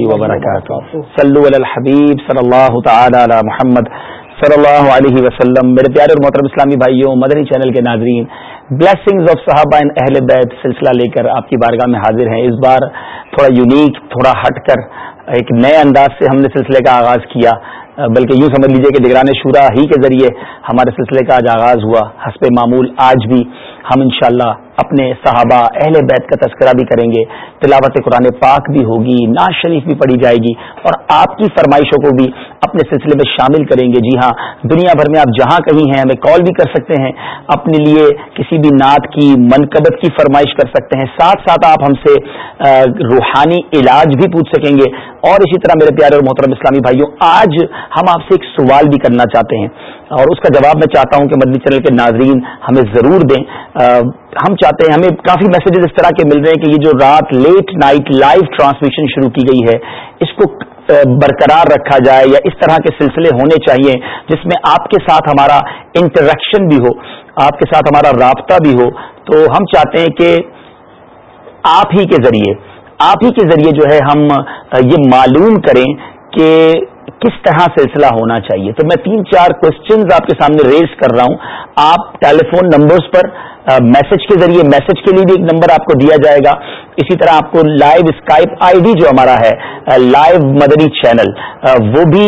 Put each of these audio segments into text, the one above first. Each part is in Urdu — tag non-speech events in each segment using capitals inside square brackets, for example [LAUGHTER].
وبرکاتہ. صلو علی الحبیب صلی اللہ تعالی علی محمد صلی اللہ علیہ وسلم. میرے پیارے اور محترم اسلامی بھائیوں، مدنی چینل کے ناظرین بلیسنگز آف صحابہ ان اہل بیت سلسلہ لے کر آپ کی بارگاہ میں حاضر ہیں. اس بار تھوڑا یونیک تھوڑا ہٹ کر ایک نئے انداز سے ہم نے سلسلے کا آغاز کیا. بلکہ یوں سمجھ لیجیے کہ نگران شورا ہی کے ذریعے ہمارے سلسلے کا آج آغاز ہوا۔ حسب معمول آج بھی ہم انشاءاللہ اپنے صحابہ اہل بیت کا تذکرہ بھی کریں گے۔ تلاوت قرآن پاک بھی ہوگی ناز شریف بھی پڑھی جائے گی اور آپ کی فرمائشوں کو بھی اپنے سلسلے میں شامل کریں گے۔ جی ہاں دنیا بھر میں آپ جہاں کہیں ہیں، ہمیں کال بھی کر سکتے ہیں۔ اپنے لیے کسی بھی نعت کی منقبت کی فرمائش کر سکتے ہیں۔ ساتھ ساتھ آپ ہم سے روحانی علاج بھی پوچھ سکیں گے۔ اور اسی طرح میرے پیارے اور محترم اسلامی بھائیوں، آج ہم آپ سے ایک سوال بھی کرنا چاہتے ہیں اور اس کا جواب میں چاہتا ہوں کہ مدنی چینل کے ناظرین ہمیں ضرور دیں۔ ہم چاہتے ہیں، ہمیں کافی میسیجز اس طرح کے مل رہے ہیں کہ یہ جو رات لیٹ نائٹ لائیو ٹرانسمیشن شروع کی گئی ہے، اس کو برقرار رکھا جائے یا اس طرح کے سلسلے ہونے چاہیے جس میں آپ کے ساتھ ہمارا انٹریکشن بھی ہو، آپ کے ساتھ ہمارا رابطہ بھی ہو۔ تو ہم چاہتے ہیں کہ آپ ہی کے ذریعے، آپ ہی کے ذریعے جو ہے ہم یہ معلوم کریں کہ کس طرح سلسلہ ہونا چاہیے؟ تو میں تین چار کوشچنز آپ کے سامنے ریز کر رہا ہوں۔ آپ ٹیلی فون نمبرس پر میسج کے ذریعے میسج کے لیے بھی ایک نمبر آپ کو دیا جائے گا۔ اسی طرح آپ کو لائیو اسکائپ آئی ڈی جو ہمارا ہے لائیو مدنی چینل وہ بھی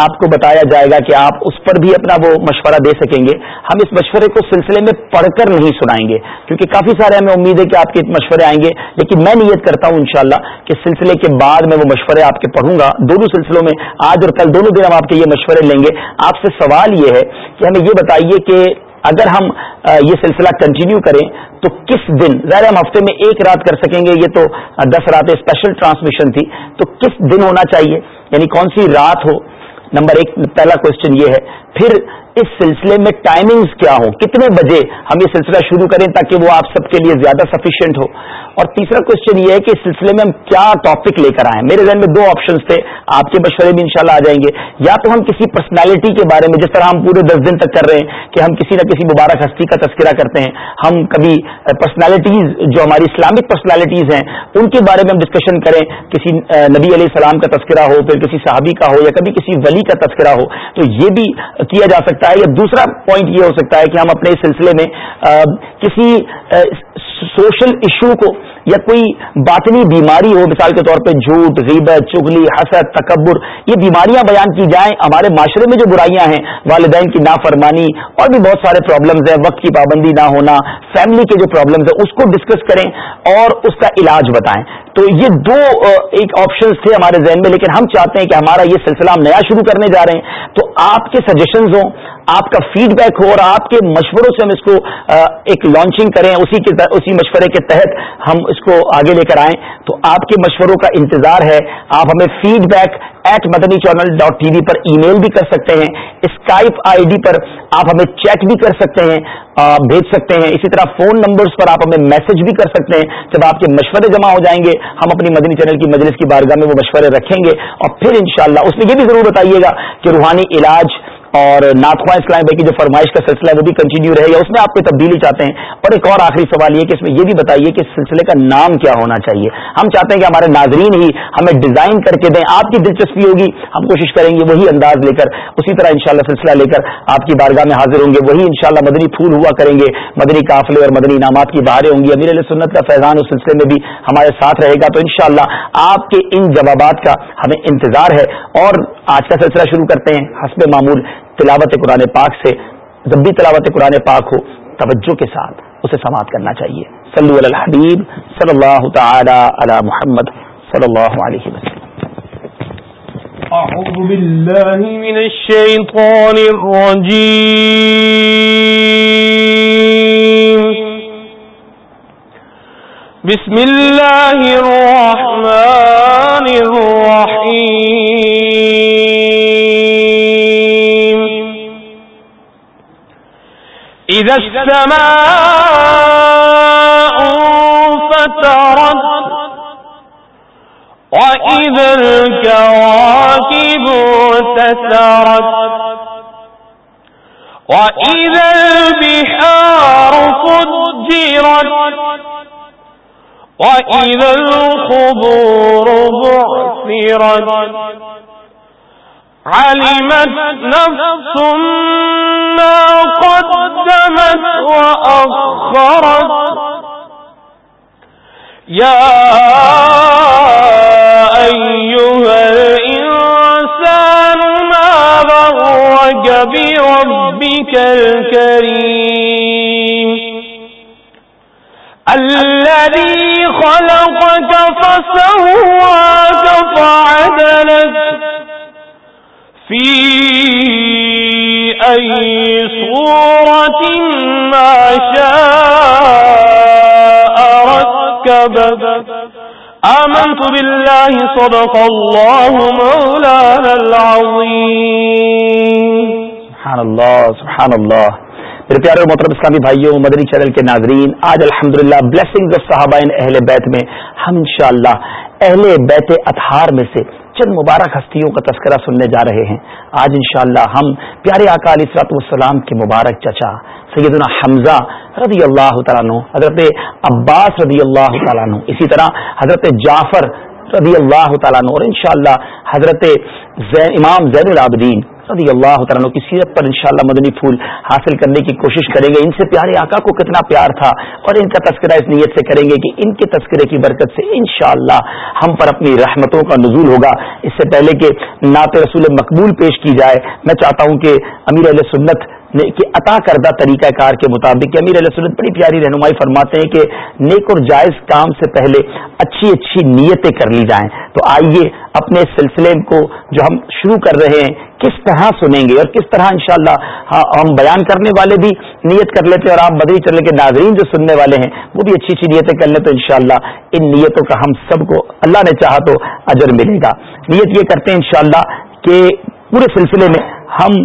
آپ کو بتایا جائے گا کہ آپ اس پر بھی اپنا وہ مشورہ دے سکیں گے۔ ہم اس مشورے کو سلسلے میں پڑھ کر نہیں سنائیں گے، کیونکہ کافی سارے ہمیں امید ہے کہ آپ کے مشورے آئیں گے۔ لیکن میں نیت کرتا ہوں انشاءاللہ کہ سلسلے کے بعد میں وہ مشورے آپ کے پڑھوں گا۔ دونوں سلسلوں میں آج اور کل دونوں دن ہم آپ کے یہ مشورے لیں گے۔ آپ سے سوال یہ ہے کہ ہمیں یہ بتائیے کہ اگر ہم یہ سلسلہ کنٹینیو کریں تو کس دن؟ ظاہر ہم ہفتے میں ایک رات کر سکیں گے، یہ تو دس راتیں اسپیشل ٹرانسمیشن تھی۔ تو کس دن ہونا چاہیے؟ یعنی کون سی رات ہو؟ نمبر ایک پہلا کوشچن یہ ہے۔ پھر اس سلسلے میں ٹائمنگز کیا ہوں؟ کتنے بجے ہم یہ سلسلہ شروع کریں تاکہ وہ آپ سب کے لیے زیادہ سفیشینٹ ہو؟ اور تیسرا کوشچن یہ ہے کہ اس سلسلے میں ہم کیا ٹاپک لے کر آئیں میرے ذہن میں دو آپشنس تھے، آپ کے مشورے بھی انشاءاللہ آ جائیں گے۔ یا تو ہم کسی پرسنالٹی کے بارے میں، جس طرح ہم پورے دس دن تک کر رہے ہیں کہ ہم کسی نہ کسی مبارک ہستی کا تذکرہ کرتے ہیں، ہم کبھی پرسنالٹیز جو ہماری اسلامک پرسنالٹیز ہیں، ان کے بارے میں ہم ڈسکشن کریں۔ کسی نبی علیہ السلام کا تذکرہ ہو، پھر کسی صحابی کا ہو یا کبھی کسی ولی کا تذکرہ ہو، تو یہ بھی کیا جا سکتا سکتا ہے یا دوسرا پوائنٹ یہ ہو سکتا ہے کہ ہم اپنے سلسلے میں کسی سوشل ایشو کو یا کوئی باطنی بیماری ہو، مثال کے طور پہ جھوٹ، غیبت، چگلی، حسد، تکبر، یہ بیماریاں بیان کی جائیں، ہمارے معاشرے میں جو برائیاں ہیں، والدین کی نافرمانی اور بھی بہت سارے پرابلمز ہیں، وقت کی پابندی نہ ہونا فیملی کے جو پرابلمز ہیں، اس کو ڈسکس کریں اور اس کا علاج بتائیں۔ تو یہ دو ایک آپشنس تھے ہمارے ذہن میں، لیکن ہم چاہتے ہیں کہ ہمارا یہ سلسلہ ہم نیا شروع کرنے جا رہے ہیں۔ تو آپ کے سجیشنز ہوں، آپ کا فیڈ بیک ہو اور آپ کے مشوروں سے ہم اس کو ایک لانچنگ کریں، اسی کے اسی مشورے کے تحت ہم اس کو آگے لے کر آئیں۔ تو آپ کے مشوروں کا انتظار ہے، آپ ہمیں feedback at Madani channel dot T V per email بھی کر سکتے ہیں اسکائپ آئی ڈی پر آپ ہمیں چیٹ بھی کر سکتے ہیں بھیج سکتے ہیں، اسی طرح فون نمبرز پر آپ ہمیں میسج بھی کر سکتے ہیں، جب آپ کے مشورے جمع ہو جائیں گے، ہم اپنی مدنی چینل کی مجلس کی بارگاہ میں وہ مشورے رکھیں گے اور پھر انشاءاللہ اس میں یہ بھی ضرور بتائیے گا کہ روحانی علاج اور ناتخواہ اسلام بھائی کی جو فرمائش کا سلسلہ ہے وہ بھی کنٹینیو رہے گا اس میں آپ کوئی تبدیلی چاہتے ہیں۔ اور ایک اور آخری سوال یہ کہ اس میں یہ بھی بتائیے کہ اس سلسلے کا نام کیا ہونا چاہیے۔ ہم چاہتے ہیں کہ ہمارے ناظرین ہی ہمیں ڈیزائن کر کے دیں۔ آپ کی دلچسپی ہوگی۔ ہم کوشش کریں گے وہی انداز لے کر۔ اسی طرح انشاءاللہ سلسلہ لے کر آپ کی بارگاہ میں حاضر ہوں گے۔ وہی انشاءاللہ مدنی پھول ہوا کریں گے۔ مدنی قافلے اور مدنی انعامات کی بہاریں ہوں گی۔ امیر علیہ سنت کا فیضان اس سلسلے میں بھی ہمارے ساتھ رہے گا۔ تو انشاءاللہ آپ کے ان جوابات کا ہمیں انتظار ہے۔ اور آج کا سلسلہ شروع کرتے ہیں۔ حسب معمول۔ تلاوت قرآن پاک سے، جب بھی تلاوت قرآن پاک ہو، توجہ کے ساتھ اسے سماعت کرنا چاہیے۔ صلو علی الحبیب صلی اللہ تعالی علی محمد صلی اللہ علیہ وسلم۔ اعوذ باللہ من الشیطان الرجیم۔ بسم اللہ الرحمن الرحیم۔ إذا السماء فترت وإذا الكواكب تسرت وإذا البحار فجرت وإذا الخبور بعثرت علمت نفس ما قدمت وأخرت. يا أيها الإنسان، ما غرك بربك الكريم؟ الذي خلقك فسواك فعدلك. في أي صورة ما شاء ركبك آمنت بالله صدق الله مولانا العظيم سبحان اللہ سبحان اللہ میرے پیارے اور محترم اسلامی بھائیوں، مدنی چینل کے ناظرین، آج الحمدللہ للہ بلیسنگ صحابہ اہل بیت میں ہم انشاءاللہ اہل بیت اطہار میں سے چند مبارک ہستیوں کا تذکرہ سننے جا رہے ہیں۔ آج انشاءاللہ ہم پیارے آقا علیہ سرات والسلام کے مبارک چچا سیدنا حمزہ رضی اللہ تعالیٰ عنہ، حضرت عباس رضی اللہ تعالیٰ عنہ، اسی طرح حضرت جعفر رضی اللہ تعالیٰ عنہ، اور انشاءاللہ حضرت زین، امام زین العابدین رضی اللہ تعالیٰ کی سیرت پر انشاءاللہ مدنی پھول حاصل کرنے کی کوشش کریں گے۔ ان سے پیارے آقا کو کتنا پیار تھا۔ اور ان کا تذکرہ اس نیت سے کریں گے کہ ان کے تذکرے کی برکت سے انشاءاللہ ہم پر اپنی رحمتوں کا نزول ہوگا۔ اس سے پہلے کہ نعت رسول مقبول پیش کی جائے، میں چاہتا ہوں کہ امیر علیہ سنت کہ عطا کردہ طریقہ کار کے مطابق امیر علیہ سنت بڑی پیاری رہنمائی فرماتے ہیں کہ نیک اور جائز کام سے پہلے اچھی اچھی نیتیں کر لی جائیں۔ تو آئیے اپنے سلسلے کو جو ہم شروع کر رہے ہیں کس طرح سنیں گے اور کس طرح انشاءاللہ ہاں، ہم بیان کرنے والے بھی نیت کر لیتے اور آپ بدری چلنے کے ناظرین جو سننے والے ہیں، وہ بھی اچھی اچھی نیتیں کر لیں تو انشاءاللہ ان نیتوں کا ہم سب کو اللہ نے چاہا تو اجر ملے گا۔ نیت یہ کرتے ہیں انشاءاللہ کہ پورے سلسلے میں ہم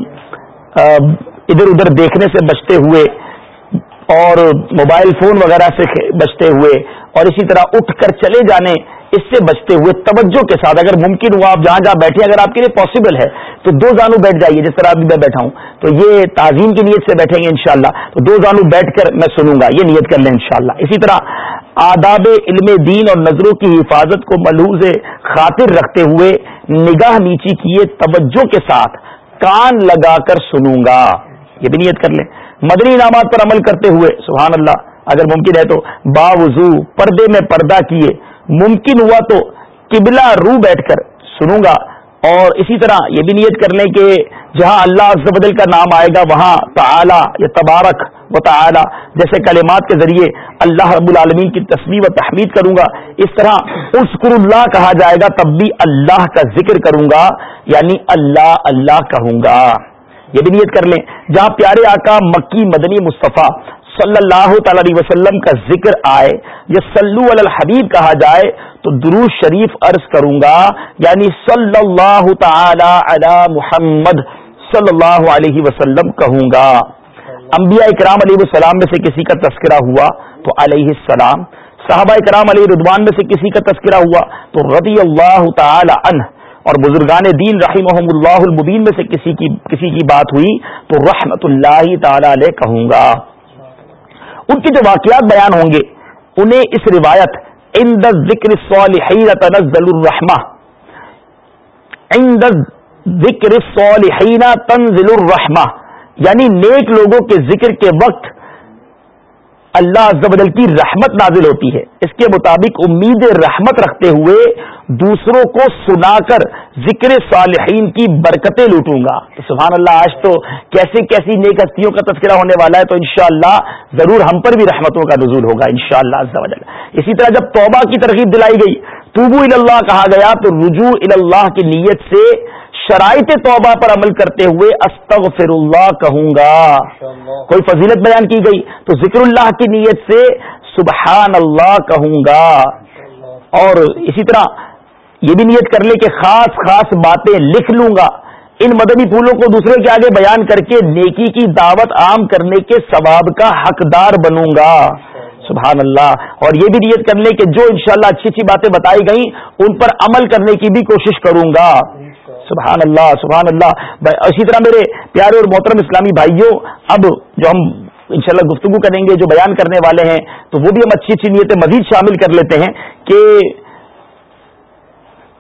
ادھر ادھر دیکھنے سے بچتے ہوئے اور موبائل فون وغیرہ سے بچتے ہوئے اور اسی طرح اٹھ کر چلے جانے اس سے بچتے ہوئے توجہ کے ساتھ اگر ممکن ہوا آپ جہاں جہاں بیٹھے اگر آپ کے لیے پاسبل ہے، تو دو زانو بیٹھ جائیے جس طرح ابھی میں بیٹھا ہوں۔ تو یہ تعظیم کی نیت سے بیٹھیں گے انشاءاللہ۔ تو دو زانو بیٹھ کر میں سنوں گا، یہ نیت کر لیں انشاءاللہ۔ اسی طرح آداب علم دین اور نظروں کی حفاظت کو ملحوظ خاطر رکھتے ہوئے نگاہ نیچی کیے توجہ کے ساتھ کان لگا کر سنوں گا۔ یہ بھی نیت کر لیں۔ مدنی انعامات پر عمل کرتے ہوئے، سبحان اللہ، اگر ممکن ہے تو باوضو پردے میں پردہ کیے۔ ممکن ہوا تو قبلہ رو بیٹھ کر سنوں گا اور اسی طرح یہ بھی نیت کر لیں کہ جہاں اللہ عز بدل کا نام آئے گا، وہاں تعالی یا تبارک و تعالی جیسے کلمات کے ذریعے اللہ رب العالمین کی تصویر و تحمید کروں گا۔ اس طرح اسکر اللہ کہا جائے گا، تب بھی اللہ کا ذکر کروں گا یعنی اللہ اللہ کہوں گا۔ یہ بھی نیت کر لیں۔ جہاں پیارے آقا مکی مدنی مصطفیٰ صلی اللہ تعالی علیہ وسلم کا ذکر آئے، یا سلو الحبیب کہا جائے، تو درو شریف عرض کروں گا یعنی صلی اللہ تعالی علی محمد صلی اللہ علیہ وسلم کہوں گا انبیاء اکرام علیہ السلام میں سے کسی کا تذکرہ ہوا، تو علیہ السلام۔ صحابہ اکرام علیہ ردوان میں سے کسی کا تذکرہ ہوا، تو رضی اللہ تعالی عنہ۔ اور بزرگان دین رحیم اللہ المبین میں سے کسی کی کسی کی بات ہوئی، تو رحمت اللہ تعالی علیہ کہوں گا ان کے جو واقعات بیان ہوں گے، انہیں اس روایت، عند ذکر صالحین تنزل الرحمہ، عند ذکر صالحین تنزل الرحمہ یعنی نیک لوگوں کے ذکر کے وقت اللہ عزوجل کی رحمت نازل ہوتی ہے۔ اس کے مطابق امید رحمت رکھتے ہوئے دوسروں کو سنا کر ذکر صالحین کی برکتیں لوٹوں گا۔ سبحان اللہ، آج تو کیسی کیسی نیک ہستیوں کا تذکرہ ہونے والا ہے تو انشاءاللہ ضرور ہم پر بھی رحمتوں کا نزول ہوگا، انشاءاللہ شاء اللہ اسی طرح جب توبہ کی ترغیب دلائی گئی، توبو اللہ کہا گیا تو رجوع اللہ کی نیت سے شرائط توبہ پر عمل کرتے ہوئے استغفر اللہ کہوں گا۔ کوئی فضیلت بیان کی گئی تو ذکر اللہ کی نیت سے سبحان اللہ کہوں گا۔ اور اسی طرح یہ بھی نیت کر لے کہ خاص خاص باتیں لکھ لوں گا۔ ان مدنی پھولوں کو دوسرے کے آگے بیان کر کے نیکی کی دعوت عام کرنے کے ثواب کا حقدار بنوں گا۔ سبحان اللہ اور یہ بھی نیت کر لیں کہ جو انشاءاللہ اچھی اچھی باتیں بتائی گئیں ان پر عمل کرنے کی بھی کوشش کروں گا۔ سبحان اللہ سبحان اللہ اسی طرح میرے پیارے اور محترم اسلامی بھائیوں، اب جو ہم انشاءاللہ گفتگو کریں گے، جو بیان کرنے والے ہیں، تو وہ بھی ہم اچھی اچھی نیتیں مزید شامل کر لیتے ہیں کہ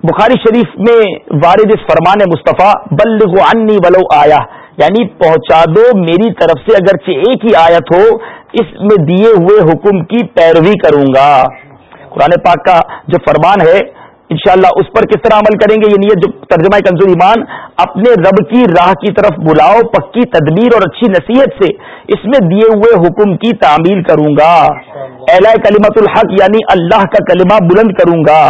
بخاری شریف میں وارد اس فرمان مصطفیٰ، بلغ عنی ولو آیا یعنی پہنچا دو میری طرف سے، اگرچہ ایک ہی آیت ہو، اس میں دیے ہوئے حکم کی پیروی کروں گا۔ قرآن پاک کا جو فرمان ہے انشاءاللہ اس پر کس طرح عمل کریں گے یہ نیت جو ترجمہ کنزور ایمان اپنے رب کی راہ کی طرف بلاؤ پکی تدبیر اور اچھی نصیحت سے اس میں دیے ہوئے حکم کی تعمیل کروں گا۔ اعلی کلیمت الحق یعنی اللہ کا کلمہ بلند کروں گا۔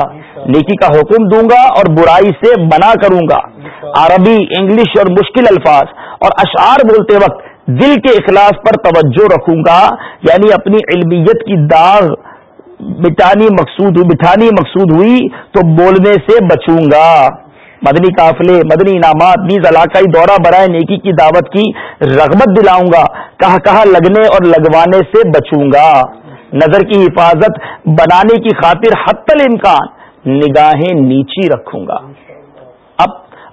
نیکی کا حکم دوں گا اور برائی سے منع کروں گا۔ عربی انگلش اور مشکل الفاظ اور اشعار بولتے وقت دل کے اخلاص پر توجہ رکھوں گا یعنی اپنی علمیت کی داغ بٹانی مقصود ہوئی بٹھانی مقصود ہوئی تو بولنے سے بچوں گا۔ مدنی قافلے، مدنی انعامات، نیز علاقائی دورہ برائے نیکی کی دعوت کی رغبت دلاؤں گا۔ کہا کہا لگنے اور لگوانے سے بچوں گا۔ نظر کی حفاظت بنانے کی خاطر حت الامکان، نگاہیں نیچی رکھوں گا۔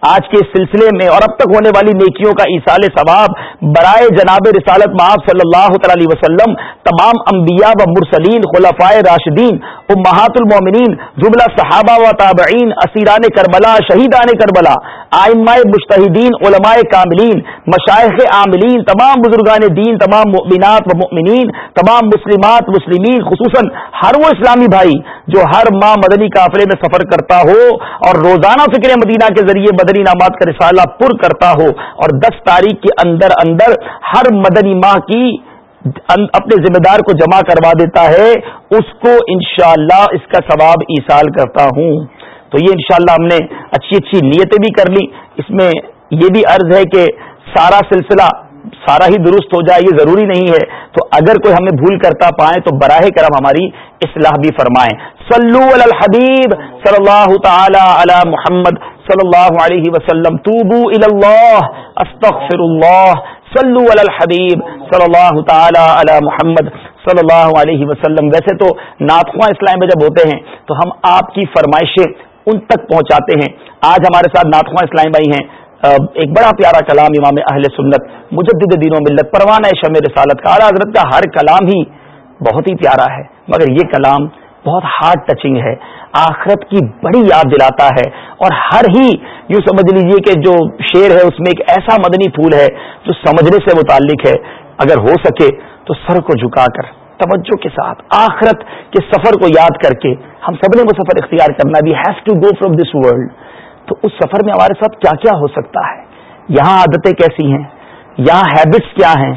آج کے سلسلے میں اور اب تک ہونے والی نیکیوں کا ایسال ثواب برائے جناب رسالت معاف صلی اللہ تعالی وسلم، تمام انبیاء و مرسلین، خلفائے راشدین و محات المومنین، جملہ صحابہ و تابعین، اسیران کربلا، شہیدان کربلا آئمائے مشتحدین علماء کاملین مشائق عاملین، تمام بزرگان دین، تمام مؤمنات و مؤمنین، تمام مسلمات، مسلمین، خصوصاً ہر وہ اسلامی بھائی جو ہر ماہ مدنی قافلے میں سفر کرتا ہو اور روزانہ فکر مدینہ کے ذریعے مدنی مدنی نامات کا رسالہ پر کرتا ہو اور دس تاریخ کے اندر اندر ہر مدنی ماہ کی اپنے ذمہ دار کو جمع کروا دیتا ہے، اس کو انشاءاللہ اس کا ثواب ایسال کرتا ہوں۔ تو یہ انشاءاللہ ہم نے اچھی اچھی نیتیں بھی کر لی۔ اس میں یہ بھی عرض ہے کہ سارا سلسلہ سارا ہی درست ہو جائے، یہ ضروری نہیں ہے۔ تو اگر کوئی ہمیں بھول کرتا پائے تو براہ کرم ہماری اصلاح بھی فرمائیں۔ صلو علی الحبیب صلی اللہ تعالی علی محمد صلی اللہ علیہ وسلم توبو اللہ استغفر اللہ صلو علی الحبیب صلی اللہ تعالی علی محمد صلی اللہ علیہ وسلم. ویسے تو ناطخواں اسلام میں جب ہوتے ہیں، تو ہم آپ کی فرمائشیں ان تک پہنچاتے ہیں۔ آج ہمارے ساتھ ناطخواں اسلام بھائی ہیں۔ ایک بڑا پیارا کلام امام اہل سنت، مجدد دین و ملت پروانہ شم رسالت کا۔ اعلیٰ حضرت کا ہر کلام ہی بہت ہی پیارا ہے، مگر یہ کلام بہت ہارڈ ٹچنگ ہے۔ آخرت کی بڑی یاد دلاتا ہے اور ہر ہی یوں سمجھ لیجیے کہ جو شعر ہے اس میں ایک ایسا مدنی پھول ہے جو سمجھنے سے متعلق ہے۔ اگر ہو سکے تو سر کو جھکا کر توجہ کے ساتھ آخرت کے سفر کو یاد کر کے ہم سب نے وہ سفر اختیار کرنا بھی has to go from this world تو اس سفر میں ہمارے ساتھ کیا کیا ہو سکتا ہے؟ یہاں عادتیں کیسی ہیں؟ یہاں ہیبٹس کیا ہیں؟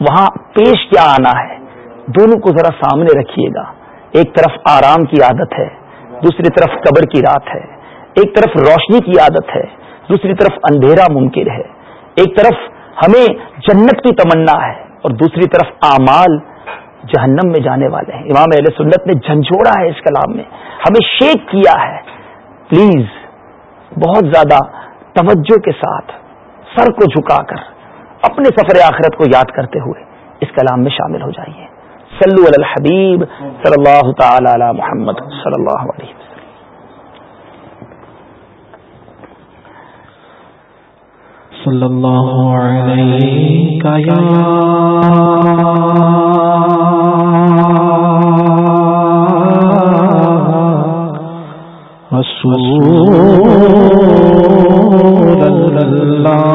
وہاں پیش کیا آنا ہے؟ دونوں کو ذرا سامنے رکھیے گا۔ ایک طرف آرام کی عادت ہے۔ دوسری طرف قبر کی رات ہے۔ ایک طرف روشنی کی عادت ہے، دوسری طرف اندھیرا ممکن ہے۔ ایک طرف ہمیں جنت کی تمنا ہے اور دوسری طرف اعمال جہنم میں جانے والے ہیں۔ امام اہل سنت نے جھنجھوڑا ہے اس کلام میں۔ ہمیں شیک کیا ہے۔ پلیز، بہت زیادہ توجہ کے ساتھ سر کو جھکا کر اپنے سفر آخرت کو یاد کرتے ہوئے اس کلام میں شامل ہو جائیے۔ صلو علی الحبیب صلی اللہ تعالی علی محمد صلی اللہ علیہ وسلم۔ صلی اللہ علیہ یا رسول اللہ۔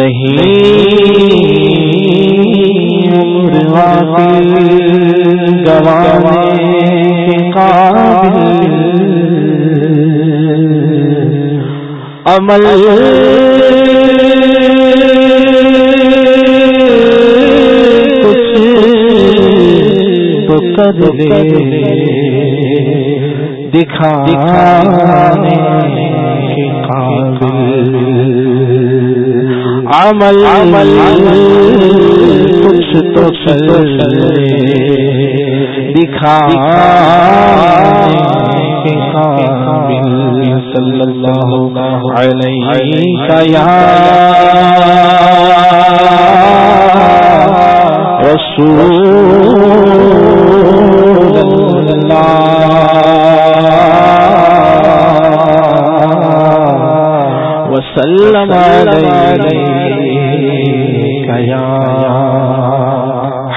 نہیں۔ گوانے کے قابل۔ عمل۔ کر لے۔ دکھانے۔ عمل کچھ تو چلے دکھا صلی اللہ علیہ کا یا رسول اللہ وسلم عليك يا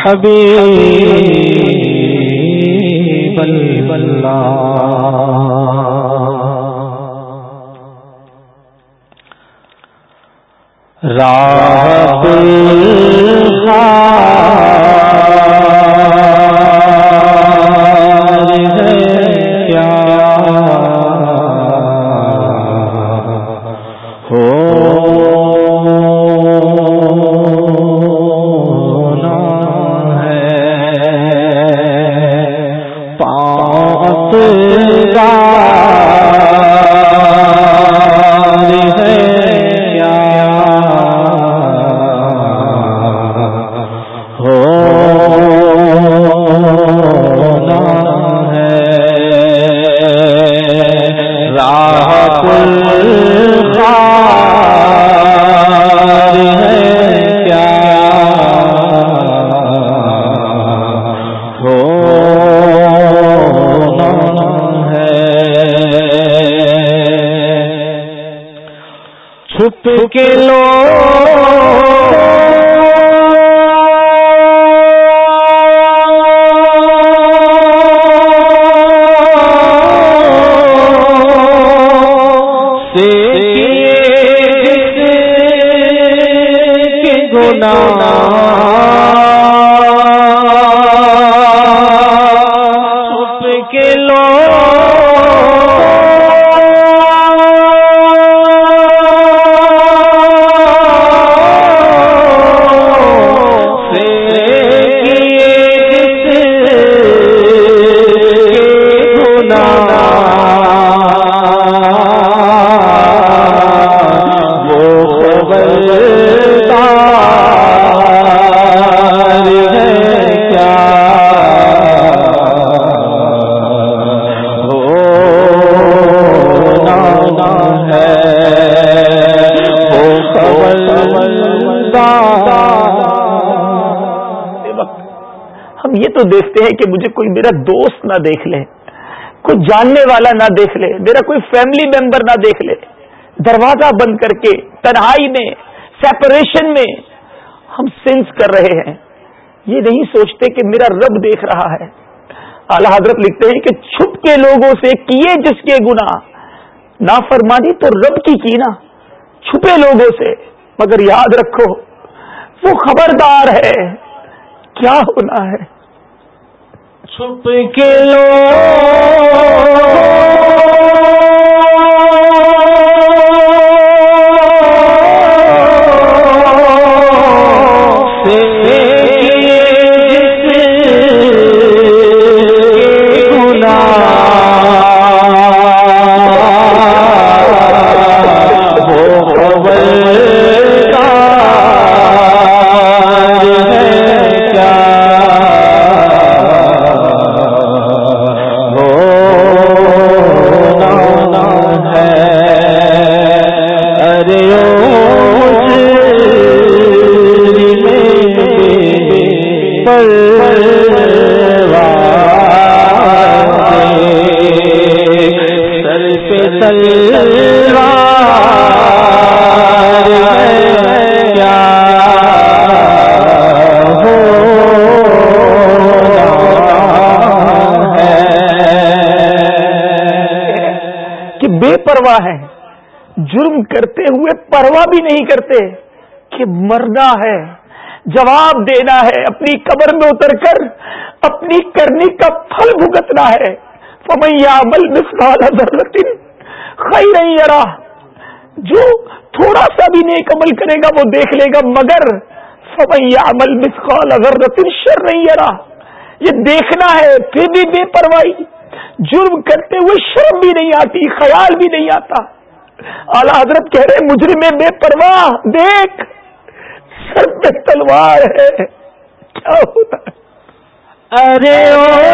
حبیب اللہ۔ را کہ مجھے کوئی میرا دوست نہ دیکھ لے، کوئی جاننے والا نہ دیکھ لے، میرا کوئی فیملی ممبر نہ دیکھ لے۔ دروازہ بند کر کے، تنہائی میں سیپریشن میں ہم سینس کر رہے ہیں۔ یہ نہیں سوچتے کہ میرا رب دیکھ رہا ہے۔ اعلی حضرت لکھتے ہیں کہ چھپ کے لوگوں سے کیے جس کے گنا نہ فرمانی تو رب کی کی نا۔ چھپے لوگوں سے۔ مگر یاد رکھو، وہ خبردار ہے۔ کیا ہونا ہے؟ چھپ کے لو پرواہ بھی نہیں کرتے کہ مرنا ہے، جواب دینا ہے، اپنی قبر میں اتر کر اپنی کرنی کا پھل بھگتنا ہے۔ عمل مسال یار جو تھوڑا سا بھی نیک عمل کرے گا وہ دیکھ لے گا، مگر فمیا عمل مسخال اگر شر نہیں یار یہ دیکھنا ہے، پھر بھی بے پرواہی۔ جرم کرتے ہوئے شرم بھی نہیں آتی، خیال بھی نہیں آتا۔ اعلی حضرت کہہ رہے مجرم بے پرواہ، دیکھ، سر پہ تلوار ہے۔ کیا ہوتا ہے؟ ارے او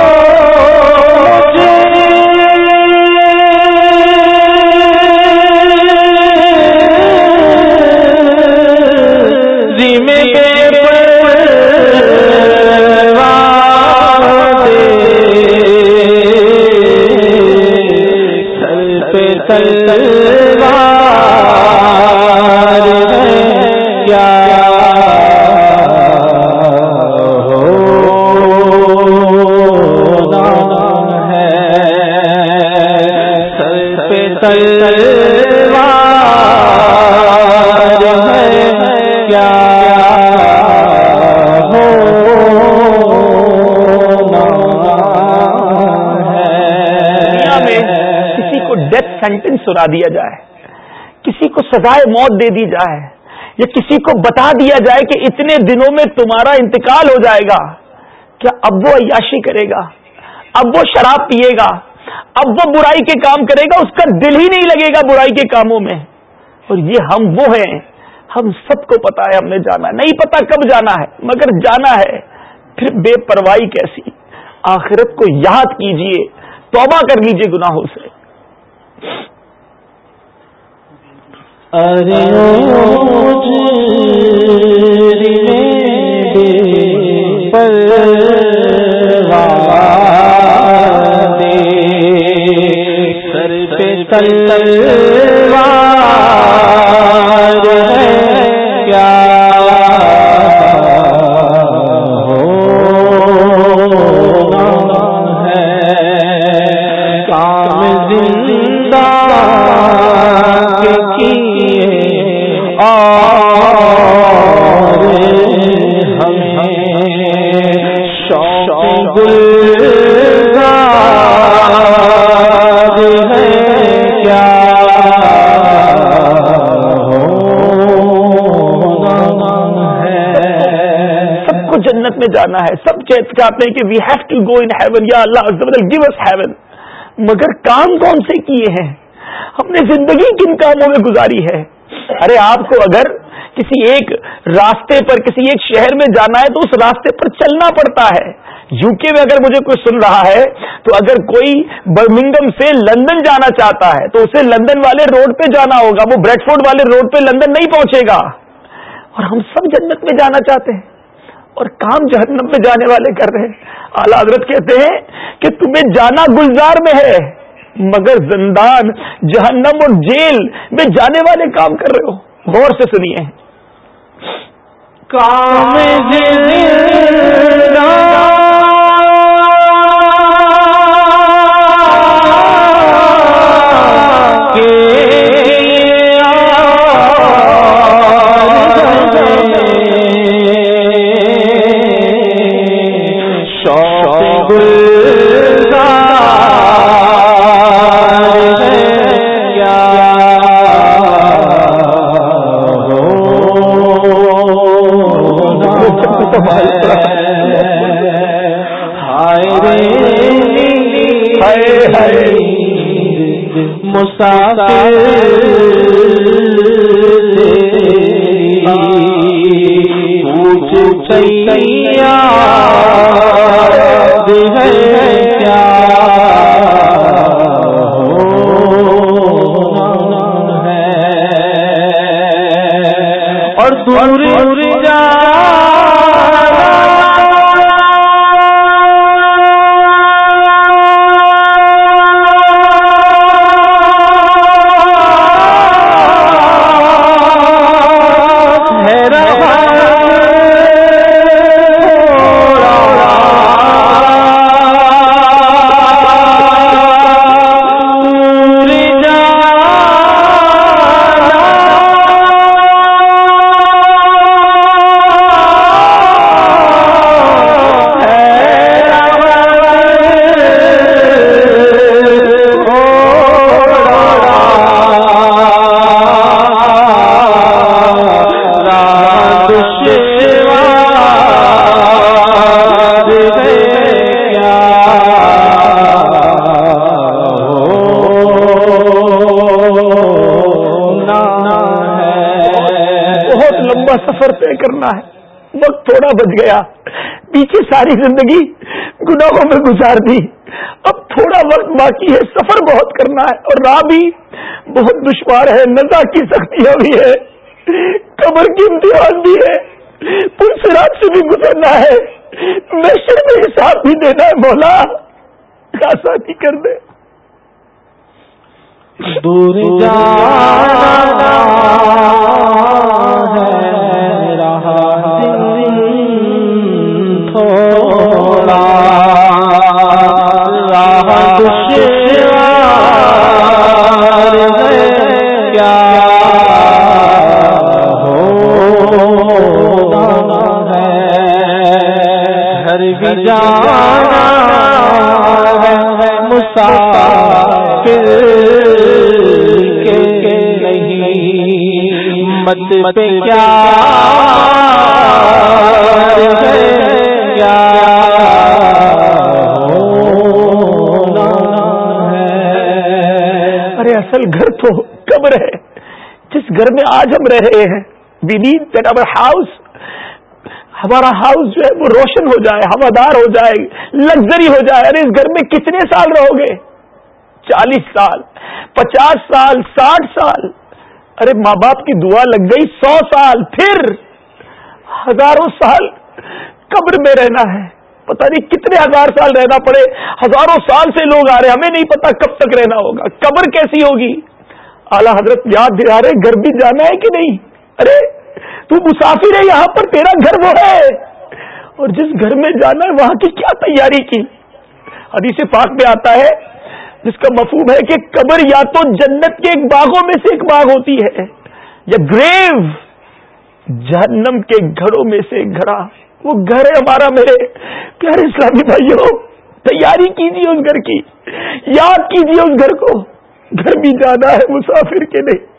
سنا دیا جائے، کسی کو سزائے موت دے دی جائے، یا کسی کو بتا دیا جائے کہ اتنے دنوں میں تمہارا انتقال ہو جائے گا، کیا اب وہ عیاشی کرے گا؟ اب وہ شراب پیے گا؟ اب وہ برائی کے کام کرے گا؟ اس کا دل ہی نہیں لگے گا برائی کے کاموں میں۔ اور یہ ہم وہ ہیں، ہم سب کو پتا ہے، ہم نے جانا ہے۔ نہیں پتا کب جانا ہے، مگر جانا ہے۔ پھر بے پرواہی کیسی؟ آخرت کو یاد کیجیے، توبہ کر لیجیے گناہوں سے ارے پر سر پہ جانا ہے۔ سب چاہتے ہیں کہ we have to go in heaven یا اللہ گیو اس ہیون مگر کام کون سے کیے ہیں؟ ہم نے زندگی کن کاموں میں گزاری ہے؟ ارے، آپ کو اگر کسی ایک راستے پر، کسی ایک شہر میں جانا ہے تو اس راستے پر چلنا پڑتا ہے۔ یو کے میں اگر مجھے کوئی سن رہا ہے تو اگر کوئی برمنگم سے لندن جانا چاہتا ہے تو اسے لندن والے روڈ پہ جانا ہوگا۔ وہ بریڈ فورڈ والے روڈ پہ لندن نہیں پہنچے گا۔ اور ہم سب جنت میں جانا چاہتے ہیں۔ اور کام جہنم میں جانے والے کر رہے ہیں۔ اعلی حضرت کہتے ہیں کہ تمہیں جانا گلزار میں ہے، مگر زندان، جہنم اور جیل میں جانے والے کام کر رہے ہو۔ غور سے سنیے۔ بچ گیا۔ پیچھے ساری زندگی گناہوں میں گزار دی اب تھوڑا وقت باقی ہے، سفر بہت کرنا ہے اور راہ بھی بہت دشوار ہے، نزا کی سختیاں بھی ہے، قبر کی امتحان بھی ہے، پل سراج سے بھی گزرنا ہے۔ میشر میں حساب بھی دینا ہے، مولا آسانی کر دے۔ دور جانا ہے، رہا ہر بھی جانا مسافر مت پہ کیا کیا ارے اصل گھر تو قبر ہے جس گھر میں آج ہم رہے ہیں we need that over house ہمارا ہاؤس جو ہے وہ روشن ہو جائے، ہوادار ہو جائے لگژری ہو جائے۔ ارے اس گھر میں کتنے سال رہو گے؟ چالیس سال، پچاس سال، ساٹھ سال۔ ارے ماں باپ کی دعا لگ گئی سو سال، پھر ہزاروں سال قبر میں رہنا ہے۔ پتہ نہیں کتنے ہزار سال رہنا پڑے۔ ہزاروں سال سے لوگ آ رہے ہمیں نہیں پتا کب تک رہنا ہوگا۔ قبر کیسی ہوگی؟ اعلی حضرت یاد دلا رہے گھر بھی جانا ہے کہ نہیں؟ ارے تو مسافر ہے یہاں پر تیرا گھر وہ ہے۔ اور جس گھر میں جانا ہے، وہاں کی کیا تیاری کی؟ حدیث پاک میں آتا ہے، جس کا مفہوم ہے کہ قبر یا تو جنت کے ایک باغوں میں سے ایک باغ ہوتی ہے، یا گریو، جہنم کے گھروں میں سے ایک گھڑا۔ وہ گھر ہے ہمارا میرے پیارے اسلامی بھائیوں، تیاری کیجیے اس گھر کی۔ یاد کیجیے اس گھر کو۔ گھر بھی جانا ہے مسافر کے لیے۔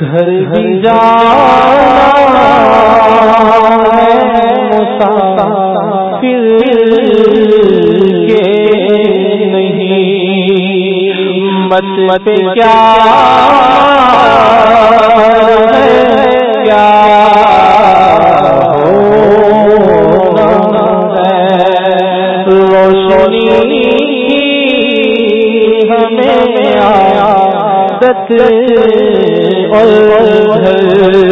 گھر بھی جانا مت مت کیا کیا روشنی ہمیں آیا دت روشنی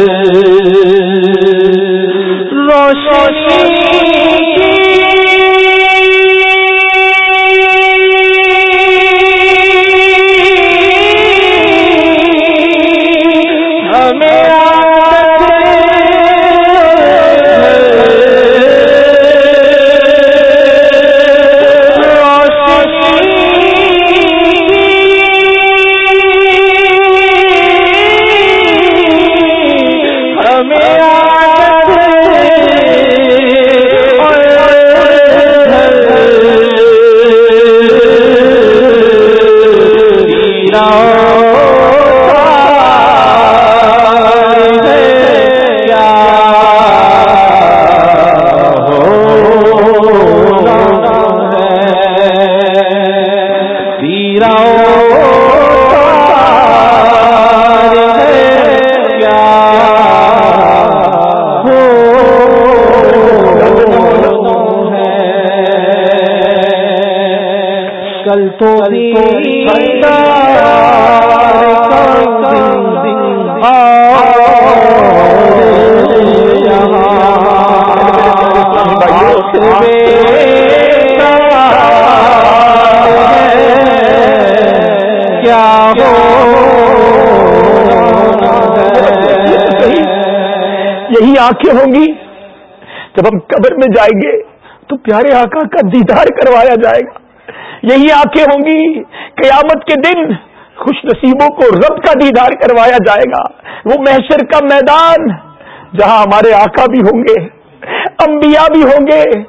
یہی آنکھیں ہوں گی۔ جب ہم قبر میں جائیں گے تو پیارے آقا کا دیدار کروایا جائے گا۔ یہی آنکھیں ہوں گی۔ قیامت کے دن خوش نصیبوں کو رب کا دیدار کروایا جائے گا۔ وہ محشر کا میدان، جہاں ہمارے آقا بھی ہوں گے، انبیاء بھی ہوں گے،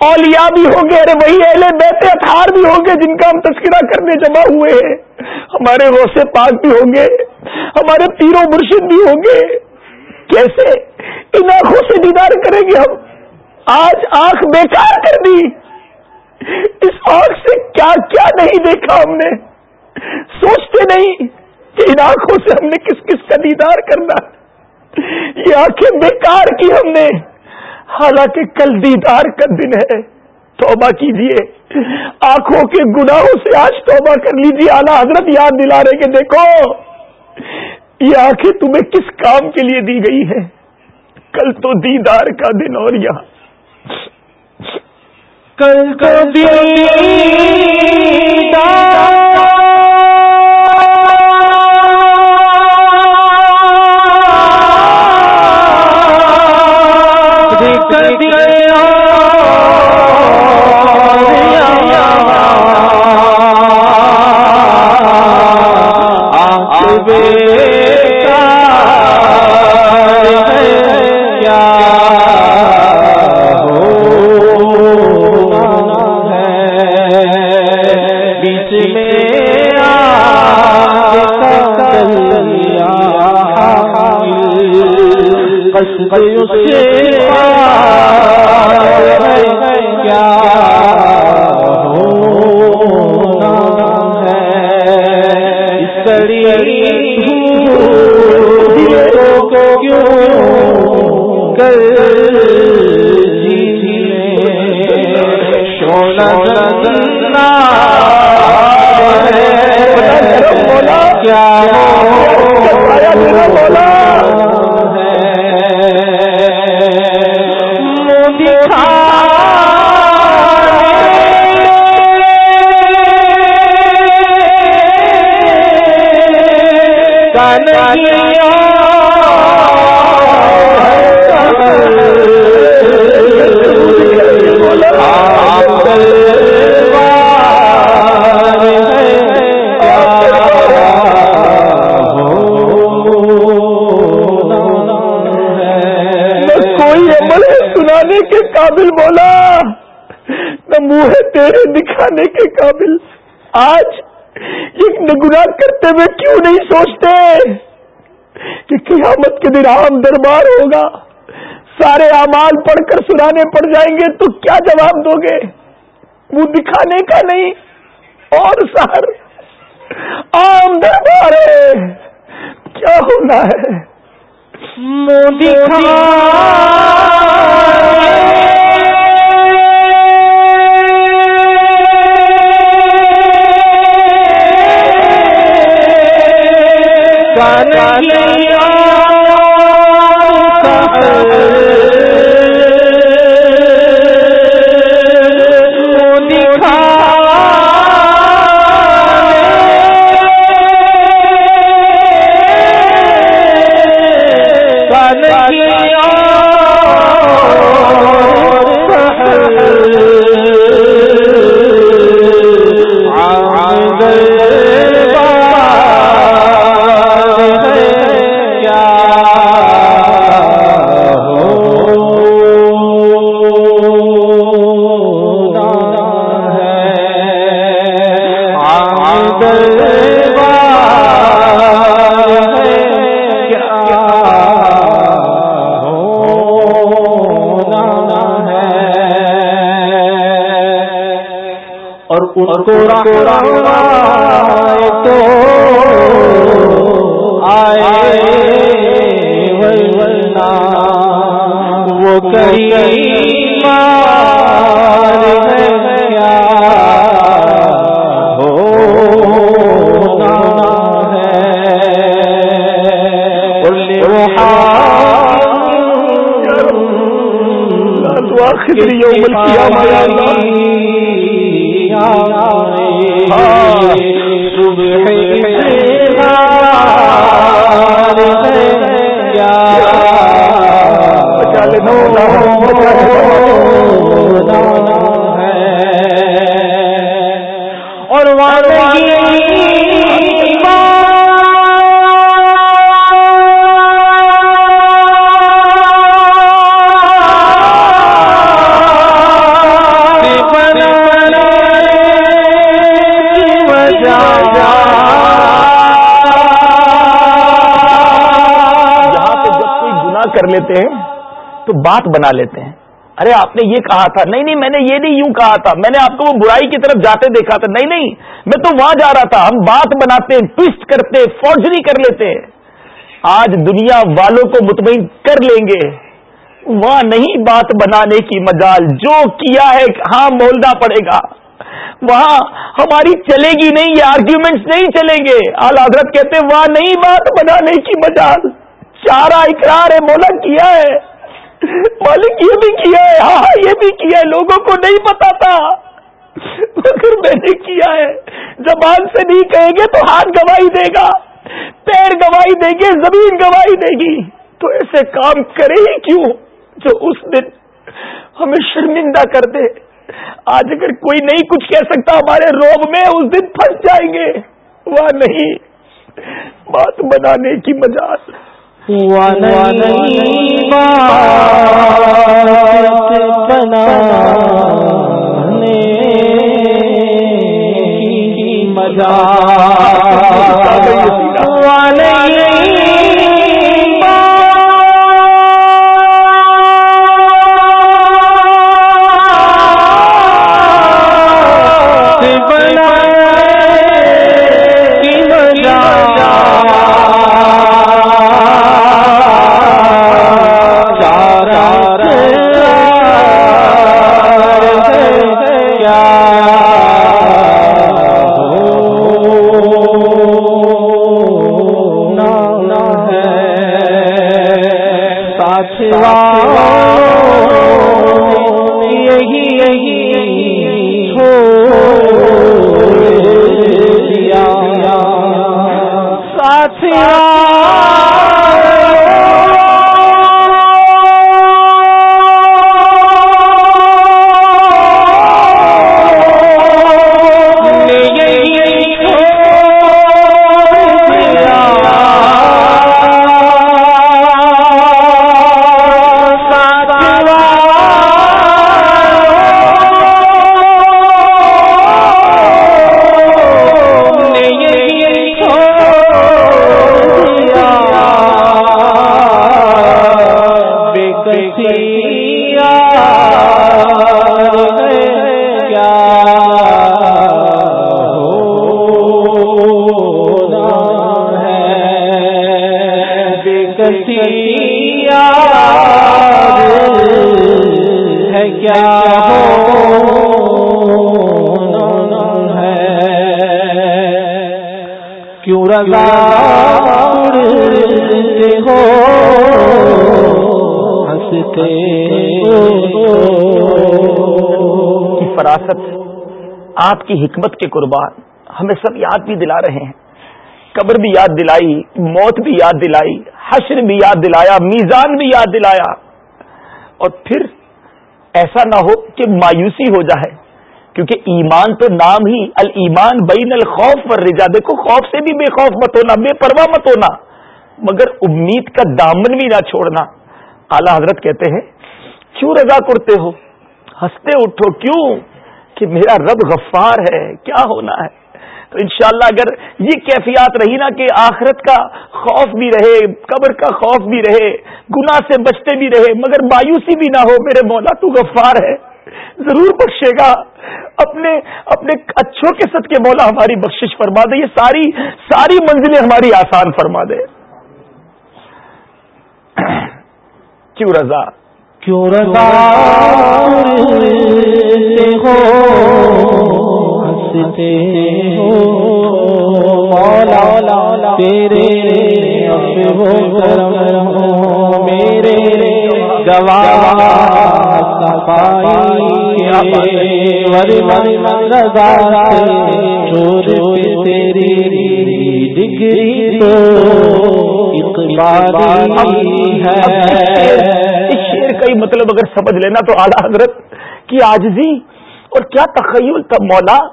اولیاء بھی ہوں گے، ارے وہی اہل بیت اتھار بھی ہوں گے جن کا ہم تذکرہ کرنے جمع ہوئے ہیں۔ ہمارے غوث پاک بھی ہوں گے، ہمارے پیرو مرشد بھی ہوں گے۔ کیسے؟ ان آنکھوں سے دیدار کریں گے ہم۔ آج آنکھ بیکار کر دی اس آنکھ سے کیا کیا نہیں دیکھا ہم نے۔ سوچتے نہیں کہ ان آنکھوں سے ہم نے کس کس کا دیدار کرنا۔ یہ آنکھیں بیکار کی ہم نے۔ حالانکہ کل دیدار کا دن ہے۔ توبہ کیجیے آنکھوں کے گناہوں سے آج توبہ کر لیجیے اعلیٰ حضرت یاد دلا رہے کہ دیکھو، یہ آنکھیں تمہیں کس کام کے لیے دی گئی ہے کل تو دیدار کا دن اور یہاں۔ کل کبھی قابل کیوں نہیں سوچتے کہ قیامت کے دن عام دربار ہوگا؟ سارے اعمال پڑھ کر سنانے پڑ جائیں گے تو کیا جواب دو گے؟ وہ دکھانے کا نہیں، اور سر تو بات بنا لیتے ہیں۔ ارے، آپ نے یہ کہا تھا۔ نہیں نہیں، میں نے یہ نہیں یوں کہا تھا۔ میں نے آپ کو وہ برائی کی طرف جاتے دیکھا تھا۔ نہیں نہیں، میں تو وہاں جا رہا تھا۔ ہم بات بناتے ہیں، ٹوسٹ کرتے فوجری کر لیتے ہیں۔ آج دنیا والوں کو مطمئن کر لیں گے۔ وہاں نہیں بات بنانے کی مجال۔ جو کیا ہے ہاں مولنا پڑے گا۔ وہاں ہماری چلے گی نہیں، یہ آرگیومنٹس نہیں چلیں گے۔ آل حضرت کہتے وہاں نہیں بات بنانے کی مجال۔ چارہ اقرار ہے، مولا کیا ہے؟ مالک یہ بھی کیا ہے؟ ہاں،, ہاں, یہ بھی کیا ہے۔ لوگوں کو نہیں پتا تھا۔ مگر میں نے کیا ہے۔ زبان سے نہیں کہیں گے تو ہاتھ گواہی دے گا۔ پیر گواہی دے گے زمین گواہی دے گی۔ تو ایسے کام کرے ہی کیوں؟ جو اس دن ہمیں شرمندہ کر دے۔ آج اگر کوئی نہیں کچھ کہہ سکتا ہمارے روب میں اس دن پھنس جائیں گے۔ وہ نہیں۔ بات بنانے کی مجال۔ جا فراست، آپ کی حکمت کے قربان ہمیں سب یاد بھی دلا رہے ہیں۔ قبر بھی یاد دلائی، موت بھی یاد دلائی، حشر بھی یاد دلایا، میزان بھی یاد دلایا۔ اور پھر ایسا نہ ہو کہ مایوسی ہو جائے۔ کیونکہ ایمان تو نام ہی المان بین الخوف پر رجا دیکھو، خوف سے بھی بے خوف مت ہونا، بے پرواہ مت ہونا، مگر امید کا دامن بھی نہ چھوڑنا۔ اعلی حضرت کہتے ہیں، کیوں رضا کرتے ہو؟ ہنستے اٹھو، کیوں؟ کہ میرا رب غفار ہے، کیا ہونا ہے؟ تو انشاءاللہ اگر یہ کیفیات رہی نا کہ آخرت کا خوف بھی رہے، قبر کا خوف بھی رہے، گناہ سے بچتے بھی رہے، مگر مایوسی بھی نہ ہو، میرے مولا تو غفار ہے، ضرور بخشے گا۔ اپنے اپنے اچھوں کے ساتھ کے مولا ہماری بخشش فرما دے یہ ساری ساری منزلیں ہماری آسان فرما دے۔ کیوں رضا؟ کیوں رضا؟ ہو ہنستے ہو۔ مولا رضا چور تیری ڈگری تو ہے۔ کا ہی مطلب اگر سمجھ لینا تو اعلیٰ حضرت کی آجزی اور کیا تخیل تھا مولا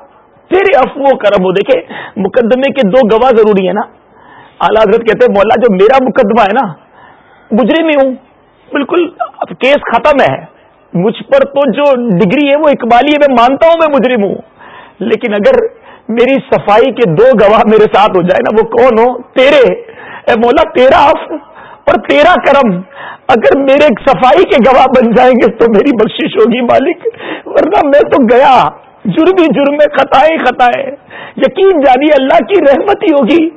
تیرے افو کرم ہو۔ دیکھے مقدمے کے دو گواہ ضروری ہیں نا۔ اعلیٰ حضرت کہتے ہیں، مولا جو میرا مقدمہ ہے نا گجرے میں ہوں۔ بالکل، اب کیس ختم ہے۔ مجھ پر تو جو ڈگری ہے وہ اقبالی ہے، میں مانتا ہوں، میں مجرم ہوں۔ لیکن اگر میری صفائی کے دو گواہ میرے ساتھ ہو جائے نا، وہ کون ہو؟ تیرے۔ اے مولا، تیرا اف اور تیرا کرم۔ اگر میرے صفائی کے گواہ بن جائیں گے تو میری بخشش ہوگی مالک۔ ورنہ میں تو گیا۔ جرم ہی جرم میں خطائیں خطائیں۔ یقین جانی اللہ کی رحمت ہی ہوگی،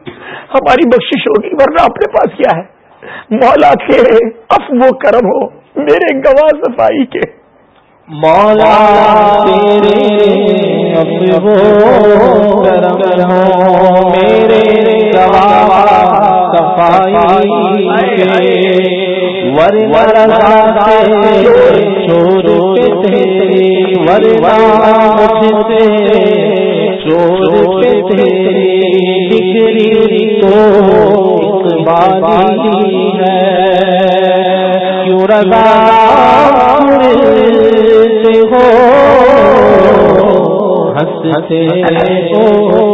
ہماری بخشش ہوگی۔ ورنہ اپنے پاس کیا ہے؟ مولا کے اف وہ کرم ہو۔ میرے گواہ صفائی کے۔ مولا تیرے کرم میرے صفائی ور ور ور چور ڈگری تو بالی ہے۔ رضا سے ہو ہنستے ہو۔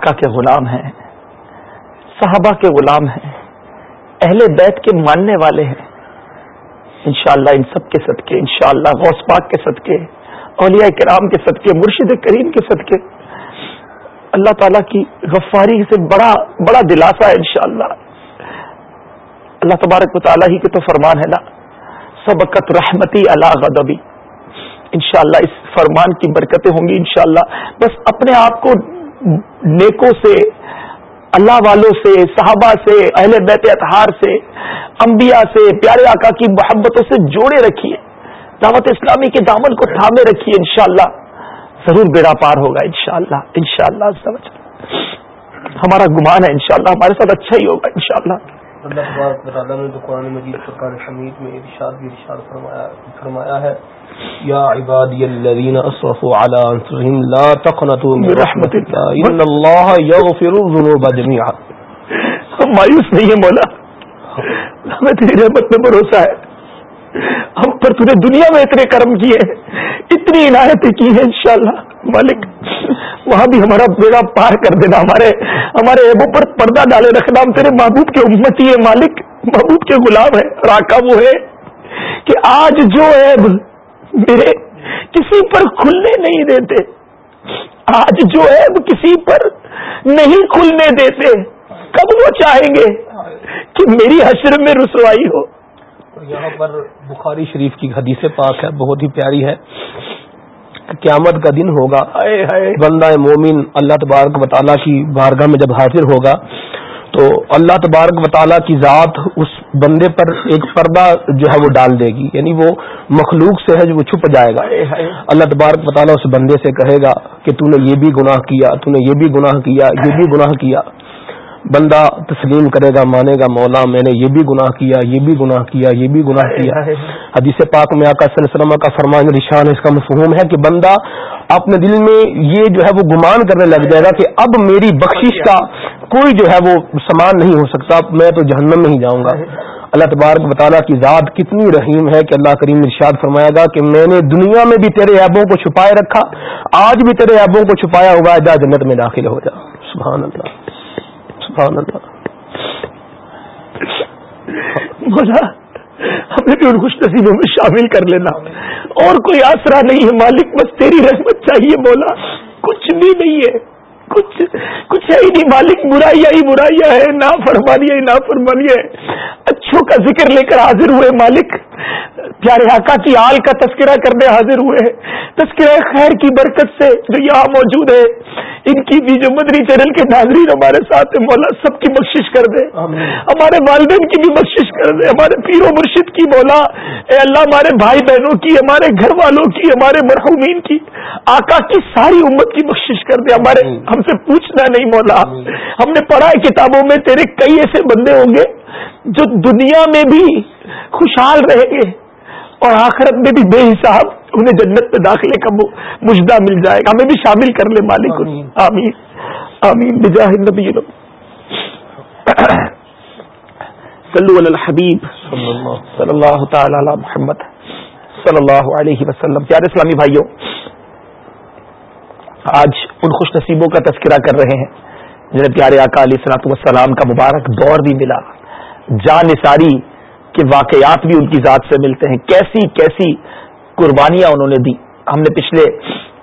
آقا کے غلام ہیں، صحابہ کے غلام ہیں، اہل بیت کے ماننے والے ہیں۔ انشاءاللہ ان سب کے صدقے، انشاءاللہ غوث پاک کے صدقے، اولیاء کرام کے صدقے، مرشد کریم کے صدقے۔ اللہ تعالیٰ کی غفاری سے بڑا بڑا دلاسا ہے انشاءاللہ۔ اللہ تبارک و تعالیٰ ہی کے تو فرمان ہے نا، سبقت رحمتی اللہ غدبی انشاءاللہ اس فرمان کی برکتیں ہوں گی انشاءاللہ۔ بس اپنے آپ کو نیکوں سے، اللہ والوں سے، صحابہ سے، اہل بیت اتہار سے، انبیاء سے، پیارے آقا کی محبتوں سے جوڑے رکھیے۔ دعوت اسلامی کے دامن کو تھامے رکھیے انشاءاللہ۔ ضرور بیڑا پار ہوگا انشاءاللہ انشاءاللہ اچھا۔ ہمارا گمان ہے انشاءاللہ، ہمارے ساتھ اچھا ہی ہوگا انشاءاللہ۔ اللہ نے تو قرآن مجید فرقان حمید میں ارشاد بھی ارشاد فرمایا فرمایا ہے یا عبادی الذین اسرفوا علی انفسهم لا تقنطوا من رحمت اللہ ان اللہ یغفر الذنوب جميعا. ہم مایوس نہیں ہیں مولا. ہمیں تیری رحمت میں بھروسہ ہے. ہم پر تھی دنیا میں اتنے کرم کیے ہیں. اتنی عنایتیں کی ہیں انشاءاللہ. مالک وہاں بھی ہمارا بیڑا پار کر دینا. ہمارے ہمارے ایبوں پر پردہ ڈالے رکھنا. ہم تیرے محبوب کے امتی ہے مالک. محبوب کے غلام ہے راکا وہ ہے کہ آج جو ایب میرے کسی پر کھلنے نہیں دیتے۔ آج جو ایب کسی پر نہیں کھلنے دیتے۔ کب وہ چاہیں گے کہ میری حشر میں رسوائی ہو۔ یہاں پر بخاری شریف کی حدیث پاک ہے بہت ہی پیاری ہے۔ قیامت کا دن ہوگا۔ بندہ مومن اللہ تبارک وطالعہ کی بارگاہ میں جب حاضر ہوگا تو اللہ تبارک وطالعہ کی ذات اس بندے پر ایک پردہ جو ہے وہ ڈال دے گی یعنی وہ مخلوق سے ہے جو وہ چھپ جائے گا۔ اللہ تبارک وطالعہ اس بندے سے کہے گا کہ تو نے یہ بھی گناہ کیا تو نے یہ بھی گناہ کیا یہ بھی گناہ کیا۔ بندہ تسلیم کرے گا مانے گا مولا میں نے یہ بھی گناہ کیا یہ بھی گناہ کیا یہ بھی گناہ کیا۔ حدیث پاک میں آقا صلی اللہ علیہ وسلم کا فرمان رشان اس کا مفہوم ہے کہ بندہ اپنے دل میں یہ جو ہے وہ گمان کرنے لگ جائے گا کہ اب میری بخشش کا کوئی جو ہے وہ سامان نہیں ہو سکتا، میں تو جہنم میں ہی جاؤں گا۔ اللہ تبارک بطالہ کی ذات کتنی رحیم ہے کہ اللہ کریم ارشاد فرمائے گا کہ میں نے دنیا میں بھی تیرے ایبوں کو چھپائے رکھا، آج بھی تیرے ایبوں کو چھپایا ہوا ہے، جا جنت میں داخل ہو جا۔ سبحان اللہ۔ سبحان اللہ۔ مولا ہمیں بھی ان خوش نصیبوں میں شامل کر لینا۔ اور کوئی آسرا نہیں ہے، مالک، بس تیری رحمت چاہیے مولا کچھ بھی نہیں ہے۔ کچھ کچھ ہے ہی نہیں مالک برائیاں ہی برائیاں ہے نا فرمانیاں ہی نا فرمانیاں ہے اچھوں کا ذکر لے کر حاضر ہوئے مالک۔ پیارے آقا کی آل کا تذکرہ کرنے حاضر ہوئے ہیں۔ تذکرہ خیر کی برکت سے جو یہاں موجود ہے۔ ان کی بھی جو مدری چینل کے ناظرین ہمارے ساتھ ہیں مولا سب کی بخشش کر دے۔ ہمارے والدین کی بھی بخشش کر دے۔ ہمارے پیر و مرشد کی مولا اے اللہ ہمارے بھائی بہنوں کی ہمارے گھر والوں کی ہمارے مرحومین کی۔ آقا کی ساری امت کی بخشش کر دے۔ ہمارے ہم سے پوچھنا نہیں مولا۔ ہم نے پڑھا ہے کتابوں میں تیرے کئی ایسے بندے ہوں گے جو دنیا میں بھی خوشحال رہیں گے اور آخرت میں بھی بے حساب انہیں جنت میں داخلے کا مجدہ مل جائے گا۔ ہمیں بھی شامل کر لے مالک۔ آمین۔ آمین۔ بجاہ النبی۔ صلو علی الحبیب۔ صلی اللہ تعالی علی محمد۔ صلی اللہ علیہ وسلم۔ پیارے اسلامی بھائیوں آج ان خوش نصیبوں کا تذکرہ کر رہے ہیں۔ جنہیں پیارے آقا علیہ صلاحت والسلام کا مبارک دور بھی ملا۔ جان نثاری کے واقعات بھی ان کی ذات سے ملتے ہیں۔ کیسی کیسی قربانیاں انہوں نے دی۔ ہم نے پچھلے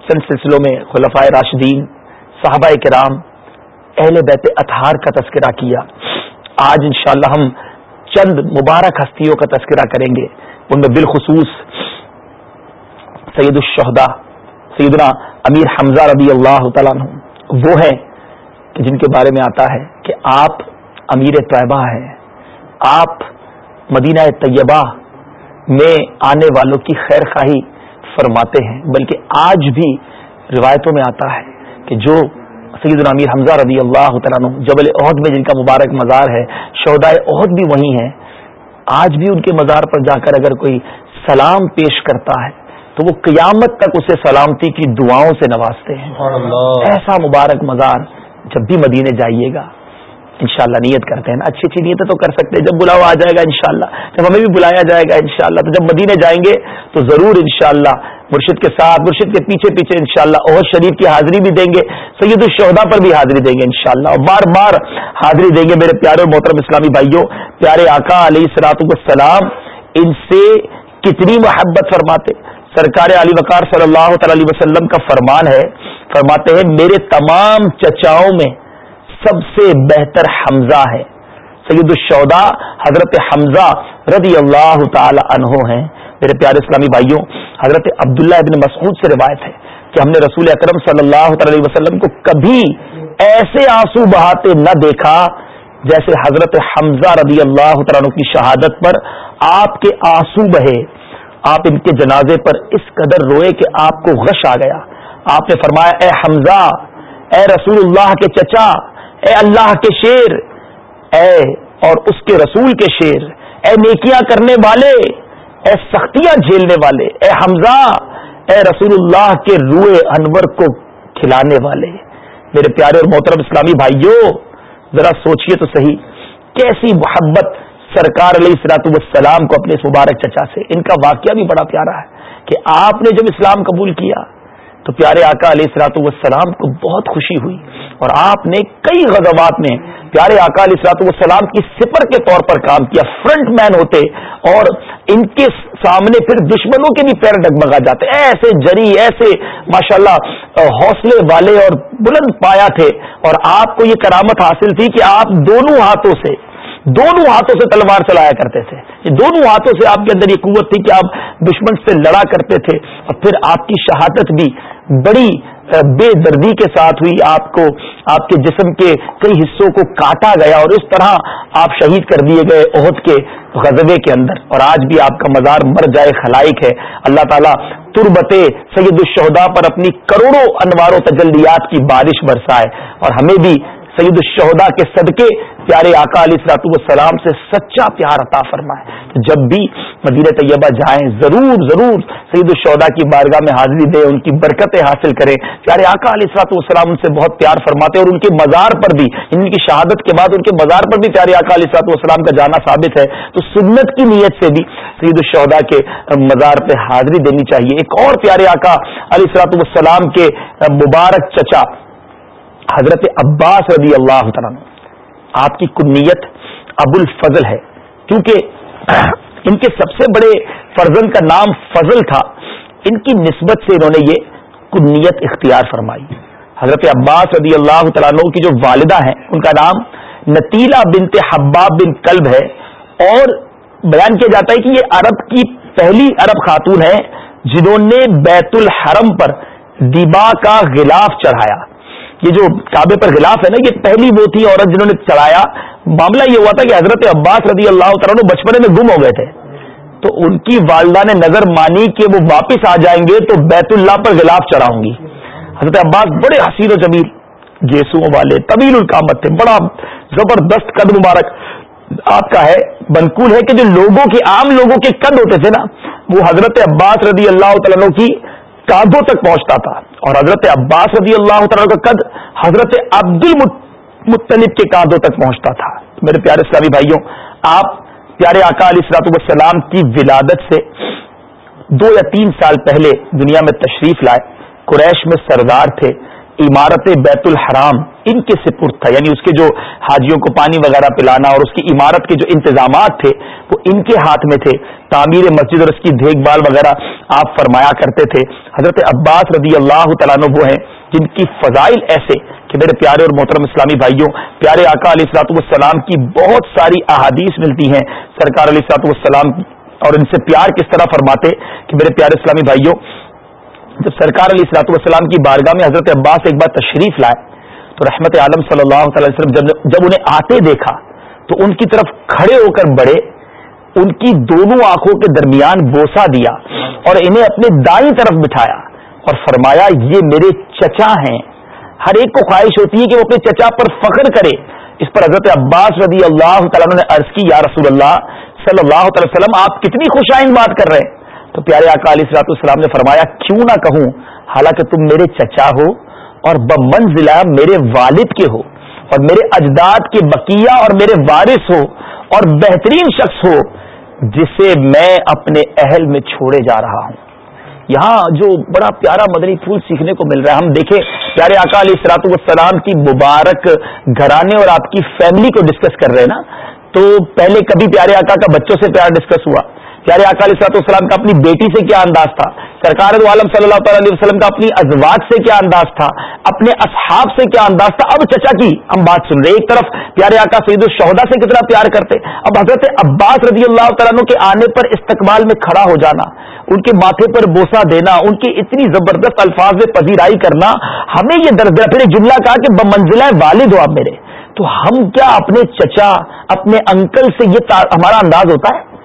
چند سلسلوں میں خلفائے راشدین، صحابہ کرام، اہل بیت اطہار کا تذکرہ کیا۔ آج انشاءاللہ ہم چند مبارک ہستیوں کا تذکرہ کریں گے۔ ان میں بالخصوص سید الشہدا سیدنا امیر حمزہ رضی اللہ تعالیٰ عنہ۔ وہ ہیں کہ جن کے بارے میں آتا ہے کہ آپ امیر طیبہ ہیں۔ آپ مدینہ طیبہ میں آنے والوں کی خیر خواہی فرماتے ہیں۔ بلکہ آج بھی روایتوں میں آتا ہے کہ جو سید العمیر حمزہ رضی اللہ تعالیٰ عنہ، جبل عہد میں جن کا مبارک مزار ہے شہدائے عہد بھی وہی ہیں۔ آج بھی ان کے مزار پر جا کر اگر کوئی سلام پیش کرتا ہے تو وہ قیامت تک اسے سلامتی کی دعاؤں سے نوازتے ہیں۔ ایسا مبارک مزار جب بھی مدینے جائیے گا انشاءاللہ نیت کرتے ہیں۔ نا اچھی اچھی نیتیں تو کر سکتے ہیں۔ جب بلاوا آ جائے گا انشاءاللہ۔ جب ہمیں بھی بلایا جائے گا انشاءاللہ۔ تو جب مدینے جائیں گے تو ضرور انشاءاللہ مرشد کے ساتھ مرشد کے پیچھے پیچھے انشاءاللہ شاء شریف کی حاضری بھی دیں گے سید الشہدا پر بھی حاضری دیں گے انشاءاللہ۔ اور بار بار حاضری دیں گے میرے پیارے اور محترم اسلامی بھائیوں پیارے آقا علیہ سلاط السلام ان سے کتنی محبت فرماتے۔ سرکار علی وقار صلی اللہ تعالی علیہ وسلم کا فرمان ہے، فرماتے ہیں، میرے تمام چچاؤں میں سب سے بہتر حمزہ ہے۔ سید الشودا حضرت حمزہ رضی اللہ تعالی عنہ ہیں۔ میرے پیارے اسلامی بھائیوں، حضرت عبداللہ ابن مسعود سے روایت ہے کہ ہم نے رسول اکرم صلی اللہ تعالی وسلم کو کبھی ایسے آنسو بہاتے نہ دیکھا جیسے حضرت حمزہ رضی اللہ تعالیٰ کی شہادت پر آپ کے آنسو بہے۔ آپ ان کے جنازے پر اس قدر روئے کہ آپ کو غش آ گیا۔ آپ نے فرمایا، اے حمزہ، اے رسول اللہ کے چچا، اے اللہ کے شیر، اے اور اس کے رسول کے شیر، اے نیکیاں کرنے والے، اے سختیاں جھیلنے والے، اے حمزہ، اے رسول اللہ کے روئے انور کو کھلانے والے۔ میرے پیارے اور محترم اسلامی بھائیوں، ذرا سوچئے تو صحیح، کیسی محبت سرکار علیہ السلاط والسلام کو اپنے اس مبارک چچا سے ان کا واقعہ بھی بڑا پیارا ہے کہ آپ نے جب اسلام قبول کیا تو پیارے آقا علیہ السلاط والسلام کو بہت خوشی ہوئی اور آپ نے کئی غزوات میں پیارے آقا علیہ السلاط والسلام کی سپر کے طور پر کام کیا، فرنٹ مین ہوتے اور ان کے سامنے پھر دشمنوں کے بھی پیر ڈگمگا جاتے۔ ایسے جری، ایسے ماشاءاللہ حوصلے والے اور بلند پایا تھے اور آپ کو یہ کرامت حاصل تھی کہ آپ دونوں ہاتھوں سے دونوں ہاتھوں سے تلوار چلایا کرتے تھے۔ یہ دونوں ہاتھوں سے آپ کے اندر یہ قوت تھی کہ آپ دشمن سے لڑا کرتے تھے۔ اور پھر آپ کی شہادت بھی بڑی بے دردی کے ساتھ ہوئی۔ آپ کو، آپ کے جسم کے کئی حصوں کو کاٹا گیا اور اس طرح آپ شہید کر دیے گئے عہد کے غزبے کے اندر۔ اور آج بھی آپ کا مزار مر جائے خلائق ہے۔ اللہ تعالیٰ تربت سید الشہدا پر اپنی کروڑوں انوار و تجلیات کی بارش برسائے۔ اور ہمیں بھی سید الشہدا کے صدقے، پیارے آقا علیہ سلاط والسلام سے سچا پیار عطا فرمائے۔ تو جب بھی مدینہ طیبہ جائیں، ضرور ضرور سید الشہدا کی بارگاہ میں حاضری دیں ان کی برکتیں حاصل کریں۔ پیارے آقا علیہ سلاط والسلام ان سے بہت پیار فرماتے اور ان کے مزار پر بھی، ان کی شہادت کے بعد ان کے مزار پر بھی پیارے آقا علیہ سلاط والسلام کا جانا ثابت ہے۔ تو سنت کی نیت سے بھی سید الشہدا کے مزار پہ حاضری دینی چاہیے۔ ایک اور پیارے آقا علیہ سلاط والسلام کے مبارک چچا حضرت عباس رضی اللہ تعالیٰ آپ کی کنیت ابو الفضل ہے۔ کیونکہ ان کے سب سے بڑے فرزن کا نام فضل تھا، ان کی نسبت سے انہوں نے یہ کنیت اختیار فرمائی۔ حضرت عباس رضی اللہ تعالیٰ عنہ کی جو والدہ ہیں، ان کا نام نتیلا بنت حباب بن کلب ہے۔ اور بیان کیا جاتا ہے کہ یہ عرب کی پہلی عرب خاتون ہے جنہوں نے بیت الحرم پر دیبا کا غلاف چڑھایا۔ یہ جو کعبے پر غلاف ہے نا، یہ پہلی وہ تھی عورت جنہوں نے چڑھایا۔ معاملہ یہ ہوا تھا کہ حضرت عباس رضی اللہ تعالیٰ بچپنے میں گم ہو گئے تھے۔ تو ان کی والدہ نے نظر مانی کہ وہ واپس آ جائیں گے تو بیت اللہ پر غلاف چڑھاؤں گی۔ حضرت عباس بڑے حسین و جمیل گیسو والے طویل القامت تھے، بڑا زبردست قد مبارک۔ آپ کا ہے بنکول ہے کہ جو لوگوں کے، عام لوگوں کے قد ہوتے تھے نا، وہ حضرت عباس رضی اللہ تعالیٰ کی کاندھوں تک پہنچتا تھا۔ اور حضرت عباس رضی اللہ تعالیٰ کا قد حضرت عبد المطلب کے کاندوں تک پہنچتا تھا۔ میرے پیارے اسلامی بھائیوں، آپ پیارے آقا علیہ السلاط والسلام کی ولادت سے دو یا تین سال پہلے دنیا میں تشریف لائے، قریش میں سردار تھے۔ عمارت بیت الحرام ان کے سپرد تھا یعنی اس کے جو حاجیوں کو پانی وغیرہ پلانا اور اس کی عمارت کے جو انتظامات تھے، وہ ان کے ہاتھ میں تھے۔ تعمیر مسجد اور اس کی دیکھ بھال وغیرہ آپ فرمایا کرتے تھے۔ حضرت عباس رضی اللہ تعالیٰ وہ ہیں جن کی فضائل ایسے کہ میرے پیارے اور محترم اسلامی بھائیوں، پیارے آقا علیہ السلاط والسلام کی بہت ساری احادیث ملتی ہیں۔ سرکار علیہ السلاط والسلام اور ان سے پیار کس طرح فرماتے کہ میرے پیارے اسلامی بھائیوں جب سرکار علیہ السلاط والسلام کی بارگاہ میں حضرت عباس ایک بار تشریف لائے، تو رحمت عالم صلی اللہ تعالی وسلم جب جب انہیں آتے دیکھا، تو ان کی طرف کھڑے ہو کر بڑے، ان کی دونوں آنکھوں کے درمیان بوسا دیا اور انہیں اپنے دائیں طرف بٹھایا اور فرمایا، یہ میرے چچا ہیں۔ ہر ایک کو خواہش ہوتی ہے کہ وہ اپنے چچا پر فخر کرے۔ اس پر حضرت عباس رضی اللہ تعالیٰ نے عرض کی، یا رسول اللہ صلی اللہ تعالی وسلم، آپ کتنی خوش آئند بات کر رہے ہیں۔ تو پیارے آقا علیہ السلاط السلام نے فرمایا، کیوں نہ کہوں، حالانکہ تم میرے چچا ہو اور بمنزلہ میرے والد کے ہو اور میرے اجداد کے بقیہ اور میرے وارث ہو اور بہترین شخص ہو، جسے میں اپنے اہل میں چھوڑے جا رہا ہوں۔ یہاں جو بڑا پیارا مدنی پھول سیکھنے کو مل رہا ہے، ہم دیکھیں، پیارے آقا علیہ السلاط والسلام کی مبارک گھرانے اور آپ کی فیملی کو ڈسکس کر رہے ہیں نا؟ تو پہلے کبھی پیارے آقا کا بچوں سے پیار ڈسکس ہوا۔ پیارے اکال صلاحت والسلام کا اپنی بیٹی سے کیا انداز تھا؟ سرکار عالم صلی اللہ تعالی علیہ وسلم کا اپنی ازواج سے کیا انداز تھا؟ اپنے اصحاب سے کیا انداز تھا؟ اب چچا کی ہم بات سن رہے ایک طرف، پیارے آقا سعید الشہدا سے کتنا پیار کرتے اب حضرت عباس رضی اللہ تعالیٰ کے آنے پر استقبال میں کھڑا ہو جانا، ان کے ماتھے پر بوسا دینا، ان کی اتنی زبردست الفاظ میں پذیرائی کرنا، ہمیں یہ درد پھر جملہ کہا کہ بمنزلہ والد ہو آپ میرے۔ تو ہم کیا اپنے چچا، اپنے انکل سے یہ ہمارا انداز ہوتا ہے؟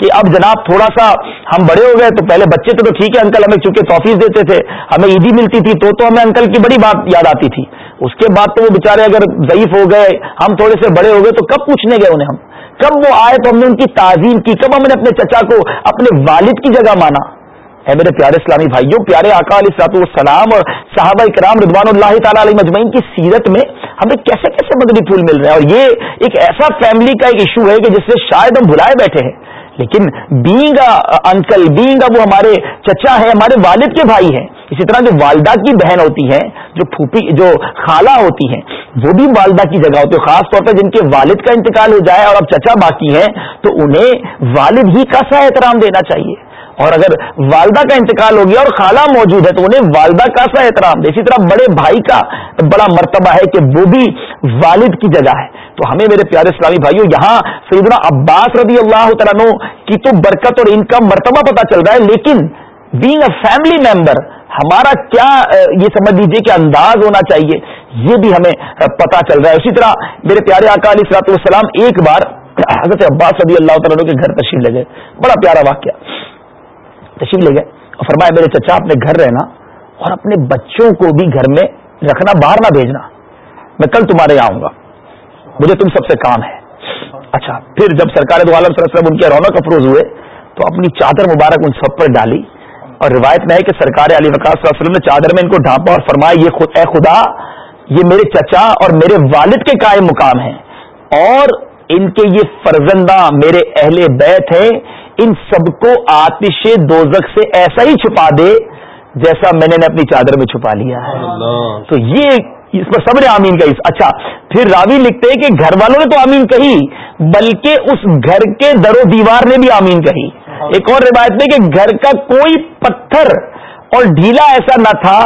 کہ اب جناب تھوڑا سا ہم بڑے ہو گئے تو پہلے بچے تو ٹھیک ہے انکل ہمیں چونکہ توفیز دیتے تھے، ہمیں عیدی ملتی تھی تو تو ہمیں انکل کی بڑی بات یاد آتی تھی۔ اس کے بعد تو وہ بےچارے اگر ضعیف ہو گئے، ہم تھوڑے سے بڑے ہو گئے تو کب پوچھنے گئے انہیں ہم؟ کب وہ آئے تو ہم نے ان کی تعظیم کی؟ کب ہم نے اپنے چچا کو اپنے والد کی جگہ مانا؟ اے میرے پیارے اسلامی بھائیوں، پیارے آقا علیہ سلاط السلام اور صحابہ کرام رضوان اللہ تعالیٰ علیہ مجمعین کی سیرت میں ہمیں کیسے کیسے مدنی پھول مل رہے ہیں؟ اور یہ ایک ایسا فیملی کا ایک ایشو ہے کہ جس سے شاید ہم بھلائے بیٹھے ہیں۔ لیکن بینگ انکل بینگ وہ ہمارے چچا ہے، ہمارے والد کے بھائی ہیں۔ اسی طرح جو والدہ کی بہن ہوتی ہے جو پھوپھی، جو خالہ ہوتی ہیں، وہ بھی والدہ کی جگہ ہوتی ہے خاص طور پر جن کے والد کا انتقال ہو جائے اور اب چچا باقی ہیں، تو انہیں والد ہی کا سا احترام دینا چاہیے۔ اور اگر والدہ کا انتقال ہو گیا اور خالہ موجود ہے تو انہیں والدہ کا سا احترام دے۔ اسی طرح بڑے بھائی کا بڑا مرتبہ ہے کہ وہ بھی والد کی جگہ ہے۔ تو ہمیں میرے پیارے اسلامی بھائیوں یہاں سیدنا عباس رضی اللہ تعالیٰ کی تو برکت اور ان کا مرتبہ پتا چل رہا ہے، لیکن بینگ اے فیملی ممبر ہمارا کیا یہ سمجھ لیجیے کہ انداز ہونا چاہیے، یہ بھی ہمیں پتا چل رہا ہے۔ اسی طرح میرے پیارے علیہ السلاط والسلام، ایک بار حضرت عباس رضی اللہ تعالیٰ کے گھر تشریف لے گئے۔ بڑا پیارا واقعہ۔ تشریف لے گئے اور فرمایا، میرے چچا اپنے گھر رہنا اور اپنے بچوں کو بھی گھر میں رکھنا، باہر نہ بھیجنا۔ میں کل تمہارے یہاں آؤں گا۔ مجھے تم سب سے کام ہے۔ اچھا پھر جب سرکار دو عالم صلی اللہ علیہ وسلم ان کے رونق افروز ہوئے، تو اپنی چادر مبارک ان سب پر ڈالی۔ اور روایت میں ہے کہ سرکار علی وقاص صلی اللہ علیہ وسلم نے چادر میں ان کو ڈھانپا اور فرمایا، یہ خود، اے خدا، یہ میرے چچا اور میرے والد کے قائم مقام ہیں۔ اور ان کے یہ فرزندہ میرے اہل بیت ہیں۔ ان سب کو آتش دوزک سے ایسا ہی چھپا دے جیسا میں نے اپنی چادر میں چھپا لیا ہے۔ تو یہ اس پر سب نے آمین کہی اچھا پھر راوی لکھتے کہ گھر والوں نے تو آمین کہی بلکہ اس گھر کے در و دیوار نے بھی آمین کہی۔ ایک اور روایت میں کہ گھر کا کوئی پتھر اور ڈھیلا ایسا نہ تھا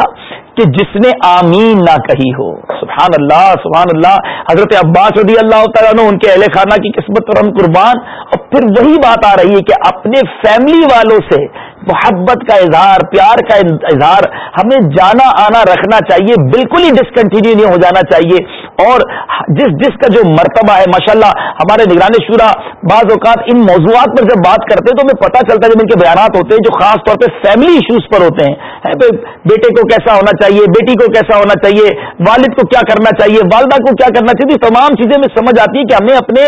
کہ جس نے آمین نہ کہی ہو۔ سبحان اللہ سبحان اللہ حضرت عباس رضی اللہ تعالیٰ عنہ، ان کے اہل خانہ کی قسمت پر ہم قربان۔ اور پھر وہی بات آ رہی ہے کہ اپنے فیملی والوں سے محبت کا اظہار، پیار کا اظہار، ہمیں جانا آنا رکھنا چاہیے، بالکل ہی ڈسکنٹینیو نہیں ہو جانا چاہیے۔ اور جس جس کا جو مرتبہ ہے، ماشاءاللہ، ہمارے نگران شورا بعض اوقات ان موضوعات پر جب بات کرتے ہیں تو ہمیں پتہ چلتا ہے جب ان کے بیانات ہوتے ہیں جو خاص طور پہ فیملی ایشوز پر ہوتے ہیں۔ تو بیٹے کو کیسا ہونا چاہیے، بیٹی کو کیسا ہونا چاہیے، والد کو کیا کرنا چاہیے، والدہ کو کیا کرنا چاہیے تمام چیزیں میں سمجھ آتی ہے کہ ہمیں اپنے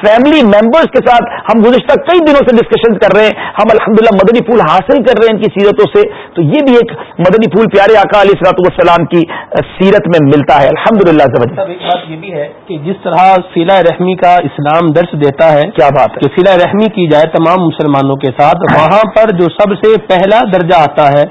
فیملی ممبرس کے ساتھ ہم گزشتہ کئی دنوں سے ڈسکشن کر رہے ہیں۔ ہم الحمدللہ مدنی پھول حاصل کر رہے ہیں ان کی سیرتوں سے۔ تو یہ بھی ایک مدنی پھول پیارے آقا علیہ سلاط والسلام کی سیرت میں ملتا ہے۔ الحمد للہ ایک بات یہ بھی ہے کہ جس طرح سیلا رحمی کا اسلام درس دیتا ہے، کیا بات ہے؟ سیلا رحمی کی جائے تمام مسلمانوں کے ساتھ، وہاں پر جو سب سے پہلا درجہ آتا ہے،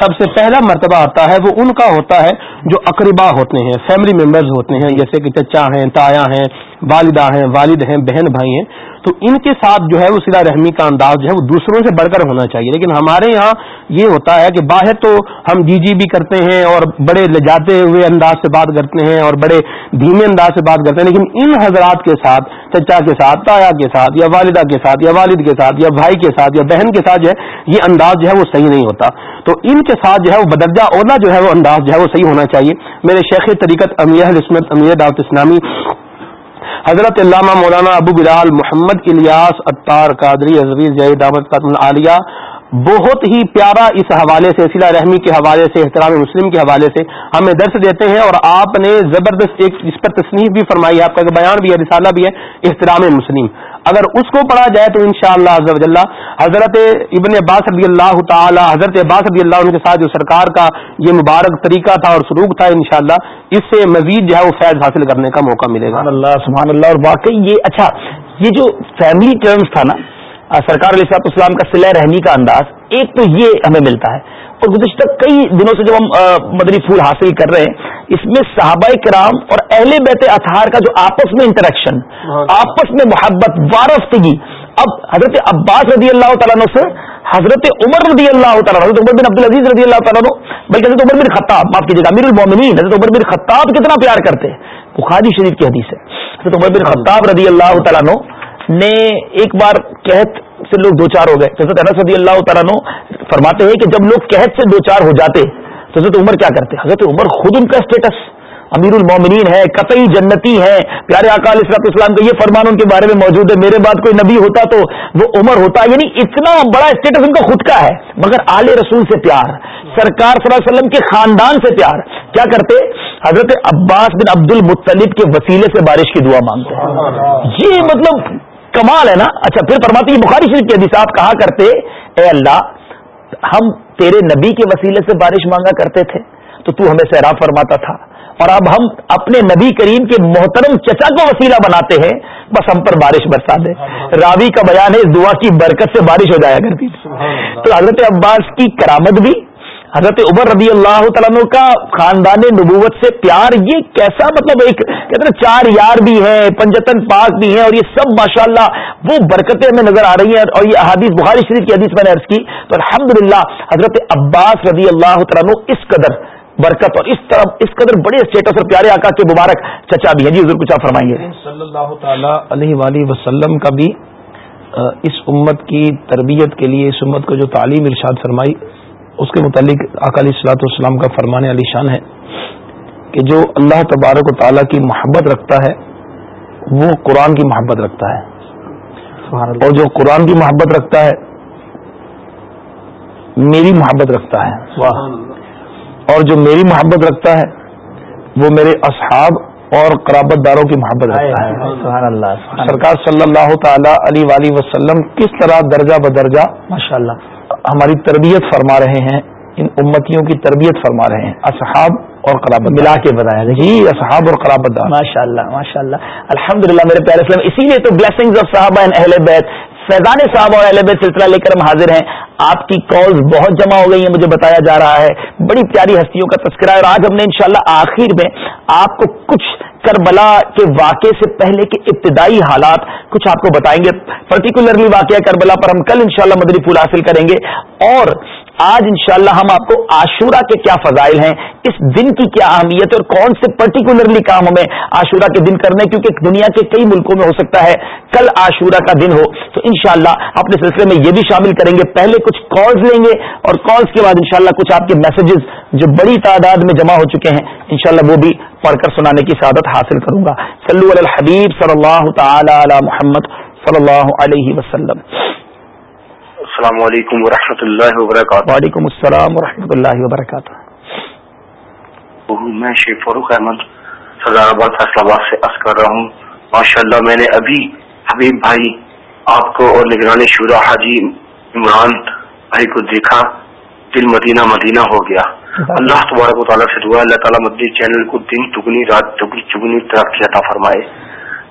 سب سے پہلا مرتبہ آتا ہے، وہ ان کا ہوتا ہے جو اقربا ہوتے ہیں فیملی ممبرز ہوتے ہیں، جیسے کہ چچا ہیں، تایا ہیں، والدہ ہیں، والد ہیں، بہن بھائی ہیں۔ تو ان کے ساتھ جو ہے وہ سلا رحمی کا انداز جو ہے وہ دوسروں سے بڑھ کر ہونا چاہیے۔ لیکن ہمارے یہاں یہ ہوتا ہے کہ باہر تو ہم جی جی بھی کرتے ہیں اور بڑے لجاتے ہوئے انداز سے بات کرتے ہیں اور بڑے دھیمے انداز سے بات کرتے ہیں، لیکن ان حضرات کے ساتھ، چچا کے ساتھ، تایا کے ساتھ، یا والدہ کے ساتھ، یا والد کے ساتھ، یا بھائی کے ساتھ، یا بہن کے ساتھ جو ہے یہ انداز جو ہے وہ صحیح نہیں ہوتا۔ تو ان کے ساتھ جو ہے وہ بدرجہ اولا جو ہے وہ انداز جو ہے وہ صحیح ہونا چاہیے۔ میرے شیخ طریقت امیر عصمت امیر دعوت اسلامی حضرت علامہ مولانا ابو بلال محمد الیاس اطار قادری عزویز جید دعوت قطم العالیہ، بہت ہی پیارا اس حوالے سے سلا رحمی کے حوالے سے، احترام مسلم کے حوالے سے ہمیں درس دیتے ہیں اور آپ نے زبردست ایک اس پر تصنیف بھی فرمائی ہے آپ کا بیان بھی ہے، رسالہ بھی ہے، احترام مسلم۔ اگر اس کو پڑھا جائے تو انشاءاللہ شاء اللہ حضرت ابن عباس رضی اللہ تعالی، حضرت عباس رضی اللہ عنہ کے ساتھ جو سرکار کا یہ مبارک طریقہ تھا اور سلوک تھا انشاءاللہ، اس سے مزید جو ہے وہ فیض حاصل کرنے کا موقع ملے گا۔ اللہ، سبحان اللہ، اور واقعی یہ اچھا یہ جو فیملی ٹرمز تھا نا سرکار علیہ صاحب اسلام کا سلح رحمی کا انداز، ایک تو یہ ہمیں ملتا ہے اور گزشتہ کئی دنوں سے جب ہم مدنی پھول حاصل کر رہے ہیں اس میں صحابہ کرام اور اہل بیت اطہار کا جو آپس میں انٹریکشن آپس میں محبت وارفتگی۔ اب حضرت عباس رضی اللہ تعالیٰ سے حضرت عمر رضی اللہ تعالیٰ حضرت عمر بن عبد العزیز رضی اللہ تعالیٰ بلکہ حضرت عمر بن خطاب معاف کیجیے گا امیر المومنین حضرت عمر بن خطاب کتنا پیار کرتے بخاری شریف کی حدیث ہے۔ حضرت عمر بن خطاب رضی اللہ تعالیٰ نے ایک بار کہت سے لوگ دو چار ہو گئے۔ حضرت انس رضی اللہ تعالیٰ نو فرماتے ہیں کہ جب لوگ قحط سے دو چار ہو جاتے، تو حضرت عمر کیا کرتے؟ حضرت عمر خود ان کا اسٹیٹس امیر المومنین ہے، قطعی جنتی ہے پیارے اکال اسرات اسلام کا یہ فرمان ان کے بارے میں موجود ہے۔ میرے بعد کوئی نبی ہوتا تو وہ عمر ہوتا یعنی اتنا بڑا اسٹیٹس ان کا خود کا ہے۔ مگر آل رسول سے پیار، سرکار صلی اللہ علیہ وسلم کے خاندان سے پیار۔ کیا کرتے؟ حضرت عباس بن عبد المطلب کے وسیلے سے بارش کی دعا مانگتے۔ ہیں یہ مطلب کمال ہے نا؟ اچھا پھر فرماتی بخاری شریف کے حدیث آپ کہا کرتے؟ اے اللہ ہم تیرے نبی کے وسیلے سے بارش مانگا کرتے تھے تو تو ہمیں سیراب فرماتا تھا۔ اور اب ہم اپنے نبی کریم کے محترم چچا کو وسیلہ بناتے ہیں بس ہم پر بارش برسا دے۔ راوی کا بیان ہے اس دعا کی برکت سے بارش ہو جایا کرتی تو حضرت عباس کی کرامت بھی حضرت عمر رضی اللہ تعالیٰ کا خاندان نبوت سے پیار، یہ کیسا مطلب ایک کہتے ہیں چار یار بھی ہیں، پنجتن پاک بھی ہیں اور یہ سب ماشاءاللہ وہ برکتیں ہمیں نظر آ رہی ہیں اور یہ حدیث بخاری شریف کی حدیث میں نے عرض کی۔ تو الحمد حضرت عباس رضی اللہ تعالیٰ اس قدر برکت اور اس طرح اس قدر بڑے اسٹیٹس اور پیارے آقا کے مبارک چچا بھی ہیں۔ جی حضور کچھ آپ فرمائیں گے صلی اللہ تعالی علیہ وسلم کا بھی اس امت کی تربیت کے لیے، اس امت کو جو تعلیم ارشاد فرمائی اس کے متعلق اکالی صلاحت والسلام کا فرمانے علی شان ہے کہ جو اللہ تبارک و تعالیٰ کی محبت رکھتا ہے وہ قرآن کی محبت رکھتا ہے۔ اور جو قرآن کی محبت رکھتا ہے میری محبت رکھتا ہے۔ اور جو میری محبت رکھتا ہے وہ میرے اصحاب اور قرابت داروں کی محبت رکھتا ہے۔ سرکار صلی اللہ تعالی علیہ وسلم کس طرح درجہ بدرجہ ماشاء اللہ ہماری تربیت فرما رہے ہیں ان امتیوں کی تربیت فرما رہے ہیں اصحاب اور قرابت ملا کے بتایا جی اصحاب اور قرابت ماشاء اللہ ماشاء اللہ الحمد میرے پیارے اسلام اسی لیے تو بلیسنگز آف صحابہ اہل بیت فیضان صاحب اور اہل بیت سلسلہ لے کر ہم حاضر ہیں۔ آپ کی کالز بہت جمع ہو گئی ہیں، مجھے بتایا جا رہا ہے۔ بڑی پیاری ہستیوں کا تذکرہ ہے اور آج ہم نے انشاءاللہ آخر میں آپ کو کچھ کربلا کے واقعے سے پہلے کے ابتدائی حالات کچھ آپ کو بتائیں گے۔ پرٹیکولرلی واقعہ کربلا پر ہم کل انشاءاللہ مدری پھول حاصل کریں گے۔ اور آج انشاءاللہ ہم آپ کو آشورہ کے کیا فضائل ہیں، اس دن کی کیا اہمیت ہے اور کون سے پرٹیکولرلی کام ہمیں آشورہ کے دن کرنے کیونکہ دنیا کے کئی ملکوں میں ہو سکتا ہے، کل آشورہ کا دن ہو۔ تو انشاءاللہ اپنے سلسلے میں یہ بھی شامل کریں گے۔ پہلے کچھ کالز لیں گے اور کالز کے بعد انشاءاللہ کچھ آپ کے میسجز جو بڑی تعداد میں جمع ہو چکے ہیں انشاءاللہ وہ بھی پڑھ کر سنانے کی سعادت حاصل کروں گا۔ صلو علی الحبیب صلی اللہ تعالی علی محمد صلی اللہ علیہ وسلم۔ السلام علیکم ورحمۃ اللہ وبرکاتہ۔ وعلیکم السلام ورحمۃ اللہ وبرکاتہ میں شیخ فاروق احمد سردار آباد فیصلہ آباد سے عرض کر رہا ہوں۔ ماشاءاللہ میں نے ابھی حبیب بھائی آپ کو اور نگرانی شورا حاجی عمران بھائی کو دیکھا دل مدینہ مدینہ ہو گیا۔ اللہ تبارک و تعالیٰ سے دعا اللہ تعالیٰ مدنی چینل کو دن دگنی رات دگنی چگنی ترقی عطا فرمائے۔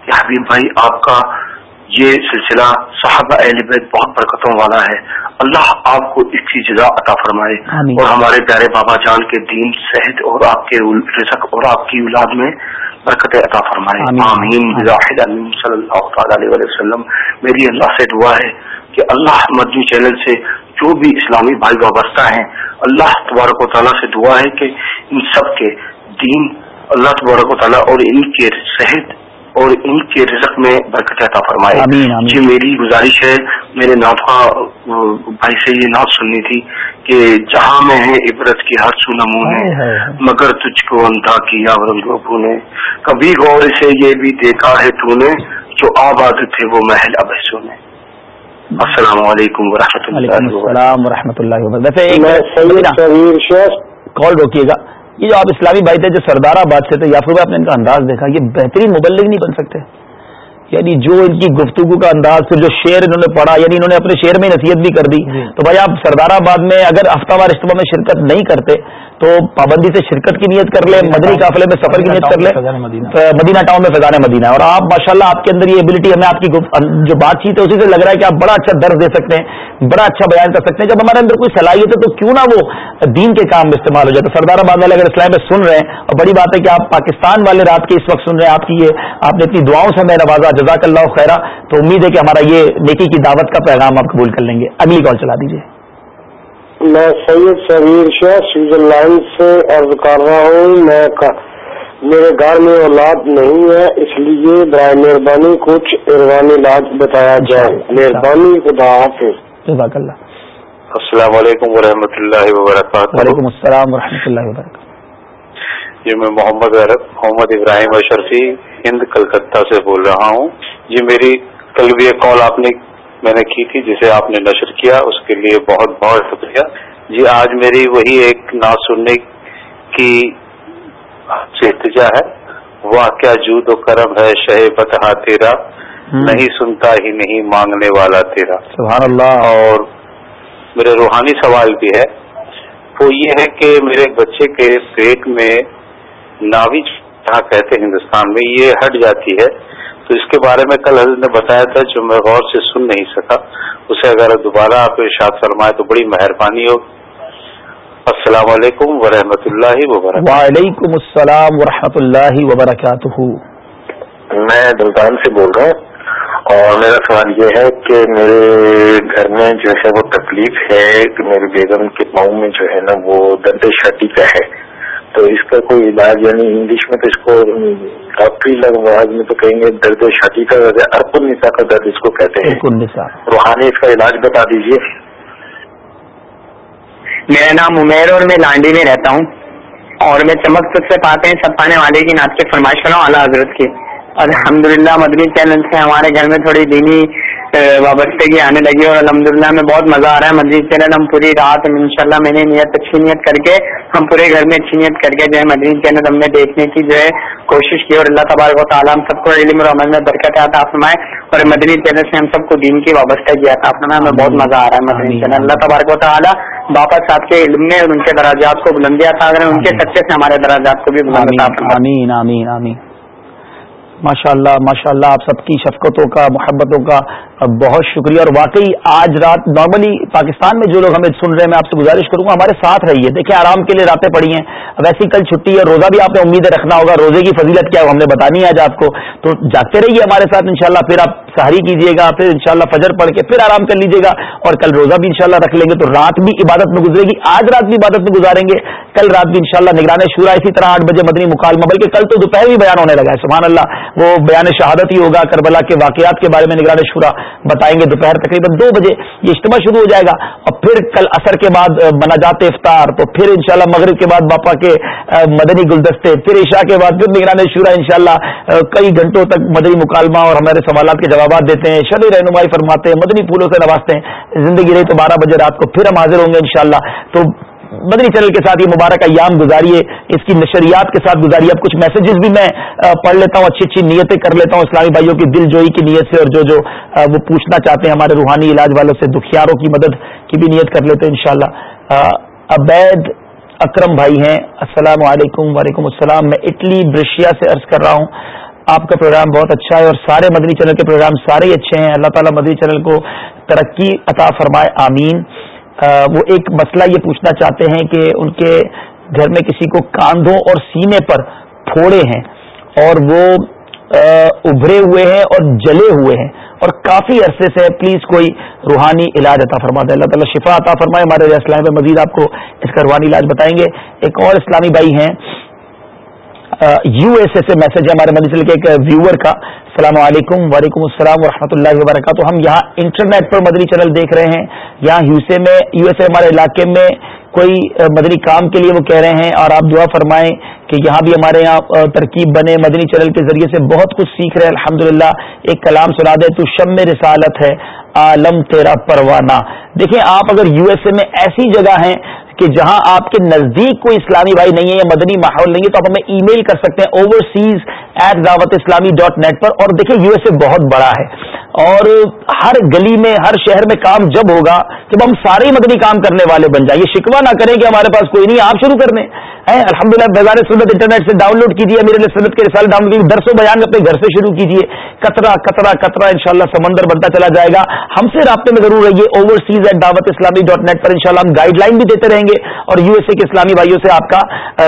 کہ حبیب بھائی آپ کا یہ سلسلہ صحابہ اہل بیت بہت برکتوں والا ہے۔ اللہ آپ کو اس کی جزا عطا فرمائے۔ اور ہمارے پیارے بابا جان کے دین صحت اور آپ کے رزق اور آپ کی اولاد میں برکت عطا فرمائے۔ آمین, آمین, آمین, آمین صلی اللہ تعالیٰ علیہ وسلم میری اللہ سے دعا ہے کہ اللہ مدنی جی چینل سے جو بھی اسلامی بھائی وابستہ ہیں اللہ تبارک و تعالیٰ سے دعا ہے کہ ان سب کے دین اللہ تبارک و تعالیٰ اور ان کے صحت اور ان کے رزق میں برکت عطا فرمائے۔ یہ جی، میری گزارش ہے میرے نافا بھائی سے یہ نعت سننی تھی کہ جہاں میں ہے عبرت کی ہر سو نمو ہے مگر تجھ کو انتہا کیا ورنگوپو نے کبھی غور سے یہ بھی دیکھا ہے تو نے جو آباد تھے وہ محل ابحسوں نے السلام علیکم ورحمۃ اللہ السلام ورحمۃ اللہ وبرکاتہ۔ کال روکیے گا۔ یہ جو آپ اسلامی بھائی تھے جو سردار آباد سے تھے یا پھر آپ نے ان کا انداز دیکھا یہ بہترین مبلغ نہیں بن سکتے۔ یعنی جو ان کی گفتگو کا انداز پھر جو شعر انہوں نے پڑھا یعنی انہوں نے اپنے شعر میں نصیحت بھی کر دی۔ تو بھائی آپ سردار آباد میں اگر ہفتہ وار اجتماع میں شرکت نہیں کرتے تو پابندی سے شرکت کی نیت کر لے مدنی قافلے میں سفر کی نیت کر لے مدینہ ٹاؤن میں فضان مدینہ۔ اور آپ ماشاءاللہ آپ کے اندر یہ ایبلٹی ہمیں آپ کی جو بات چیت ہے اسی سے لگ رہا ہے کہ آپ بڑا اچھا درد دے سکتے ہیں بڑا اچھا بیان کر سکتے ہیں۔ جب ہمارے اندر کوئی صلاحیت ہے تو کیوں نہ وہ دین کے کام میں استعمال ہو جاتا سردار آباد والے اگر اسلام میں سن رہے ہیں اور بڑی بات ہے کہ آپ پاکستان والے رات کے اس وقت سن رہے ہیں آپ کی یہ آپ نے اتنی دعاؤں سے ہمیں نوازا جزاک اللہ خیرہ۔ تو امید ہے کہ ہمارا یہ نیکی کی دعوت کا پیغام آپ قبول کر لیں گے۔ اگلی کال چلا دیجیے میں سید شبیر شاہ سوئٹزرلینڈ سے عرض کر رہا ہوں میں میرے گھر میں اولاد نہیں ہے اس لیے برائے مہربانی کچھ ایروانی علاج بتایا جائے۔ مہربانی خدا اللہ۔ السلام علیکم ورحمۃ اللہ وبرکاتہ۔ وعلیکم السلام ورحمۃ اللہ وبرکاتہ۔ جی میں محمد محمد ابراہیم اشرفی ہند کلکتہ سے بول رہا ہوں۔ جی میری کل بھی ایک کال آپ نے میں نے کی تھی جسے آپ نے نشر کیا اس کے لیے بہت بہت شکریہ۔ جی آج میری وہی ایک نا سننے کی التجا ہے۔ واقعہ جود و کرم ہے شہ بتہ تیرا۔ نہیں سنتا ہی نہیں مانگنے والا تیرا۔ سبحان اللہ۔ اور میرے روحانی سوال بھی ہے۔ وہ یہ ہے کہ میرے بچے کے پیٹ میں ناوی جہاں کہتے ہندوستان میں یہ ہٹ جاتی ہے۔ تو اس کے بارے میں کل حضرت نے بتایا تھا جو میں غور سے سن نہیں سکا اسے اگر دوبارہ آپ ارشاد فرمائے تو بڑی مہربانی ہو۔ السلام علیکم ورحمۃ اللہ وبرکاتہ۔ وعلیکم السلام ورحمۃ اللہ وبرکاتہ۔ میں دلطان سے بول رہا ہوں اور میرا سوال یہ ہے کہ میرے گھر میں جو ہے وہ تکلیف ہے کہ میری بیگم کے پاؤں میں جو ہے نا وہ درد شٹی کا ہے۔ تو اس کا کوئی علاج یعنی انگلش میں تو اس کو ڈاکٹری مواز میں تو کہیں گے درد شادی کا درد ارب النسا کا درد اس کو کہتے ہیں۔ روحانی اس کا علاج بتا دیجیے میرا نام عمیر اور میں لانڈی میں رہتا ہوں۔ اور میں چمک سب سے پاتے ہیں سب پانے والے کی نعت کے فرمائش کر رہا ہوں اعلیٰ حضرت کی۔ الحمدللہ مدنی چینل سے ہمارے گھر میں تھوڑی دینی وابستگی آنے لگی اور الحمدللہ میں بہت مزہ آ رہا ہے۔ مدنی چینل ہم پوری رات ان شاء اللہ میں نے نیت اچھی نیت کر کے ہم پورے گھر میں اچھی نیت کر کے جو ہے مدنی چینل ہم نے دیکھنے کی جو ہے کوشش کی اور اللہ تبارک و تعالیٰ ہم سب کو علم اور عمل میں برکت عطا فرمائے اور مدنی چینل سے ہم سب کو دین کی وابستگی عطا فرمائے۔ ہمیں بہت مزہ آ رہا ہے مدنی چینل۔ اللہ تبارک و تعالیٰ باپا صاحب کے علم میں اور ان کے دراجات کو بلندی عطا کریں۔ ان کے سچے سے ہمارے دراجات کو بھی بلند ماشاء اللہ ماشاء اللہ آپ سب کی شفقتوں کا محبتوں کا بہت شکریہ اور واقعی آج رات نارملی پاکستان میں جو لوگ ہمیں سن رہے ہیں، میں آپ سے گزارش کروں گا، ہمارے ساتھ رہیے۔ دیکھیں، آرام کے لیے راتیں پڑی ہیں۔ ویسے کل چھٹی ہے روزہ بھی آپ نے امید رکھنا ہوگا۔ روزے کی فضیلت کیا ہم نے بتانی ہے آج آپ کو۔ تو جاگتے رہیے ہمارے ساتھ، انشاءاللہ پھر آپ سہری کیجیے گا، پھر انشاءاللہ فجر پڑھ کے پھر آرام کر لیجیے گا اور کل روزہ بھی انشاءاللہ رکھ لیں گے۔ تو رات بھی عبادت میں گزرے گی، آج رات بھی عبادت میں گزاریں گے۔ کل رات بھی انشاءاللہ نگران شورا اسی طرح آٹھ بجے مدنی مکالمہ، بلکہ کل تو دوپہر بھی بیان ہونے لگا ہے۔ سبحان اللہ، وہ بیان شہادت ہی ہوگا کربلا کے واقعات کے بارے میں نگران شورا۔ بتائیں گے دوپہر تقریباً دو بجے یہ اجتماع شروع ہو جائے گا اور پھر کل اثر کے بعد مناجات افطار، تو پھر انشاءاللہ مغرب کے بعد باپا کے مدنی گلدستے، پھر عشاء کے بعد پھر نگران شورا انشاءاللہ کئی گھنٹوں تک مدنی مکالمہ اور ہمارے سوالات کے جوابات دیتے ہیں شرح رہنمائی فرماتے ہیں، مدنی پھولوں سے نوازتے ہیں، زندگی رہی تو بارہ بجے رات کو پھر ہم حاضر ہوں گے انشاءاللہ، تو مدنی چینل کے ساتھ یہ مبارک ایام گزاریے، اس کی نشریات کے ساتھ گزاریے۔ اب کچھ میسجز بھی میں پڑھ لیتا ہوں، اچھی اچھی نیتیں کر لیتا ہوں اسلامی بھائیوں کی دل جوئی کی نیت سے اور جو جو وہ پوچھنا چاہتے ہیں ہمارے روحانی علاج والوں سے، دکھیاروں کی مدد کی بھی نیت کر لیتے ہیں انشاءاللہ۔ عبید اکرم بھائی ہیں، السلام علیکم، وعلیکم السلام۔ میں اٹلی، برشیا سے عرض کر رہا ہوں۔ آپ کا پروگرام بہت اچھا ہے اور سارے مدنی چینل کے پروگرام سارے ہی اچھے ہیں۔ اللہ تعالیٰ مدنی چینل کو ترقی عطا فرمائے، آمین۔ وہ ایک مسئلہ یہ پوچھنا چاہتے ہیں کہ ان کے گھر میں کسی کو کاندھوں اور سینے پر پھوڑے ہیں اور وہ ابھرے ہوئے ہیں اور جلے ہوئے ہیں اور کافی عرصے سے پلیز کوئی روحانی علاج عطا فرما دے اللہ تعالیٰ شفا عطا فرمائے، ہمارے اسلام میں مزید آپ کو اس کا روحانی علاج بتائیں گے۔ ایک اور اسلامی بھائی ہیں یو ایس اے سے میسج ہے ہمارے مدیسل کے ایک ویور کا۔ السلام علیکم، وعلیکم السلام ورحمۃ اللہ وبرکاتہ۔ ہم یہاں انٹرنیٹ پر مدنی چینل دیکھ رہے ہیں۔ یہاں یو ایس اے میں یو ایس اے ہمارے علاقے میں کوئی مدنی کام کے لیے وہ کہہ رہے ہیں۔ اور آپ دعا فرمائیں کہ یہاں بھی ہمارے یہاں ترکیب بنے، مدنی چینل کے ذریعے سے بہت کچھ سیکھ رہے۔ ہیں الحمد ایک کلام سنا دے تو شم میں رسالت ہے، عالم تیرا پروانہ۔ دیکھیں، آپ اگر یو ایس اے میں ایسی جگہ ہیں کہ جہاں آپ کے نزدیک کوئی اسلامی بھائی نہیں ہے یا مدنی ماحول نہیں ہے تو آپ ہمیں ای میل کر سکتے ہیں over Cs at Dawat Islami dot net پر۔ اور دیکھیں یو ایس اے بہت بڑا ہے۔ اور ہر گلی میں، ہر شہر میں کام جب ہوگا، جب ہم سارے مدنی کام کرنے والے بن جائیں۔ یہ شکوا نہ کریں کہ ہمارے پاس کوئی نہیں، آپ شروع کر دیں۔ الحمد للہ بازار سنت انٹرنیٹ سے ڈاؤن لوڈ کیجیے میرے لیے سنت کے رسال ڈاؤن لوڈ درس و بیان اپنے گھر سے شروع کیجیے کترا کترا کترا ان سمندر بنتا چلا جائے گا۔ ہم سے رابطے میں ضرور رہیے۔ Overseas at Dawat Islami dot net پر ان ہم گائیڈ لائن بھی دیتے رہیں گے۔ اور یو ایس اے کے اسلامی بھائیوں سے آپ کا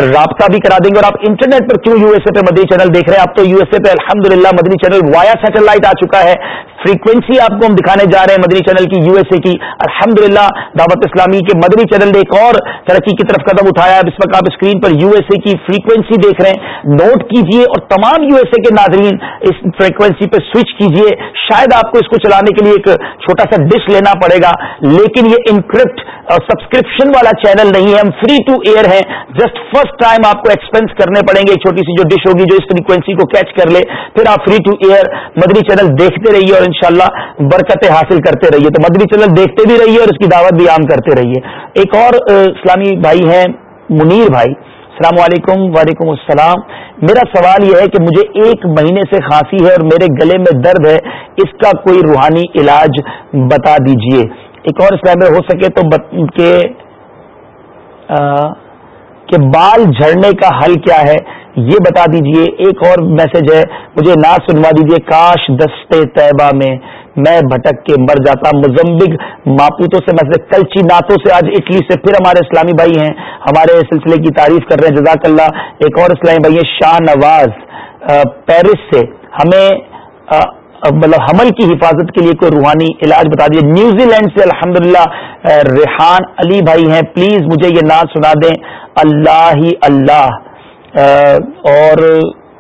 رابطہ بھی کرا دیں گے۔ اور آپ انٹرنیٹ پر کیوں یو ایس اے پہ مدنی چینل دیکھ رہے ہیں؟ آپ تو یو ایس اے پہ الحمد مدنی چینل وایا سیٹلائٹ آ چکا ہے. فریکوینسی آپ کو ہم دکھانے جا رہے ہیں مدنی چینل کی یو ایس اے کی. الحمد دعوت اسلامی کے مدنی چینل نے ایک اور ترقی کی طرف قدم اٹھایا ہے. اس وقت آپ اسکرین پر یو ایس اے کی فریکوینسی دیکھ رہے ہیں. نوٹ کیجیے اور تمام یو ایس اے کے ناظرین اس فریکوینسی پہ سوئچ کیجیے. شاید آپ کو اس کو چلانے کے لیے ایک چھوٹا سا ڈش لینا پڑے گا. لیکن یہ انکرپٹ سبسکرپشن uh, والا چینل نہیں ہے. ہم فری ٹو ایئر ہیں. جسٹ فرسٹ ٹائم آپ کو ایکسپینس کرنے پڑیں گے. ایک چھوٹی سی جو ڈش ہوگی جو اس فریکوینسی اسی کو کیچ کر لے، پھر آپ free to air Madani channel دیکھتے رہیے اور انشاءاللہ برکتیں حاصل کرتے رہیے۔ تو مدنی چینل دیکھتے بھی رہیے اور اس کی دعوت بھی عام کرتے رہیے۔ ایک اور اسلامی بھائی ہیں، منیر بھائی۔ السلام علیکم، وعلیکم السلام۔ میرا سوال یہ ہے کہ مجھے ایک مہینے سے کھانسی ہے اور میرے گلے میں درد ہے، اس کا کوئی روحانی علاج بتا دیجیے۔ ایک اور اسلام میں ہو سکے تو بط... کہ، آ... کہ بال جھڑنے کا حل کیا ہے۔ یہ بتا دیجیے، ایک اور میسج ہے، مجھے نہ سنوا دیجیے، کاش دستے طیبہ میں میں بھٹک کے مر جاتا مزمبگ ماپوتوں سے میں کل چیناتوں سے آج اٹلی سے پھر ہمارے اسلامی بھائی ہیں، ہمارے سلسلے کی تعریف کر رہے ہیں، جزاک اللہ۔ ایک اور اسلامی بھائی ہیں، شاہ نواز۔ پیرس سے ہمیں مطلب حمل کی حفاظت کے لیے کوئی روحانی علاج بتا دیجیے نیوزی لینڈ سے الحمدللہ ریحان علی بھائی ہیں۔ پلیز مجھے یہ نام سنا دیں۔ اللہ ہی اللہ۔ اور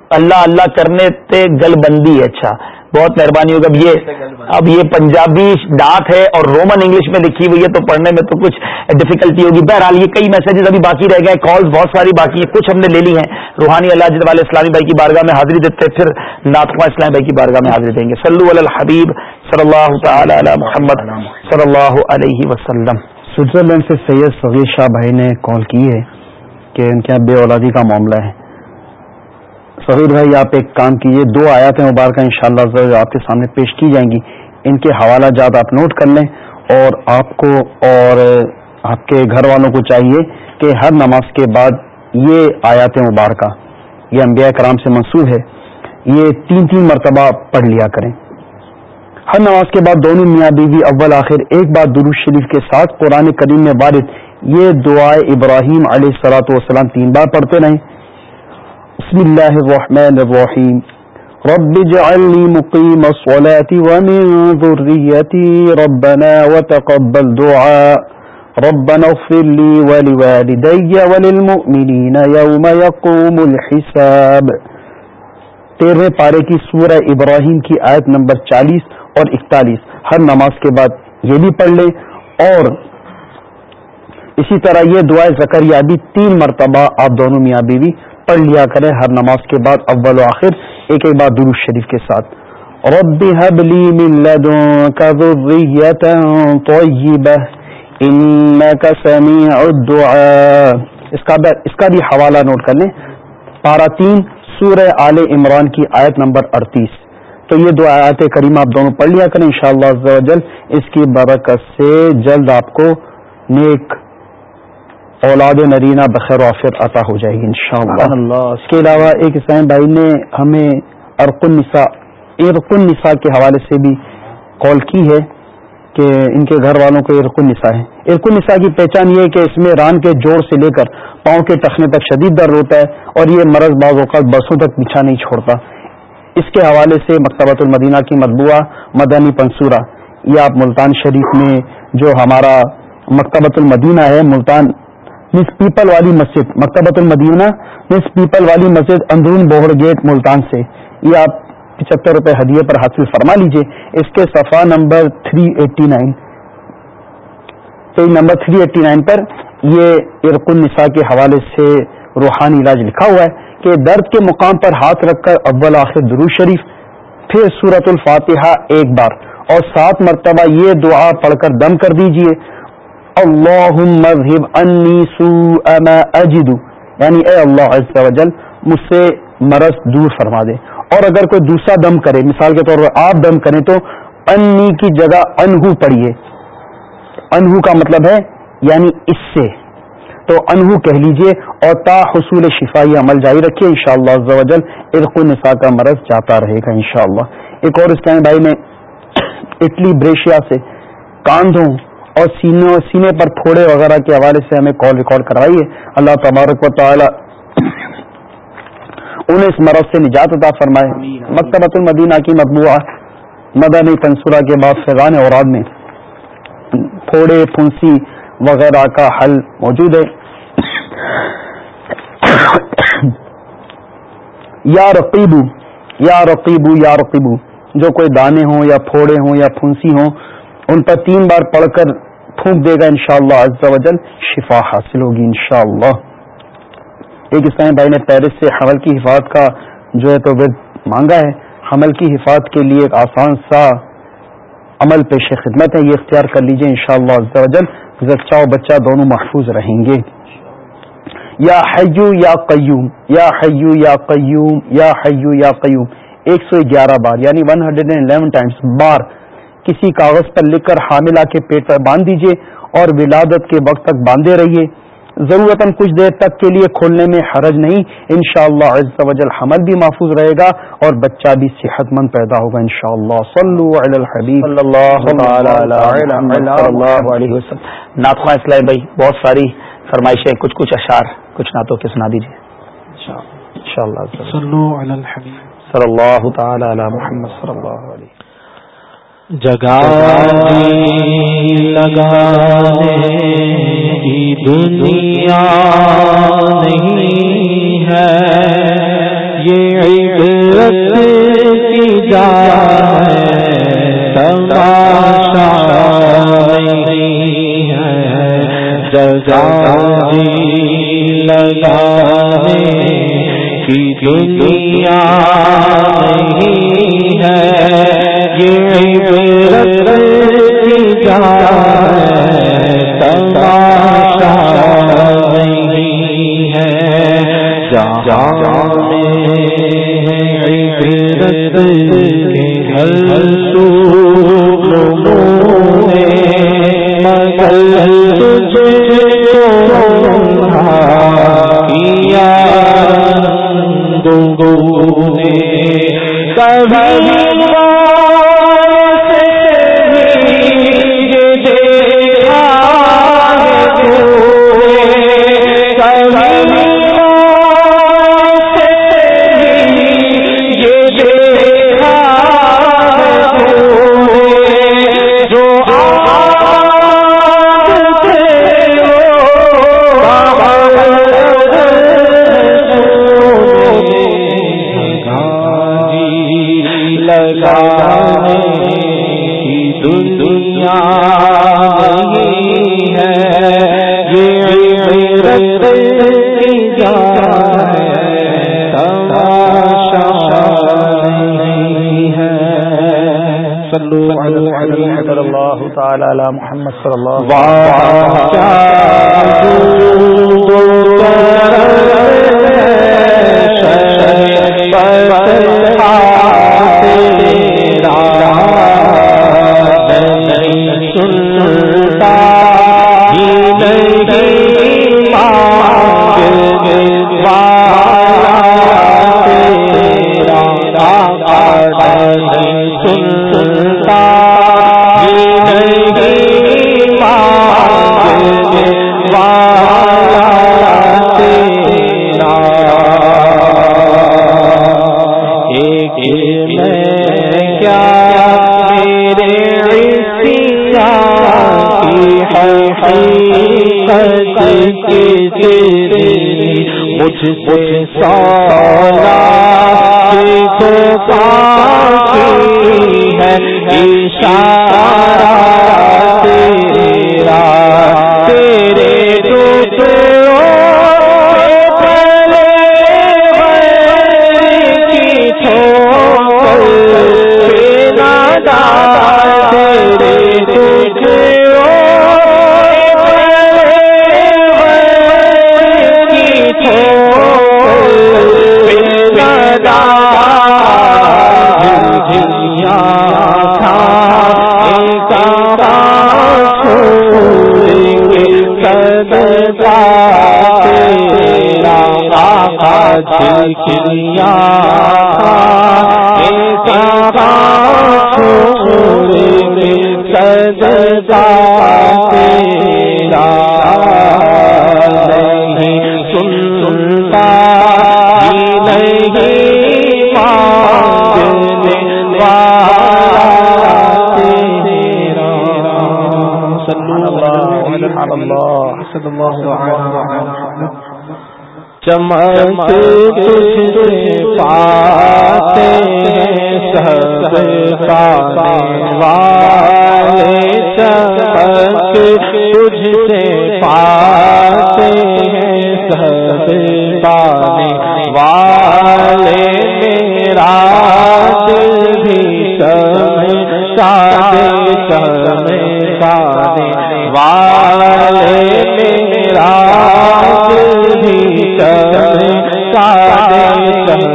اللہ اللہ کرنے تے گل بندی ہے اچھا۔ بہت مہربانی ہوگا اب یہ اب یہ پنجابی ڈاک ہے اور رومن انگلش میں لکھی ہوئی ہے، تو پڑھنے میں تو کچھ ڈفیکلٹی ہوگی۔ بہرحال یہ کئی میسجز ابھی باقی رہ گئے کالز بہت ساری باقی ہیں، کچھ ہم نے لے لی ہیں۔ روحانی اللہ والے اسلامی بھائی کی بارگاہ میں حاضری دیتے، پھر ناطما اسلامی بھائی کی بارگاہ میں حاضری دیں گے۔ صلی الحبیب صلی اللہ تعالی علی محمد صلی اللہ علیہ وسلم۔ سوئٹزرلینڈ سے سید فقیر شاہ بھائی نے کال کی ہے۔ کہ ان کے یہاں بے اولادی کا معاملہ ہے۔ فقیر بھائی، آپ ایک کام کیجیے دو آیات مبارکہ ان شاء اللہ آپ کے سامنے پیش کی جائیں گی۔ ان کے حوالہ جات آپ نوٹ کر لیں اور آپ کو اور آپ کے گھر والوں کو چاہیے کہ ہر نماز کے بعد یہ آیات مبارکہ، یہ انبیاء کرام سے منسوخ ہے، یہ تین تین مرتبہ پڑھ لیا کریں۔ ہر نماز کے بعد دونوں میاں بیوی اول آخر ایک بار درود شریف کے ساتھ قرآن کریم میں وارد یہ دعائے ابراہیم علیہ سلاۃ والسلام تین بار پڑھتے رہیں۔ بسم اللہ الرحمن الرحیم۔ رب اجعلني مقيم الصلاة ومن ذريتي ربنا وتقبل دعاء ربنا اغفر لي ولوالدي وللمؤمنين يوم يقوم الحساب۔ تیرہویں پارے کی سورہ ابراہیم کی آیت نمبر چالیس اور اکتالیس۔ ہر نماز کے بعد یہ بھی پڑھ لیں اور اسی طرح یہ دعائیں زکریا بھی تین مرتبہ آپ دونوں میاں بیوی پڑھ لیا کریں ہر نماز کے بعد اول و آخر، ایک ایک بار درود شریف کے ساتھ۔ رب هب لي من لدنك ذرية طيبة إنك سميع الدعاء۔ اس کا اس کا بھی حوالہ نوٹ کر لیں۔ پارا تین، سورہ آل عمران کی آیت نمبر اڑتیس۔ تو یہ دو آیات کریم آپ دونوں پڑھ لیا کریں انشاءاللہ شاء اللہ اس کی برکت سے جلد آپ کو نیک اولاد نرینہ بخیر وافر عطا ہو جائے گی انشاءاللہ۔ اللہ اس کے علاوہ ایک اسلام بھائی نے ہمیں ارق النساء ارق النساء کے حوالے سے بھی کال کی ہے کہ ان کے گھر والوں کو ارق النساء ہے۔ ارق النساء کی پہچان یہ ہے کہ اس میں ران کے جوڑ سے لے کر پاؤں کے ٹخنے تک شدید درد ہوتا ہے اور یہ مرض بعض اوقات برسوں تک پیچھا نہیں چھوڑتا۔ اس کے حوالے سے مکتبۃ المدینہ کی مطبوعہ مدنی پنصورہ یہ آپ ملتان شریف میں جو ہمارا مکتبۃ المدینہ ہے ملتان مس پیپل والی مسجد مکتبۃ المدینہ مس پیپل والی مسجد اندرون بوہر گیٹ ملتان سے یہ آپ پچہتر روپے ہدیے پر حاصل فرما لیجیے اس کے صفحہ نمبر 389 پیج نمبر 389 پر یہ ارق النساء کے حوالے سے روحانی علاج لکھا ہوا ہے کہ درد کے مقام پر ہاتھ رکھ کر اول آخر درو شریف پھر سورت الفاتحہ ایک بار اور سات مرتبہ یہ دعا پڑھ کر دم کر دیجیے اللہ انی اجد یعنی اے اللہ عز و جل مجھ سے مرض دور فرما دے۔ اور اگر کوئی دوسرا دم کرے، مثال کے طور پر آپ دم کریں تو انی کی جگہ انہو پڑھیے۔ انہو کا مطلب ہے یعنی اس سے۔ تو انہو کہہ لیجیے اور تا حصول شفائی عمل جاری رکھیے۔ ان شاء اللہ ارق النساء کا مرض جاتا رہے گا انشاءاللہ۔ ایک اور اسلام بھائی نے اٹلی بریشیا سے کاندھوں اور سینے سینے پر پھوڑے وغیرہ کے حوالے سے ہمیں کال ریکارڈ کروائی ہے اللہ تبارک و تعالی انہیں اس مرض سے نجات عطا فرمائے۔ مکتبۃ المدینہ کی مطبوعہ، مدنی تنسورہ کے بعد فیضان اوراد میں پھوڑے پھنسی وغیرہ کا حل موجود ہے۔ یا رقیبو یا رقیبو یا رقیبو، جو کوئی دانے ہوں یا پھوڑے ہوں یا پھنسی ہوں، ان پر تین بار پڑھ کر پھونک دے گا انشاءاللہ شاء اللہ شفا حاصل ہوگی انشاءاللہ۔ ایک اسلامی بھائی نے پیرس سے حمل کی حفاظت کا جو ہے تو ورد مانگا ہے۔ حمل کی حفاظت کے لیے ایک آسان سا عمل پیش خدمت ہے، یہ اختیار کر لیجیے ان شاء اللہ زچہ و بچہ دونوں محفوظ رہیں گے۔ یا حیو یا قیوم، یا حیو یا قیوم، یا حیو یا قیوم۔ ایک سو گیارہ بار یعنی one hundred and eleven times بار کسی کاغذ پر لکھ کر حاملہ کے پیٹ پر باندھ دیجیے اور ولادت کے وقت تک باندھے رہیے۔ ضرورت کچھ دیر تک کے لیے کھولنے میں حرج نہیں۔ انشاءاللہ شاء اللہ حمل بھی محفوظ رہے گا اور بچہ بھی صحت مند پیدا ہوگا ان شاء اللہ صلی ناتخوا اسلام بھائی بہت ساری فرمائشیں کچھ کچھ اشعار کچھ نعتوں کے سنا دیجیے صلی اللہ تعالی علی محمد صلی اللہ علیہ جگہ لگانے کی دنیا نہیں ہے یہ عبرت کی جا تماشا نہیں ہے جگہ لگانے کی دنیا نہیں ہے یہ تماشا کیا سجدا چمک تجھ سے پاتے سب پانے والے چمک تجھ سے پاتے سب پانے والے میرا دل بھی سمجھتا دے سمجھانے والے میرا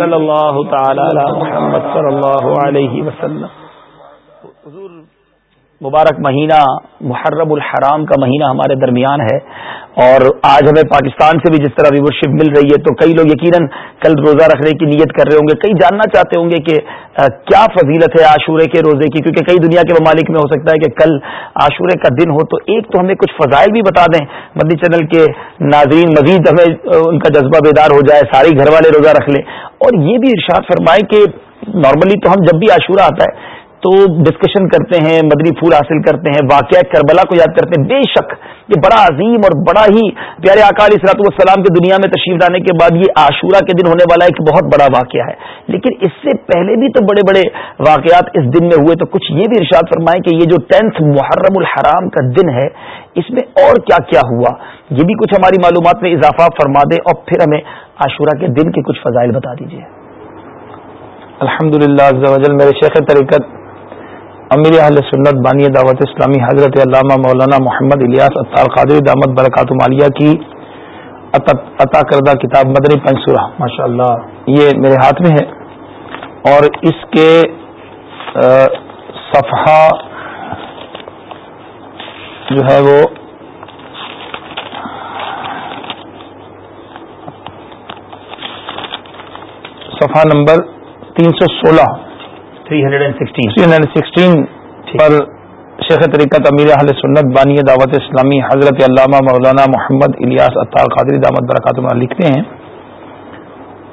صلی اللہ تعالی محمد صلی اللہ علیہ وسلم حضور مبارک مہینہ محرم الحرام کا مہینہ ہمارے درمیان ہے۔ اور آج ہمیں پاکستان سے بھی جس طرح ویورشپ مل رہی ہے، تو کئی لوگ یقیناً کل روزہ رکھنے کی نیت کر رہے ہوں گے۔ کئی جاننا چاہتے ہوں گے کہ کیا فضیلت ہے عاشورے کے روزے کی؟ کیونکہ کئی دنیا کے ممالک میں ہو سکتا ہے کہ کل عاشورے کا دن ہو، تو ایک تو ہمیں کچھ فضائل بھی بتا دیں۔ مدنی چینل کے ناظرین مزید ہمیں ان کا جذبہ بیدار ہو جائے، ساری گھر والے روزہ رکھ لیں۔ اور یہ بھی ارشاد فرمائے کہ نارملی تو ہم جب بھی عاشورہ آتا ہے تو ڈسکشن کرتے ہیں، مدنی پھول حاصل کرتے ہیں، واقعہ کربلا کو یاد کرتے ہیں۔ بے شک یہ بڑا عظیم اور بڑا ہی پیارے اکال اسرات والسلام کی دنیا میں تشریف لانے کے بعد یہ عاشورہ کے دن ہونے والا ایک بہت بڑا واقعہ ہے۔ لیکن اس سے پہلے بھی تو بڑے بڑے واقعات اس دن میں ہوئے، تو کچھ یہ بھی ارشاد فرمائیں کہ یہ جو ٹینتھ محرم الحرام کا دن ہے، اس میں اور کیا کیا ہوا؟ یہ بھی کچھ ہماری معلومات میں اضافہ فرما دے اور پھر ہمیں عاشورہ کے دن کے کچھ فضائل بتا دیجیے الحمد للہ میرے شیخ طریقت امیر اہل سنت بانی دعوت اسلامی حضرت علامہ مولانا محمد الیاس اطار قادر دامت برکات مالیہ کی عطا کردہ کتاب مدنی پنسورہ ماشاء اللہ یہ میرے ہاتھ میں ہے۔ اور اس کے صفحہ جو ہے وہ صفحہ نمبر تین سو سولہ۔ Three hundred and sixteen three hundred sixteen پر شیخ طریقت امیر اہل سنت بانی دعوت اسلامی حضرت علامہ مولانا محمد الیاس اطار قادری دامت برکات لکھتے ہیں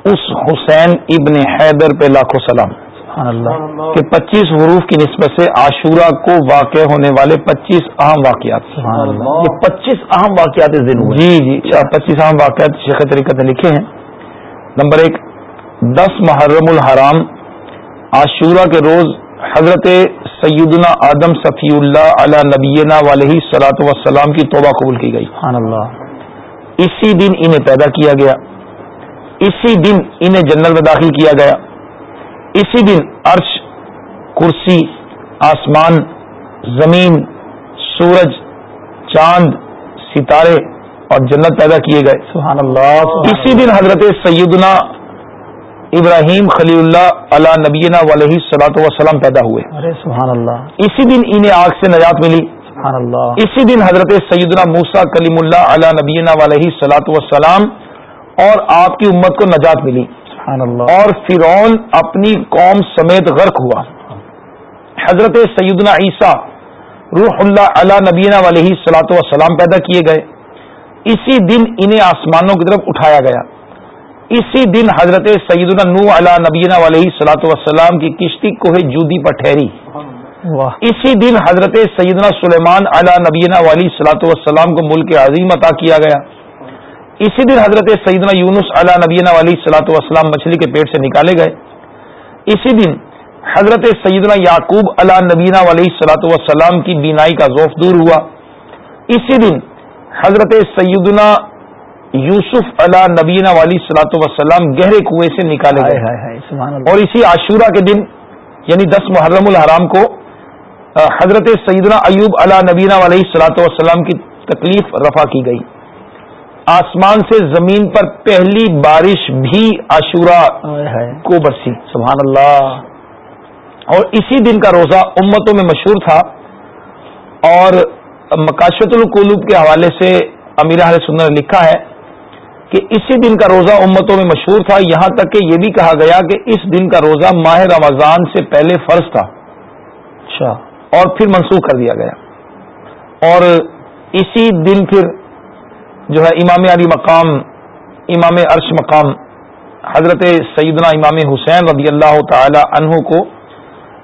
اس حسین ابن حیدر پہ لاکھوں سلام۔ کہ پچیس حروف کی نسبت سے عاشورہ کو واقع ہونے والے پچیس اہم واقعات۔ یہ پچیس اہم واقعات اس دن جی جی۔ پچیس اہم واقعات شیخ طریقت نے لکھے ہیں۔ نمبر ایک دس محرم الحرام عاشورہ کے روز حضرت سیدنا آدم صفی اللہ علی نبینا علیہ سلاۃ وسلام کی توبہ قبول کی گئی۔ اللہ اسی دن انہیں پیدا کیا گیا۔ اسی دن انہیں جنرل میں داخل کیا گیا۔ اسی دن عرش کرسی آسمان زمین سورج چاند ستارے اور جنت پیدا کیے گئے۔ سبحان اللہ اسی دن حضرت سیدنا ابراہیم خلی اللہ علیہ نبینا علیہ سلاۃ وسلام پیدا ہوئے۔ ارے سبحان اللہ اسی دن انہیں آگ سے نجات ملی۔ سبحان اللہ اسی دن حضرت سیدنا موسا کلیم اللہ علیہ نبینا علیہ سلاۃ وسلام اور آپ کی امت کو نجات ملی۔ سبحان اللہ اور فرعون اپنی قوم سمیت غرق ہوا۔ حضرت سیدنا عیسیٰ روح اللہ علیہ نبینا علیہ سلاۃ وسلام پیدا کیے گئے۔ اسی دن انہیں آسمانوں کی طرف اٹھایا گیا۔ اسی دن حضرت سیدنا نو علیہ نبینا علیہ سلاۃ وسلام کی کشتی کوہ جودی پر ٹھہری۔ اسی دن حضرت سیدنا سلیمان علیہ نبینا علیہ سلاۃ وسلام کو ملک عظیم عطا کیا گیا۔ اسی دن حضرت سیدنا یونس علیہ نبینا علیہ سلاۃ وسلام مچھلی کے پیٹ سے نکالے گئے۔ اسی دن حضرت سیدنا یعقوب علیہ نبینا علیہ سلاۃ وسلام کی بینائی کا ذوف دور ہوا۔ اسی دن حضرت سیدنا یوسف علیہ نبینا والی سلاۃ وسلام گہرے کنویں سے نکالے گئے. اور اسی عاشورہ کے دن یعنی دس محرم الحرام کو حضرت سیدنا ایوب علیہ نبینا علیہ سلاۃ وسلام کی تکلیف رفع کی گئی۔ آسمان سے زمین پر پہلی بارش بھی عاشورہ کو برسی۔ سبحان اللہ۔ اور اسی دن کا روزہ امتوں میں مشہور تھا۔ اور مکاشت القلوب کے حوالے سے امیر نے لکھا ہے کہ اسی دن کا روزہ امتوں میں مشہور تھا۔ یہاں تک کہ یہ بھی کہا گیا کہ اس دن کا روزہ ماہ رمضان سے پہلے فرض تھا۔ اچھا۔ اور پھر منسوخ کر دیا گیا۔ اور اسی دن پھر جو ہے امام علی مقام امام عرش مقام حضرت سیدنا امام حسین رضی اللہ تعالی عنہ کو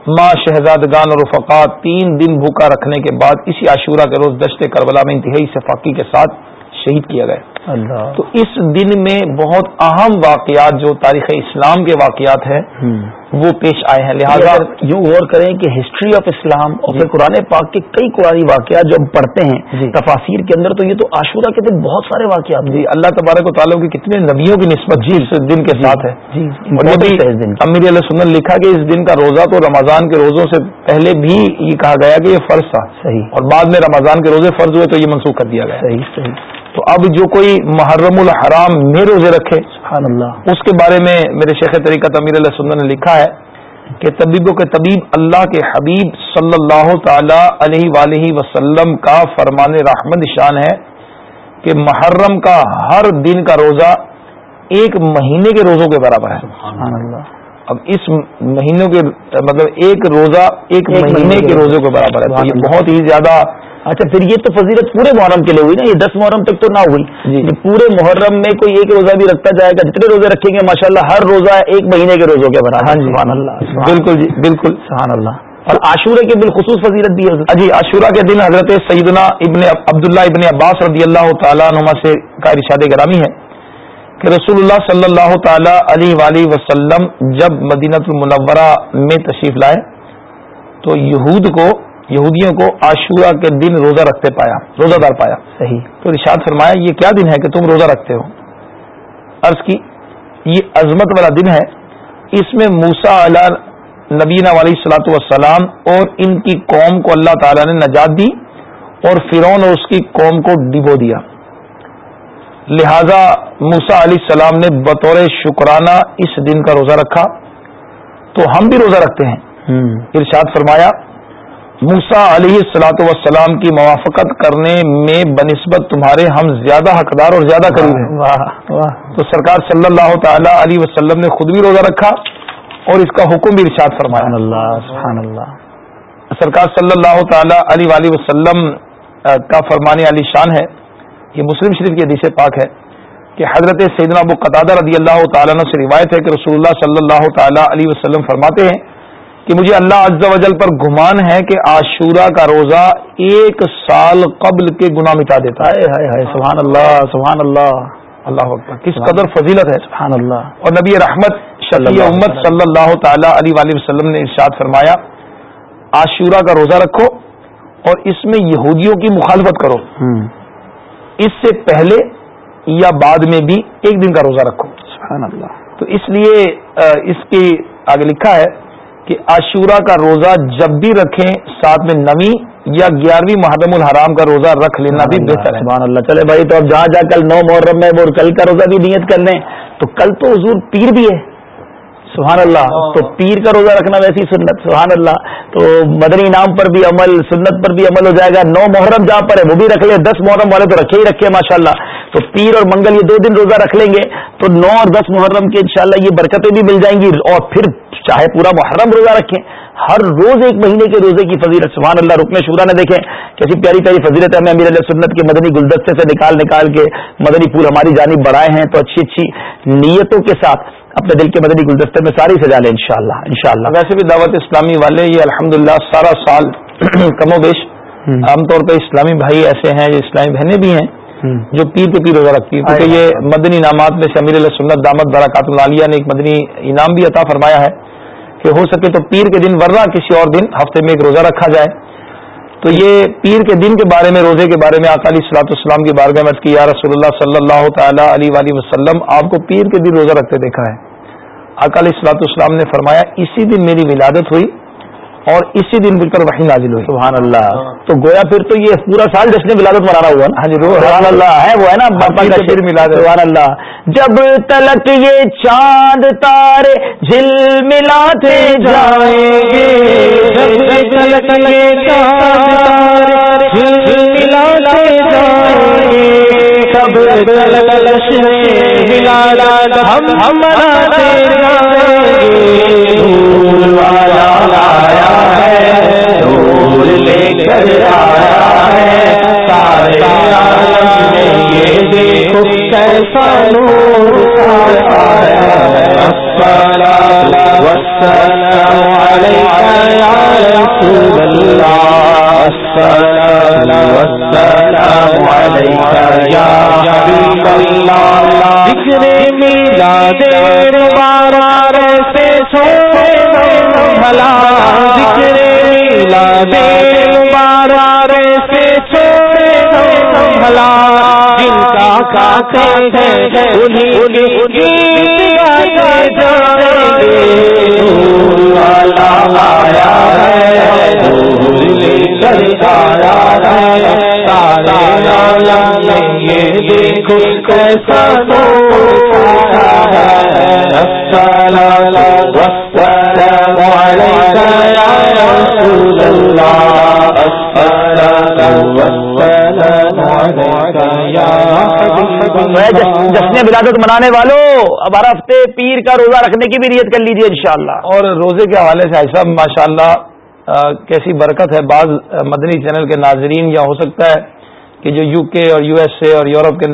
ماں شہزادگان اور رفقات تین دن بھوکا رکھنے کے بعد اسی عاشورہ کے روز دشت کربلا میں انتہائی صفاقی کے ساتھ شہید کیا گیا۔ اللہ۔ تو اس دن میں بہت اہم واقعات جو تاریخ اسلام کے واقعات ہیں وہ پیش آئے ہیں۔ لہٰذا یوں غور کریں کہ ہسٹری آف اسلام اور پھر قرآن پاک کے کئی قرآن واقعات جو ہم پڑھتے ہیں جی۔ تفاصیر کے اندر تو یہ تو عاشورہ کے دن بہت سارے واقعات جی۔ اللہ تبارک و تعالیٰ کی کتنے نبیوں کی نسبت جی۔ اس دن کے ساتھ ہے۔ جی۔ کی۔ امیر علیہ سنت لکھا کہ اس دن کا روزہ تو رمضان کے روزوں سے پہلے بھی یہ کہا گیا کہ یہ فرض تھا۔ صحیح۔ اور بعد میں رمضان کے روزے فرض ہوئے تو یہ منسوخ کر دیا گیا۔ صحیح صحیح۔ تو اب جو کوئی محرم الحرام میں روزے رکھے سبحان اللہ۔ اس کے بارے میں میرے شیخ طریقت امیر علیہ سنت نے لکھا ہے کہ طبیبوں کے طبیب اللہ کے حبیب صلی اللہ تعالی علیہ وآلہ وسلم کا فرمان رحمت شان ہے کہ محرم کا ہر دن کا روزہ ایک مہینے کے روزوں کے برابر ہے۔ سبحان اللہ۔ اب اس مہینوں کے مطلب ایک روزہ ایک ایک مہینے مہینے کے روزوں کے برابر ہے۔ یہ۔ بہت ہی زیادہ اچھا پھر یہ تو فضیلت پورے محرم کے لیے ہوئی نا یہ دس محرم تک تو نہ ہوئی۔ جی۔ پورے محرم میں کوئی ایک روزہ بھی رکھتا جائے گا جتنے روزے رکھیں گے ماشاءاللہ ہر روزہ ایک مہینے کے روزوں کے برابر۔ ہاں جی۔ سبحان اللہ بالکل جی بالکل۔ سبحان اللہ۔ اور عاشورے کے بالخصوص فضیلت بھی ہے۔ جی عاشورہ کے دن حضرت سیدنا ابن عبداللہ ابن عباس رضی اللہ تعالیٰ نما سے کا ارشاد گرامی ہے کہ رسول اللہ صلی اللہ تعالی علیہ وآلہ وسلم جب مدینہ المنورہ میں تشریف لائے تو یہود کو یہودیوں کو عاشورہ کے دن روزہ رکھتے پایا روزہ دار پایا۔ صحیح۔ تو ارشاد فرمایا یہ کیا دن ہے کہ تم روزہ رکھتے ہو؟ عرض کی یہ عظمت والا دن ہے۔ اس میں موسا علیہ نبینہ علیہ السلاۃ والسلام اور ان کی قوم کو اللہ تعالی نے نجات دی اور فرون اور اس کی قوم کو ڈبو دیا۔ لہذا موسا علیہ السلام نے بطور شکرانہ اس دن کا روزہ رکھا۔ تو ہم بھی روزہ رکھتے ہیں۔ ارشاد فرمایا موسا علیہ السلاۃ وسلام کی موافقت کرنے میں بنسبت تمہارے ہم زیادہ حقدار اور زیادہ قریب ہیں۔ تو سرکار صلی اللہ تعالی علیہ وسلم نے خود بھی روزہ رکھا اور اس کا حکم بھی ارشاد فرمایا۔ اللہ سبحان اللہ۔ سرکار صلی اللہ تعالی علیہ وسلم کا فرمانے علی شان ہے۔ یہ مسلم شریف کی حدیث پاک ہے کہ حضرت سیدنا ابو قطادہ رضی اللہ تعالیٰ سے روایت ہے کہ رسول اللہ صلی اللہ تعالی علیہ وسلم فرماتے ہیں کہ مجھے اللہ عز و جل پر گمان ہے کہ عاشورہ کا روزہ ایک سال قبل کے گناہ مٹا دیتا ہے۔ سبحان اللہ سبحان اللہ۔ اللہ اکبر۔ کس قدر فضیلت ہے۔ سبحان اللہ۔ اور نبی رحمت امت صلی اللہ تعالی علیہ وسلم نے ارشاد فرمایا عاشورہ کا روزہ رکھو اور اس میں یہودیوں کی مخالفت کرو۔ اس سے پہلے یا بعد میں بھی ایک دن کا روزہ رکھو۔ سبحان اللہ۔ تو اس لیے اس کی آگے لکھا ہے کہ عاشورہ کا روزہ جب بھی رکھیں ساتھ میں نمی یا گیارہویں محرم الحرام کا روزہ رکھ لینا بھی بہتر ہے۔ سبحان اللہ۔ چلے بھائی تو اب جہاں جا کل نو محرم میں وہ کل کا روزہ بھی نیت کر لیں۔ تو کل تو حضور پیر بھی ہے۔ سبحان اللہ تو پیر کا روزہ رکھنا ویسی سنت سبحان اللہ تو مدنی نام پر بھی عمل سنت پر بھی عمل ہو جائے گا نو محرم جہاں پر ہے وہ بھی رکھ لیں دس محرم والے تو رکھے ہی رکھے ماشاء اللہ تو پیر اور منگل یہ دو دن روزہ رکھ لیں گے تو نو اور دس محرم کے انشاءاللہ یہ برکتیں بھی مل جائیں گی اور پھر چاہے پورا محرم روزہ رکھیں۔ ہر روز ایک مہینے کے روزے کی فضیلت سبحان اللہ رکن شورا نے دیکھیں کیسی پیاری پیاری فضیلت ہے ہمیں امیر علیہ سنت کے مدنی گلدستے سے نکال نکال کے مدنی پھول ہماری جانب بڑھائے ہیں۔ تو اچھی اچھی نیتوں کے ساتھ اپنے دل کے مدنی گلدستے میں ساری سجا لیں انشاءاللہ انشاءاللہ۔ ویسے بھی دعوت اسلامی والے یہ الحمدللہ سارا سال [CLEARS THROAT] کم و بیش عام طور پہ اسلامی بھائی ایسے ہیں جو اسلامی بہنیں بھی ہیں جو پیر کے پیر روزہ رکھتی ہیں کیونکہ یہ مدنی انعامات میں سے امیر علیہ سنت دامت برکات العالیہ نے ایک مدنی انعام بھی عطا فرمایا ہے۔ کہ ہو سکے تو پیر کے دن ورنہ کسی اور دن ہفتے میں ایک روزہ رکھا جائے۔ تو یہ پیر کے دن کے بارے میں، روزے کے بارے میں اکالی صلاحت السلام کی بارگاہ میں کی، یا رسول اللہ صلی اللہ تعالی علیہ وآلہ وسلم، آپ کو پیر کے دن روزہ رکھتے دیکھا ہے۔ اکالی صلاحت السلام نے فرمایا، اسی دن میری ولادت ہوئی۔ اور اسی دن مل کر وہی نازل ہوئی. سبحان اللہ. تو گویا پھر تو یہ پورا سال جشن ولادت منانا ہوا نا؟ ہاں جی سبحان اللہ. ہے وہ ہے نا؟ باپا کا شیر ملاد سبحان اللہ. جب تلک یہ چاند تارے جھل ملاتے جائیں گے. جب تلک یہ چاند تارے جھل ملاتے جائیں گے. تب تلک ملا ہم ہم بھلا ذکر میلاد مبارک جن ہیں انہیں والا آیا ہے دھول ہے یہ دیکھو کیسا نور ہے یا رسول اللہ جشن ولادت منانے والوں اب ہر ہفتے پیر کا روزہ رکھنے کی بھی نیت کر لیجیے انشاءاللہ۔ اور روزے کے حوالے سے ایسا ماشاء اللہ کیسی برکت ہے بعض مدنی چینل کے ناظرین یا ہو سکتا ہے کہ جو یو کے اور یو ایس اے اور یورپ کے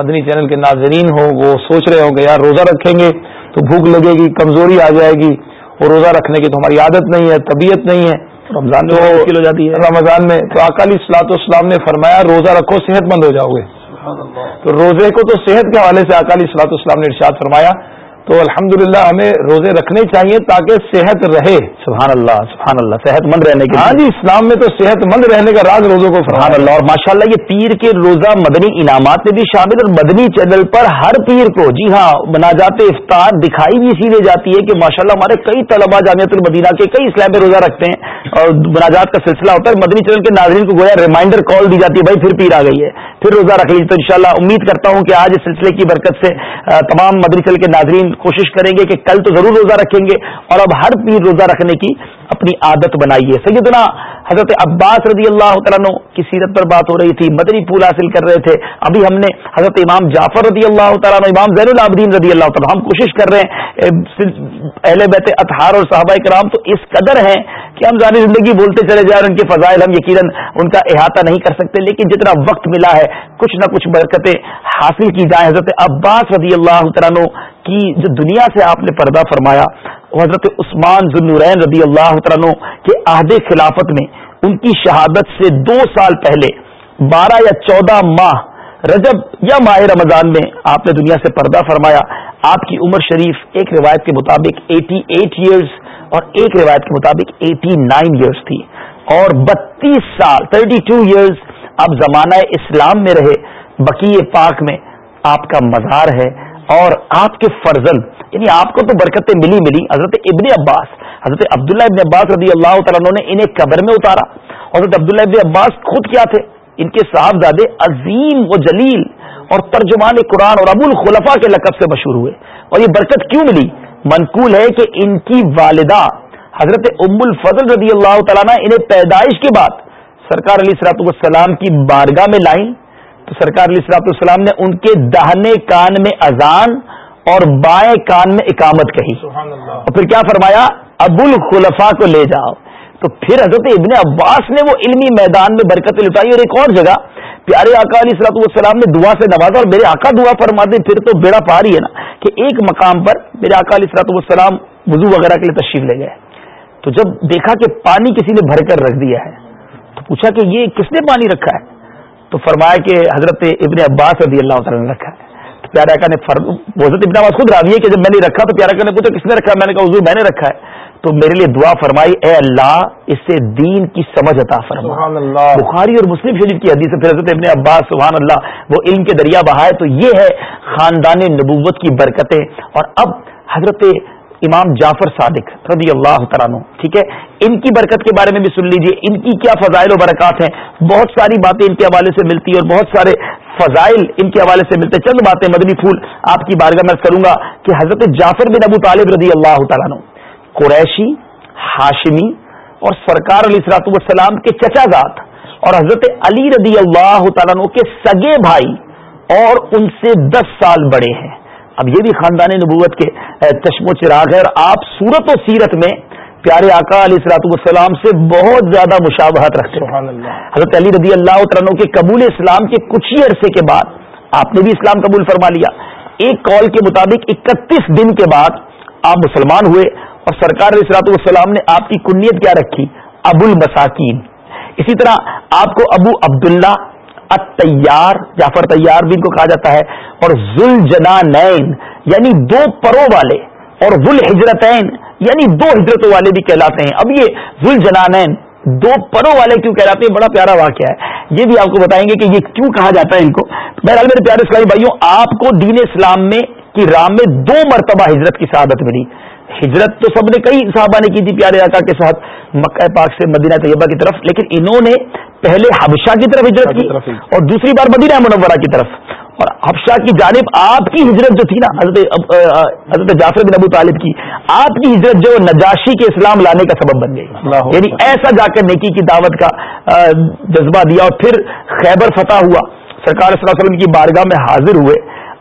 مدنی چینل کے ناظرین ہوں وہ سوچ رہے ہوں کہ یار روزہ رکھیں گے تو بھوک لگے گی کمزوری آ جائے گی۔ اور روزہ رکھنے کی تو ہماری عادت نہیں ہے طبیعت نہیں ہے۔ رمضان میں مشکل ہو جاتی ہے۔ رمضان میں تو اکالی سلاط اسلام نے فرمایا روزہ رکھو صحت مند ہو جاؤ گے۔ تو روزے کو تو صحت کے حوالے سے اکالی سلاط اسلام نے ارشاد فرمایا تو الحمدللہ ہمیں روزے رکھنے چاہیے تاکہ صحت رہے۔ سبحان اللہ سبحان اللہ صحت مند رہنے کے ہاں جی اسلام میں تو صحت مند رہنے کا راز روزوں کو سبحان اللہ اور ماشاءاللہ یہ پیر کے روزہ مدنی انعامات میں بھی شامل اور مدنی چینل پر ہر پیر کو جی ہاں مناجات افطار دکھائی بھی اسی لیے جاتی ہے کہ ماشاءاللہ ہمارے کئی طلبا جامعت المدینہ کے کئی اسلام میں روزہ رکھتے ہیں اور مناجات کا سلسلہ ہوتا ہے مدنی چینل کے ناظرین کو گویا ریمائنڈر کال دی جاتی ہے بھائی پھر پیر آ گئی ہے۔ پھر روزہ رکھ لیجیے تو انشاءاللہ امید کرتا ہوں کہ آج اس سلسلے کی برکت سے تمام مدنی چینل کے ناظرین کوشش کریں گے کہ کل تو ضرور روزہ رکھیں گے اور اب ہر پیر روزہ رکھنے کی اپنی عادت بنائیے۔ سیدنا حضرت عباس رضی اللہ تعالیٰ کی سیرت پر بات ہو رہی تھی مدنی پھول حاصل کر رہے تھے۔ ابھی ہم نے حضرت امام جعفر رضی اللہ تعالیٰ امام زین العابدین رضی اللہ تعالیٰ ہم کوشش کر رہے ہیں اہل بیت اطہار اور صحابہ کرام تو اس قدر ہیں کہ ہم ظاہر زندگی بولتے چلے جائیں ان کے فضائل ہم یقیناً ان کا احاطہ نہیں کر سکتے، لیکن جتنا وقت ملا ہے، کچھ نہ کچھ برکتیں حاصل کی جائیں۔ حضرت عباس رضی اللہ تعالیٰ کی جو دنیا سے آپ نے پردہ فرمایا، حضرت عثمان ذنورین رضی اللہ عنہ کے عہد خلافت میں، ان کی شہادت سے دو سال پہلے، بارہ یا چودہ ماہ رجب یا ماہ رمضان میں آپ نے دنیا سے پردہ فرمایا۔ آپ کی عمر شریف ایک روایت کے مطابق ایٹی ایٹ ایئرس اور ایک روایت کے مطابق ایٹی نائن ایئرس تھی۔ اور بتیس سال تھرٹی ٹو ایئرس اب زمانہ اسلام میں رہے بقی پاک میں آپ کا مزار ہے۔ اور آپ کے فرزن یعنی آپ کو تو برکتیں ملی ملی، حضرت ابن عباس، حضرت عبداللہ ابن عباس رضی اللہ تعالیٰ نے انہیں قبر میں اتارا۔ حضرت عبداللہ ابن عباس خود کیا تھے؟ ان کے صاحبزادے عظیم و جلیل اور ترجمان قرآن اور ابو الخلفا کے لقب سے مشہور ہوئے۔ اور یہ برکت کیوں ملی؟ منقول ہے کہ ان کی والدہ، حضرت ام الفضل رضی اللہ تعالیٰ نے انہیں پیدائش کے بعد سرکار علی سرات والسلام کی بارگاہ میں لائیں تو سرکار علی سرات والسلام نے ان کے دہنے کان میں اذان اور بائیں کان میں اقامت کہی۔ اور پھر کیا فرمایا؟ ابو الخلفا کو لے جاؤ۔ تو پھر حضرت ابن عباس نے وہ علمی میدان میں برکت لٹائی اور ایک اور جگہ پیارے آقا علیہ سلاط والسلام نے دعا سے نوازا اور میرے آقا دعا فرما دیں پھر تو بیڑا پا رہی ہے نا کہ ایک مقام پر میرے آقا علیہ سلاط والسلام وضو وغیرہ کے لیے تشریف لے گئے۔ تو جب دیکھا کہ پانی کسی نے بھر کر رکھ دیا ہے تو پوچھا کہ یہ کس نے پانی رکھا ہے؟ تو فرمایا کہ حضرت ابن عباس رضی اللہ تعالیٰ نے رکھا ہے۔ پیارا کا نے حضرت ابن آباد خود راوی ہے کہ جب میں نے رکھا تو پیارا کا نے پوچھا کس نے رکھا؟ میں نے کہا حضور میں نے رکھا ہے۔ تو میرے لیے دعا فرمائی اے اللہ اس سے دین کی سمجھ عطا فرما۔ بخاری اور مسلم شریف کی حدیث پھر حضرت ابن عباس سبحان اللہ وہ علم کے دریا بہائے تو یہ ہے خاندان نبوت کی برکتیں۔ اور اب حضرت امام جعفر صادق رضی اللہ تعالیٰ ٹھیک ہے؟ ان کی برکت کے بارے میں بھی سن لیجیے، ان کی کیا فضائل و برکات ہیں؟ بہت ساری باتیں ان کے حوالے سے ملتی ہیں اور بہت سارے فضائل ان کے حوالے سے ملتے چند باتیں مدنی پھول آپ کی بارگاہ میں کروں گا کہ حضرت جعفر بن ابو طالب رضی اللہ تعالیٰ قریشی، ہاشمی اور سرکار علی سلاط والسلام کے چچا ذات اور حضرت علی رضی اللہ تعالیٰ کے سگے بھائی اور ان سے دس سال بڑے ہیں۔ اب یہ بھی خاندان نبوت کے چشم و چراغ ہے اور آپ صورت و سیرت میں پیارے آقا علیہ السلاط والسلام سے بہت زیادہ مشابہت رکھتے ہیں۔ حضرت علی رضی اللہ عنہ کے قبول اسلام کے کچھ ہی عرصے کے بعد آپ نے بھی اسلام قبول فرما لیا۔ ایک کال کے مطابق اکتیس دن کے بعد آپ مسلمان ہوئے اور سرکار علیہ السلاط والسلام نے آپ کی کنیت کیا رکھی؟ ابو المساکین اسی طرح آپ کو ابو عبداللہ تیار جعفر تیار بھی ان کو کہا جاتا ہے، اور ذل جنا یعنی دو پرو والے، اور ذل ہجرتین یعنی دو ہجرتوں والے بھی کہلاتے ہیں۔ اب یہ ذل جنانین دو پروں والے کیوں کہلاتے ہیں؟ بڑا پیارا واقعہ ہے۔ یہ بھی آپ کو بتائیں گے کہ یہ کیوں کہا جاتا ہے ان کو۔ بہرحال میرے پیارے اسلامی بھائیوں، آپ کو دین اسلام میں، کی رام میں دو مرتبہ ہجرت کی سعادت ملی۔ ہجرت تو سب نے کئی صحابہ نے کی تھی، پیارے آقا کے ساتھ مکہ پاک سے مدینہ طیبہ کی طرف، لیکن انہوں نے پہلے حبشہ کی طرف ہجرت کی اور دوسری بار مدینہ منورہ کی طرف. اور حفشہ کی جانب آپ کی ہجرت جو تھی نا حضرت حضرت جعفر بن ابو طالب کی آپ کی ہجرت جو نجاشی کے اسلام لانے کا سبب بن گئی. یعنی ایسا جا کر نیکی کی دعوت کا جذبہ دیا اور پھر خیبر فتح ہوا۔ سرکار صلی اللہ علیہ وسلم کی بارگاہ میں حاضر ہوئے۔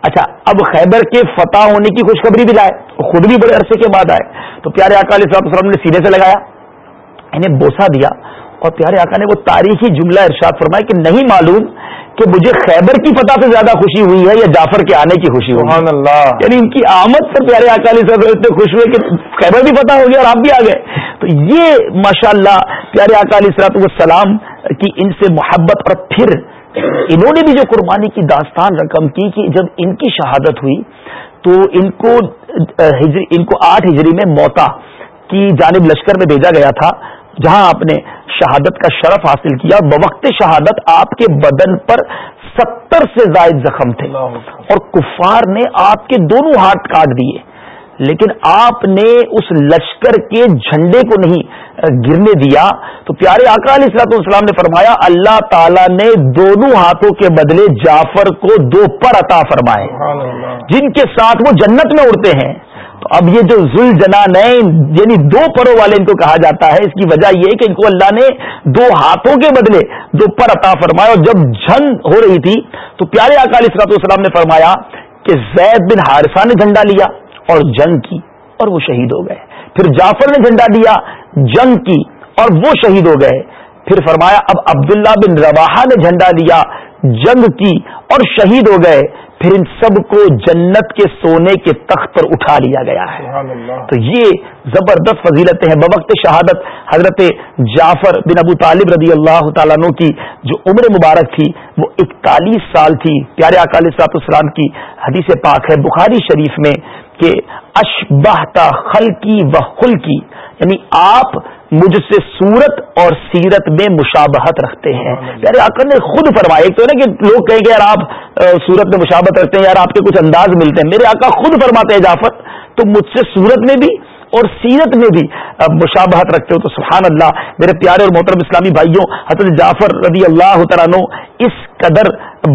اچھا اب خیبر کے فتح ہونے کی خوشخبری بھی لائے۔ خود بھی بڑے عرصے کے بعد آئے۔ تو پیارے علیہ السلام نے سینے سے لگایا انہیں بوسا دیا۔ اور پیارے آقا نے وہ تاریخی جملہ ارشاد فرمایا کہ نہیں معلوم کہ مجھے خیبر کی فتح سے زیادہ خوشی ہوئی ہے یا جعفر کے آنے کی خوشی ہوئی اللہ۔ یعنی ان کی آمد سے پیارے اکالی صاحب اتنے خوش ہوئے کہ خیبر بھی فتح ہو گیا اور آپ بھی آ گئے۔ تو یہ ماشاء اللہ پیارے اکالی صلاحت والسلام کی ان سے محبت اور پھر انہوں نے بھی جو قربانی کی داستان رقم کی کہ جب ان کی شہادت ہوئی تو ان کو ان کو آٹھ ہجری میں موتا کی جانب لشکر میں بھیجا گیا تھا۔ جہاں آپ نے شہادت کا شرف حاصل کیا بوقت شہادت آپ کے بدن پر ستر سے زائد زخم تھے۔ اور کفار نے آپ کے دونوں ہاتھ کاٹ دیے۔ لیکن آپ نے اس لشکر کے جھنڈے کو نہیں گرنے دیا۔ تو پیارے آقا علیہ السلاط والسلام نے فرمایا اللہ تعالیٰ نے دونوں ہاتھوں کے بدلے جعفر کو دو پر عطا فرمائے۔ جن کے ساتھ وہ جنت میں اڑتے ہیں۔ تو اب یہ جو ذل جنا یعنی دو پروں والے ان کو کہا جاتا ہے اس کی وجہ یہ کہ ان کو اللہ نے دو ہاتھوں کے بدلے دو پر عطا فرمایا۔ اور جب جنگ ہو رہی تھی تو پیارے اکالی صلاحت والسلام نے فرمایا کہ زید بن حارثہ نے جھنڈا لیا۔ اور جنگ کی اور وہ شہید ہو گئے۔ پھر جعفر نے جھنڈا لیا جنگ کی اور وہ شہید ہو گئے۔ پھر فرمایا اب عبداللہ بن رواحہ نے جھنڈا لیا جنگ کی اور شہید ہو گئے۔ پھر ان سب کو جنت کے سونے کے تخت پر اٹھا لیا گیا ہے۔ تو یہ زبردست فضیلتیں ہیں۔ بوقت شہادت حضرت جعفر بن ابو طالب رضی اللہ تعالیٰ عنہ کی جو عمر مبارک تھی وہ اکتالیس سال تھی۔ پیارے اکالی صاحب السلام کی حدیث پاک ہے۔ بخاری شریف میں کہ اشبہتا خلقی و خلقی یعنی آپ مجھ سے صورت اور سیرت میں مشابہت رکھتے ہیں۔ یار آکر نے خود فرمایا ایک تو نا کہ لوگ کہیں کہ یار آپ صورت میں مشابہت رکھتے ہیں یار آپ کے کچھ انداز ملتے ہیں۔ میرے آقا خود فرماتے ہیں جعفر تو مجھ سے صورت میں بھی اور سیرت میں بھی مشابہت رکھتے ہو تو سبحان اللہ، میرے پیارے اور محترم اسلامی بھائیوں، حضرت جعفر رضی اللہ تعالیٰ اس قدر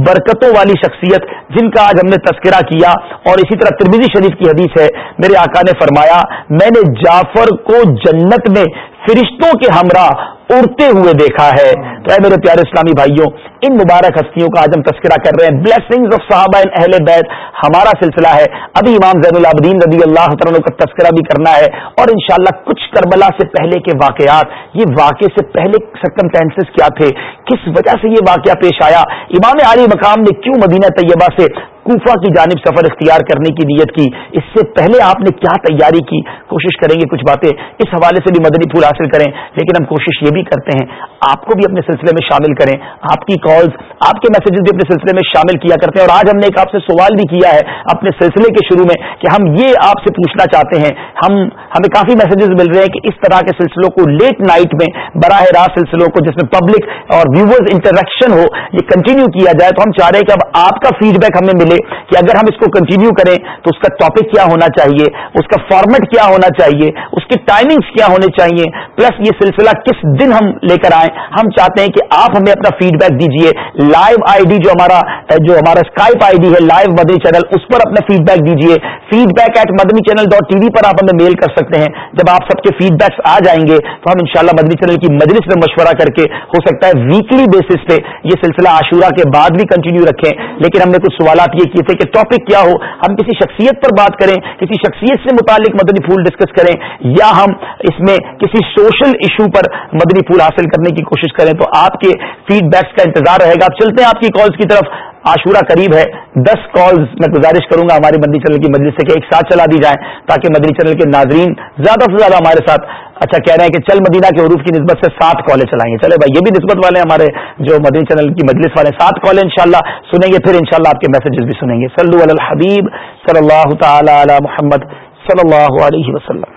برکتوں والی شخصیت جن کا آج ہم نے تذکرہ کیا اور اسی طرح ترمیزی شریف کی حدیث ہے، میرے آقا نے فرمایا، میں نے جعفر کو جنت میں فرشتوں کے ہمراہ اڑتے ہوئے دیکھا ہے۔ تو اے میرے پیارے اسلامی بھائیوں، ان مبارک ہستیوں کا آج ہم تذکرہ کر رہے ہیں۔ بلیسنگ آف صحابہ ان اہل بیت ہمارا سلسلہ ہے۔ ابھی امام زین العابدین رضی اللہ تعالیٰ کا تذکرہ بھی کرنا ہے۔ اور انشاءاللہ کچھ کربلا سے پہلے کے واقعات، یہ واقع سے پہلے سرکمٹینسز کیا تھے؟ کس وجہ سے یہ واقعہ پیش آیا؟ امام علی مقام نے کیوں مدینہ طیبہ سے کوفہ کی جانب سفر اختیار کرنے کی نیت کی؟ اس سے پہلے آپ نے کیا تیاری کی؟ کوشش کریں گے کچھ باتیں۔ اس حوالے سے بھی مدنی پھول حاصل کریں، لیکن ہم کوشش یہ بھی کرتے ہیں، آپ کو بھی اپنے سلسلے میں شامل کریں۔ آپ کی کالز آپ کے میسجز بھی اپنے سلسلے میں شامل کیا کرتے ہیں۔ اور آج ہم نے ایک آپ سے سوال بھی کیا ہے اپنے سلسلے کے شروع میں کہ ہم یہ آپ سے پوچھنا چاہتے ہیں۔ ہم، ہمیں کافی میسجز مل رہے ہیں کہ اس طرح کے سلسلوں کو لیٹ نائٹ میں، براہ راست سلسلوں کو جس میں پبلک اور ویورز انٹریکشن ہو، یہ کنٹینیو کیا جائے۔ تو ہم چاہ رہے ہیں کہ اب آپ کا فیڈ بیک ہمیں ملے کہ اگر ہم اس کو کنٹینیو کریں تو اس کا ٹاپک کیا ہونا چاہیے، اس کا فارمیٹ کیا ہونا چاہیے، اس کی ٹائمنگز کیا ہونے چاہیے۔ پلس یہ سلسلہ کس دن دن ہم لے کر آئیں، ہم چاہتے ہیں کہ آپ ہمیں اپنا فیڈ بیک دیجیے لائیو آئی ڈی جو ہمارا جو ہمارا اسکائپ آئی ڈی ہے لائیو مدنی چینل اس پر اپنا فیڈ بیک دیجیے feedback at Madani channel dot T V پر آپ ہمیں میل کر سکتے ہیں۔ جب آپ سب کے فیڈ بیکس آ جائیں گے، تو ہم انشاءاللہ مدنی چینل کی مجلس میں مشورہ کر کے ہو سکتا ہے ویکلی بیسس پہ یہ سلسلہ عاشورہ کے بعد بھی کنٹینیو رکھیں۔ لیکن ہم نے کچھ سوالات یہ کیے تھے کہ ٹاپک کیا ہو، ہم کسی شخصیت پر بات کریں، کسی شخصیت سے متعلق مدنی پھول ڈسکس کریں، یا ہم اس میں کسی سوشل ایشو پر مدنی پھول حاصل کرنے کی کوشش کریں تو آپ کے فیڈ بیکس کا انتظار رہے گا۔ آپ چلتے ہیں، آپ کی کالز کی طرف۔ عاشورہ قریب ہے۔ دس کالز میں گزارش کروں گا ہماری مدنی چینل کی مجلس سے کہ ایک ساتھ چلا دی جائیں تاکہ مدنی چینل کے ناظرین زیادہ سے زیادہ ہمارے ساتھ اچھا کہہ رہے ہیں کہ چل مدینہ کے عروف کی نسبت سے سات کالیں چلائیں گے۔ چلے بھائی، یہ بھی نسبت والے ہمارے جو مدنی چینل کی مجلس والے۔ سات کالیں انشاءاللہ سنیں گے، پھر انشاءاللہ آپ کے میسجز بھی سنیں گے۔ صلو علی الحبیب صلی اللہ تعالی علی محمد صلی اللہ علیہ وسلم۔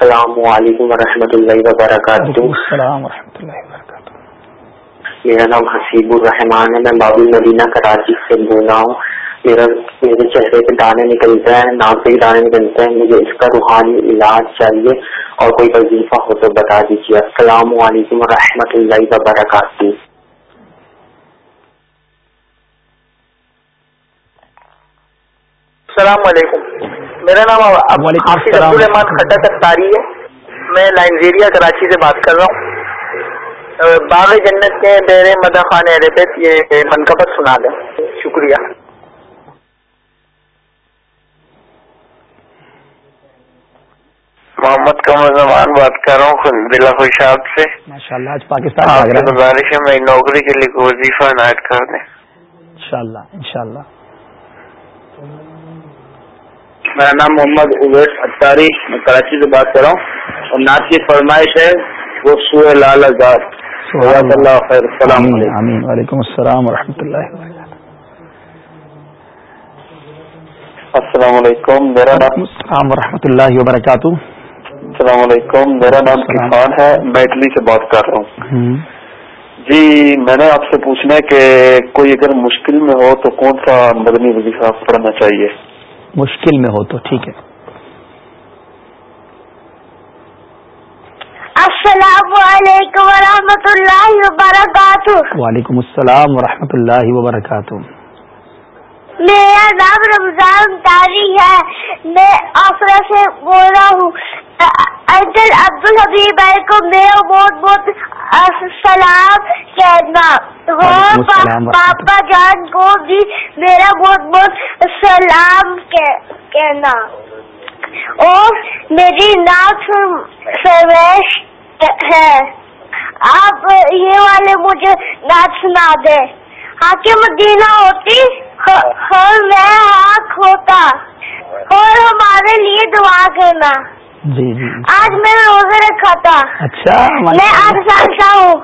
السلام علیکم ورحمۃ اللہ وبرکاتہ۔ السلام ورحمۃ اللہ وبرکاتہ۔ میرا نام حسیب الرحمان ہے میں بابل مدینہ کراچی سے بول رہا ہوں۔ میرا میرے چہرے پہ دانے نکلتے ہیں ناک پہ دانے نکلتے ہیں۔ مجھے اس کا روحانی علاج چاہیے اور کوئی وظیفہ ہو تو بتا دیجیے۔ السلام علیکم ورحمۃ اللہ وبرکاتہ۔ السلام علیکم۔ میرا نام حافظ عبد الرحمان ہے۔ میں لائنزیریا کراچی سے بات کر رہا ہوں۔ باغ جنت کے دیر مدا خان عربت یہ منقبت سنا دیں۔ شکریہ۔ محمد قمر زمان بات کر رہا ہوں دلا خوشاب سے۔ ماشاءاللہ آج پاکستان آپ گزارش ہے میں نوکری کے لیے وظیفہ عنایت کر دیں۔ انشاءاللہ انشاءاللہ۔ میرا نام محمد اویس اختاری میں کراچی سے بات کر رہا ہوں۔ اور نعت کی فرمائش ہے وہ سوئے لال آزاد۔ جزاک اللہ خیر السلام علیکم۔ وعلیکم السلام ورحمۃ اللہ السلام علیکم میرا نام السلام ورحمۃ اللہ وبرکاتہ۔ السلام علیکم میرا نام۔ کسان ہے میں اٹلی سے بات کر رہا ہوں۔ جی میں نے آپ سے پوچھنا ہے کہ کوئی اگر مشکل میں ہو تو کون سا مدنی وظیفہ پڑھنا چاہیے؟ مشکل میں ہو تو ٹھیک ہے۔ السلام علیکم ورحمۃ اللہ وبرکاتہ۔ وعلیکم السلام ورحمۃ اللہ وبرکاتہ۔ میرا نام رمضان تاری ہے۔ میں آفرا سے بول رہا ہوں۔ انکل عبد الحبیب بھائی کو میرا بہت بہت سلام کہنا پاپا جان کو بھی میرا بہت بہت سلام کہ- کہنا اور میری نام فرمیش ہے آپ یہ والے مجھے نعت سنا دیں حاکم مدینہ ہوتی اور میں حق ہوتا اور ہمارے لیے دعا کرنا جی جی۔ آج میں نے روزے رکھا تھا۔ اچھا میں آج سالتا ہوں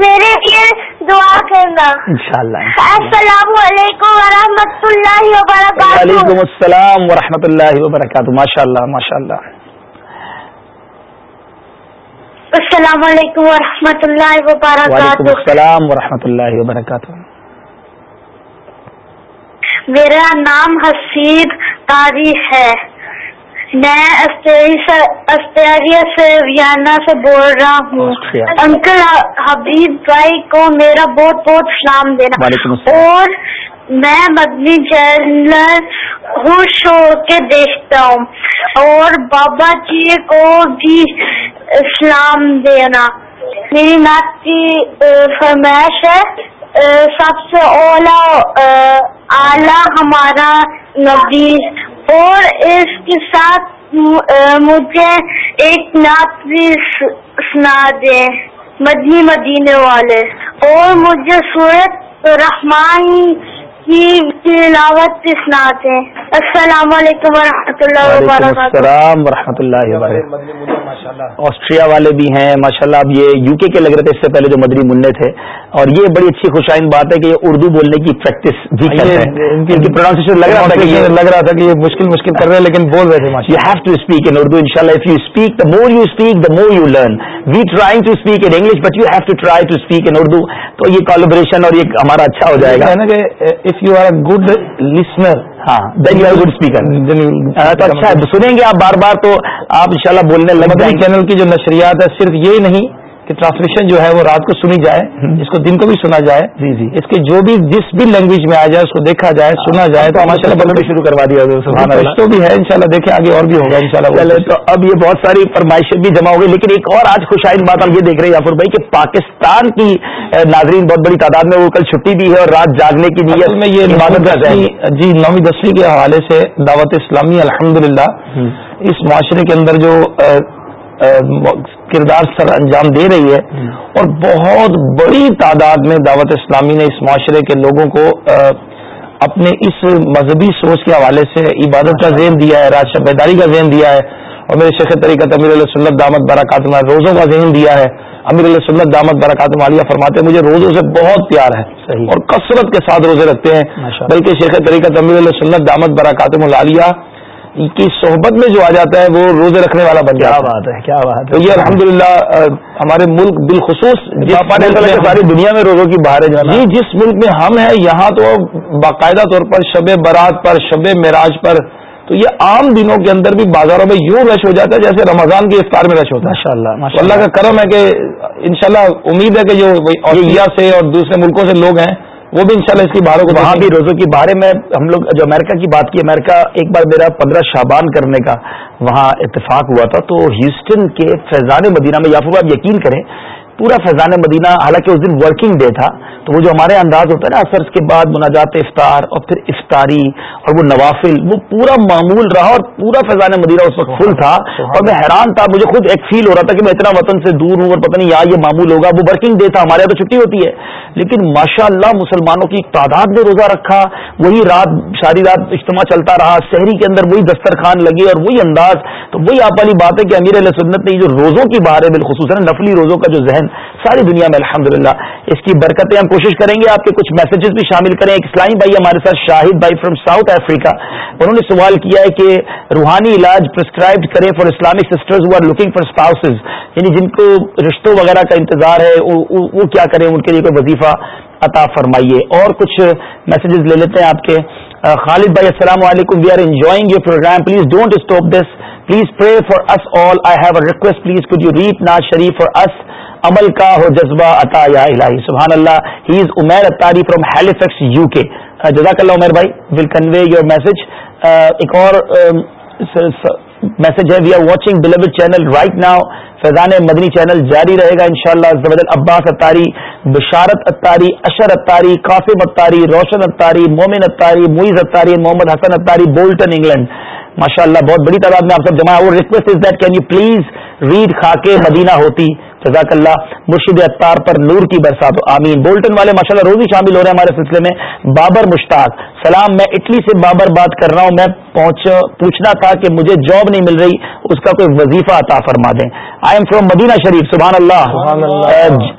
میرے لیے دعا کرنا۔ انشاءاللہ السلام علیکم ورحمۃ اللہ وبرکاتہ۔ وعلیکم السلام ورحمۃ اللہ وبرکاتہ۔ ماشاء اللہ ماشاء اللہ السلام علیکم ورحمۃ اللہ وعلیکم وبرکاتہ السلام ورحمۃ اللہ وبرکاتہ۔ میرا نام حسیب تاریخ ہے۔ میں آسٹریلیا سے ویانا سے بول رہا ہوں۔ انکل حبیب بھائی کو میرا بہت بہت سلام دینا۔ اور میں مدنی چینل خوش ہو کے دیکھتا ہوں۔ اور بابا جی کو بھی سلام دینا۔ میری نات کی فرمائش ہے۔ سب سے اولا اعلیٰ ہمارا نبی اور اس کے ساتھ مجھے ایک نعت بھی سنا دیں مدنی مدینے والے۔ اور مجھے سورت رحمان کی تلاوت بھی سنا دیں السلام علیکم ورحمۃ اللہ وبرکاتہ۔ السلام ورحمۃ اللہ وبرکاتہ۔ آسٹریا والے بھی ہیں ماشاءاللہ اب یہ یو کے لگ رہے تھے اس سے پہلے جو مدری منع تھے۔ اور یہ بڑی اچھی خوشائن بات ہے کہ یہ اردو بولنے کی پریکٹس بھی کر رہے ہیں۔ ان کی پروناؤنسیشن لگ رہا تھا کہ یہ لگ رہا تھا کہ یہ مشکل مشکل کر رہے ہیں لیکن بول رہے تھے You have to speak in Urdu, inshallah. If you speak, the more you speak, the more you learn. We trying to speak in English, but you have to try to speak in Urdu. تو یہ collaboration اور یہ ہمارا اچھا ہو جائے گا۔ If you are a good listener ہاں then you are good speaker تو اچھا سنیں گے آپ بار بار تو آپ انشاءاللہ بولنے لگ جائیں چینل کی جو نشریات ہے صرف یہ نہیں کہ ٹرانسلیشن جو ہے وہ رات کو سنی جائے اس کو دن کو بھی سنا جائے۔ جی جی۔ اس کے جو بھی جس بھی لینگویج میں آ جائے اس کو دیکھا جائے سنا جائے تو ماشاء اللہ بھی شروع کروا دیا تو بھی ہے انشاءاللہ دیکھیں آگے اور بھی ہوگا انشاءاللہ۔ تو اب یہ بہت ساری فرمائشیں بھی جمع ہو گئی لیکن ایک اور آج خوشائن بات ہم یہ دیکھ رہے ہیں یافر بھائی کہ پاکستان کی ناظرین بہت بڑی تعداد میں وہ کل چھٹی بھی ہے اور رات جاگنے کی نیت میں یہ عبادت کا ذہن دسویں جی نویں دسویں کے حوالے سے دعوت اسلامی الحمدللہ اس معاشرے کے اندر جو کردار سر انجام دے رہی ہے اور بہت بڑی تعداد میں دعوت اسلامی نے اس معاشرے کے لوگوں کو اپنے اس مذہبی سوچ کے حوالے سے عبادت کا ذہن دیا ہے راج بیداری کا ذہن دیا ہے اور میرے شیخ طریقت امیر علیہ سنت دامت برکات روزوں کا ذہن دیا ہے امیر علیہ سنت دامت برکات عالیہ فرماتے ہیں مجھے روزوں سے بہت پیار ہے صحیح۔ اور کثرت کے ساتھ روزے رکھتے ہیں۔ بلکہ شیخ طریقت امیر علیہ سنت دامت برکات العالیہ کی صحبت میں جو آ جاتا ہے وہ روزے رکھنے والا بن جاتا ہے۔ بات ہے کیا بات ہے۔ یہ الحمدللہ ہمارے ملک بالخصوص ساری دنیا میں روزوں کی نا۔ جی جس ملک میں ہم ہیں یہاں تو باقاعدہ طور پر شب برات پر شب معراج پر تو یہ عام دنوں کے اندر بھی بازاروں میں یوں رش ہو جاتا ہے جیسے رمضان کی افطار میں رش ہوتا ہے۔ اللہ اللہ کا کرم ہے کہ انشاءاللہ امید ہے کہ جو آسٹریلیا سے اور دوسرے ملکوں سے لوگ ہیں وہ بھی انشاءاللہ اس کی بہاروں کو وہاں بھی۔ روزوں کی بارے میں ہم لوگ جو امریکہ کی بات کی امریکہ ایک بار میرا پندرہ شابان کرنے کا وہاں اتفاق ہوا تھا تو ہیوسٹن کے فیضان مدینہ میں یافر آپ یقین کریں پورا فیضان مدینہ، حالانکہ اس دن ورکنگ ڈے تھا، تو وہ جو ہمارے انداز ہوتا ہے نا اثر کے بعد مناجات افطار اور پھر افطاری اور وہ نوافل، وہ پورا معمول رہا اور پورا فیضان مدینہ اس وقت فل تھا۔ اور میں حیران تھا، مجھے خود ایک فیل ہو رہا تھا کہ میں اتنا وطن سے دور ہوں اور پتہ نہیں یہاں یہ معمول ہوگا۔ وہ ورکنگ ڈے تھا، ہمارے یہاں تو چھٹی ہوتی ہے۔ لیکن ماشاء اللہ مسلمانوں کی تعداد نے روزہ رکھا، وہی رات، ساری رات اجتماع چلتا رہا، شہری کے اندر وہی دسترخوان لگے اور وہی انداز۔ تو وہی آپ والی بات ہے کہ امیر علیہ سنت نے جو روزوں کی بات ہے نفلی روزوں کا جو ذہن ساری دنیا میں الحمد اس کی برکتیں ہم کوشش کریں گے، آپ کے کچھ میسجز بھی شامل کریں۔ ایک اسلامی بھائی ہمارے ساتھ شاہد بھائی فرام ساؤتھ افریقہ انہوں نے سوال کیا ہے کہ روحانی علاج پرسکرائب کریں for Islamic sisters are looking for spouses یعنی جن کو رشتوں وغیرہ کا انتظار ہے، وہ کیا کریں؟ ان کے لیے کوئی وظیفہ عطا فرمائیے۔ اور کچھ میسجز لے لیتے ہیں آپ کے۔ خالد بھائی، السلام علیکم۔ We are enjoying your program please don't stop this please pray for us all I have a request please could you read ناز شریف فار اس عمل کا ہو جذبہ عطا یا الہی. سبحان اللہ. He is Umair Atari from Halifax U K جزاک اللہ عمیر بھائی ول کنوے یور میسج ایک اور میسج ہے we are watching deliver channel right now Faizan Madani channel جاری رہے گا ان شاء اللہ عباس اتاری بشارت اتاری اشر اتاری قاسم اتاری روشن اتاری مومن اتاری معیز اتاری محمد حسن اتاری بولٹن انگلینڈ ماشاء اللہ بہت بڑی تعداد میں آپ سب جمع request is that can you please read خاکے مدینہ ہوتی جزاک اللہ مرشد اطار پر نور کی برسات آمین۔ بولٹن والے ماشاء اللہ روز ہی شامل ہو رہے ہیں ہمارے سلسلے میں۔ بابر مشتاق سلام میں اٹلی سے بابر بات کر رہا ہوں۔ میں پوچھنا تھا کہ مجھے جاب نہیں مل رہی اس کا کوئی وظیفہ عطا فرما دیں۔ آئی ایم فرام مدینہ شریف سبحان اللہ۔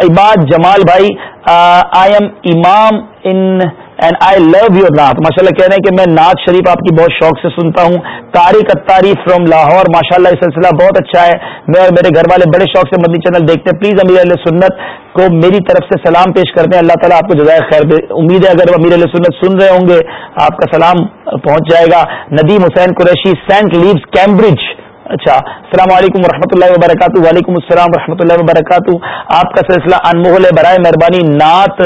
عباد جمال بھائی آئی ایم امام in and I love your نعت ماشاء اللہ کہہ رہے ہیں کہ میں نعت شریف آپ کی بہت شوق سے سنتا ہوں. تاریخ اتاری فرام لاہور. ماشاء اللہ یہ سلسلہ بہت اچھا ہے. میں اور میرے گھر والے بڑے شوق سے مدنی چینل دیکھتے ہیں. پلیز امیر علیہ سنت کو میری طرف سے سلام پیش کرتے ہیں. اللہ تعالیٰ آپ کو جزائے خیر امید ہے اگر امیر علیہ سنت سن رہے ہوں گے، آپ کا سلام پہنچ جائے گا. Nadeem Hussain Qureshi Saint leaves Cambridge اچھا السلام علیکم و اللہ وبرکاتہ. وعلیکم السلام و اللہ وبرکاتہ. آپ کا سلسلہ انمول برائے مہربانی نعت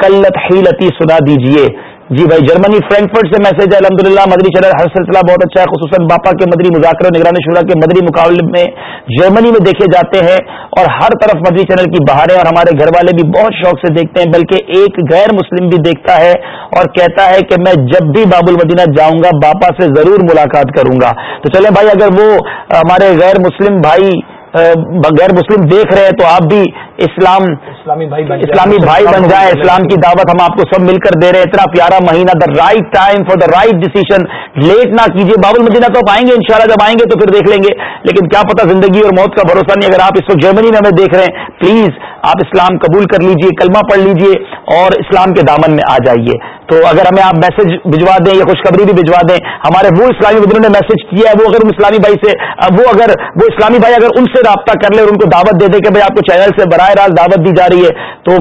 کلت حیلتی سنا دیجیے جی بھائی، جرمنی فرینکفرٹ سے میسج ہے الحمد للہ مدری چینل ہر سلسلہ بہت اچھا ہے، خصوصاً باپا کے مدری مذاکر نگرانی شورا کے مدری مقابلے میں جرمنی میں دیکھے جاتے ہیں اور ہر طرف مدری چینل کی بہاریں اور ہمارے گھر والے بھی بہت شوق سے دیکھتے ہیں، بلکہ ایک غیر مسلم بھی دیکھتا ہے اور کہتا ہے کہ میں جب بھی باب المدینہ جاؤں گا، باپا سے ضرور ملاقات کروں گا۔ تو چلیں بھائی، اگر وہ ہمارے غیر مسلم بھائی غیر مسلم دیکھ رہے ہیں تو آپ بھی اسلام اسلامی بھائی اسلامی بھائی بن جائیں۔ اسلام کی دعوت ہم آپ کو سب مل کر دے رہے ہیں۔ اتنا پیارا مہینہ the right time for the right decision late نہ کیجیے بابل مدینہ تو آپ آئیں گے انشاءاللہ جب آئیں گے تو پھر دیکھ لیں گے۔ لیکن کیا پتا زندگی اور موت کا بھروسہ نہیں۔ اگر آپ اس وقت جرمنی میں ہمیں دیکھ رہے ہیں پلیز آپ اسلام قبول کر لیجیے کلمہ پڑھ لیجیے اور اسلام کے دامن میں آ جائیے۔ تو اگر ہمیں آپ میسج بھجوا دیں یا خوشخبری بھی بھجوا دیں، ہمارے وہ اسلامی مدروں نے میسج کیا ہے، وہ اگر اسلامی بھائی سے وہ اگر، وہ اسلامی بھائی اگر ان سے رابطہ کر لے اور ان کو دعوت دے دے کہ بھائی آپ کو چینل سے براہ راست دعوت دی جا رہی ہے، تو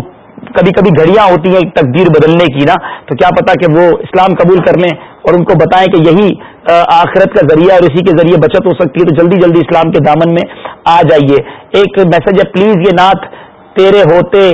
کبھی کبھی گھڑیاں ہوتی ہیں تقدیر بدلنے کی نا۔ تو کیا پتا کہ وہ اسلام قبول کر لیں اور ان کو بتائیں کہ یہی آخرت کا ذریعہ اور اسی کے ذریعے بچت ہو سکتی ہے۔ تو جلدی جلدی اسلام کے دامن میں آ جائیے۔ ایک میسج ہے پلیز یہ نعت تیرے ہوتے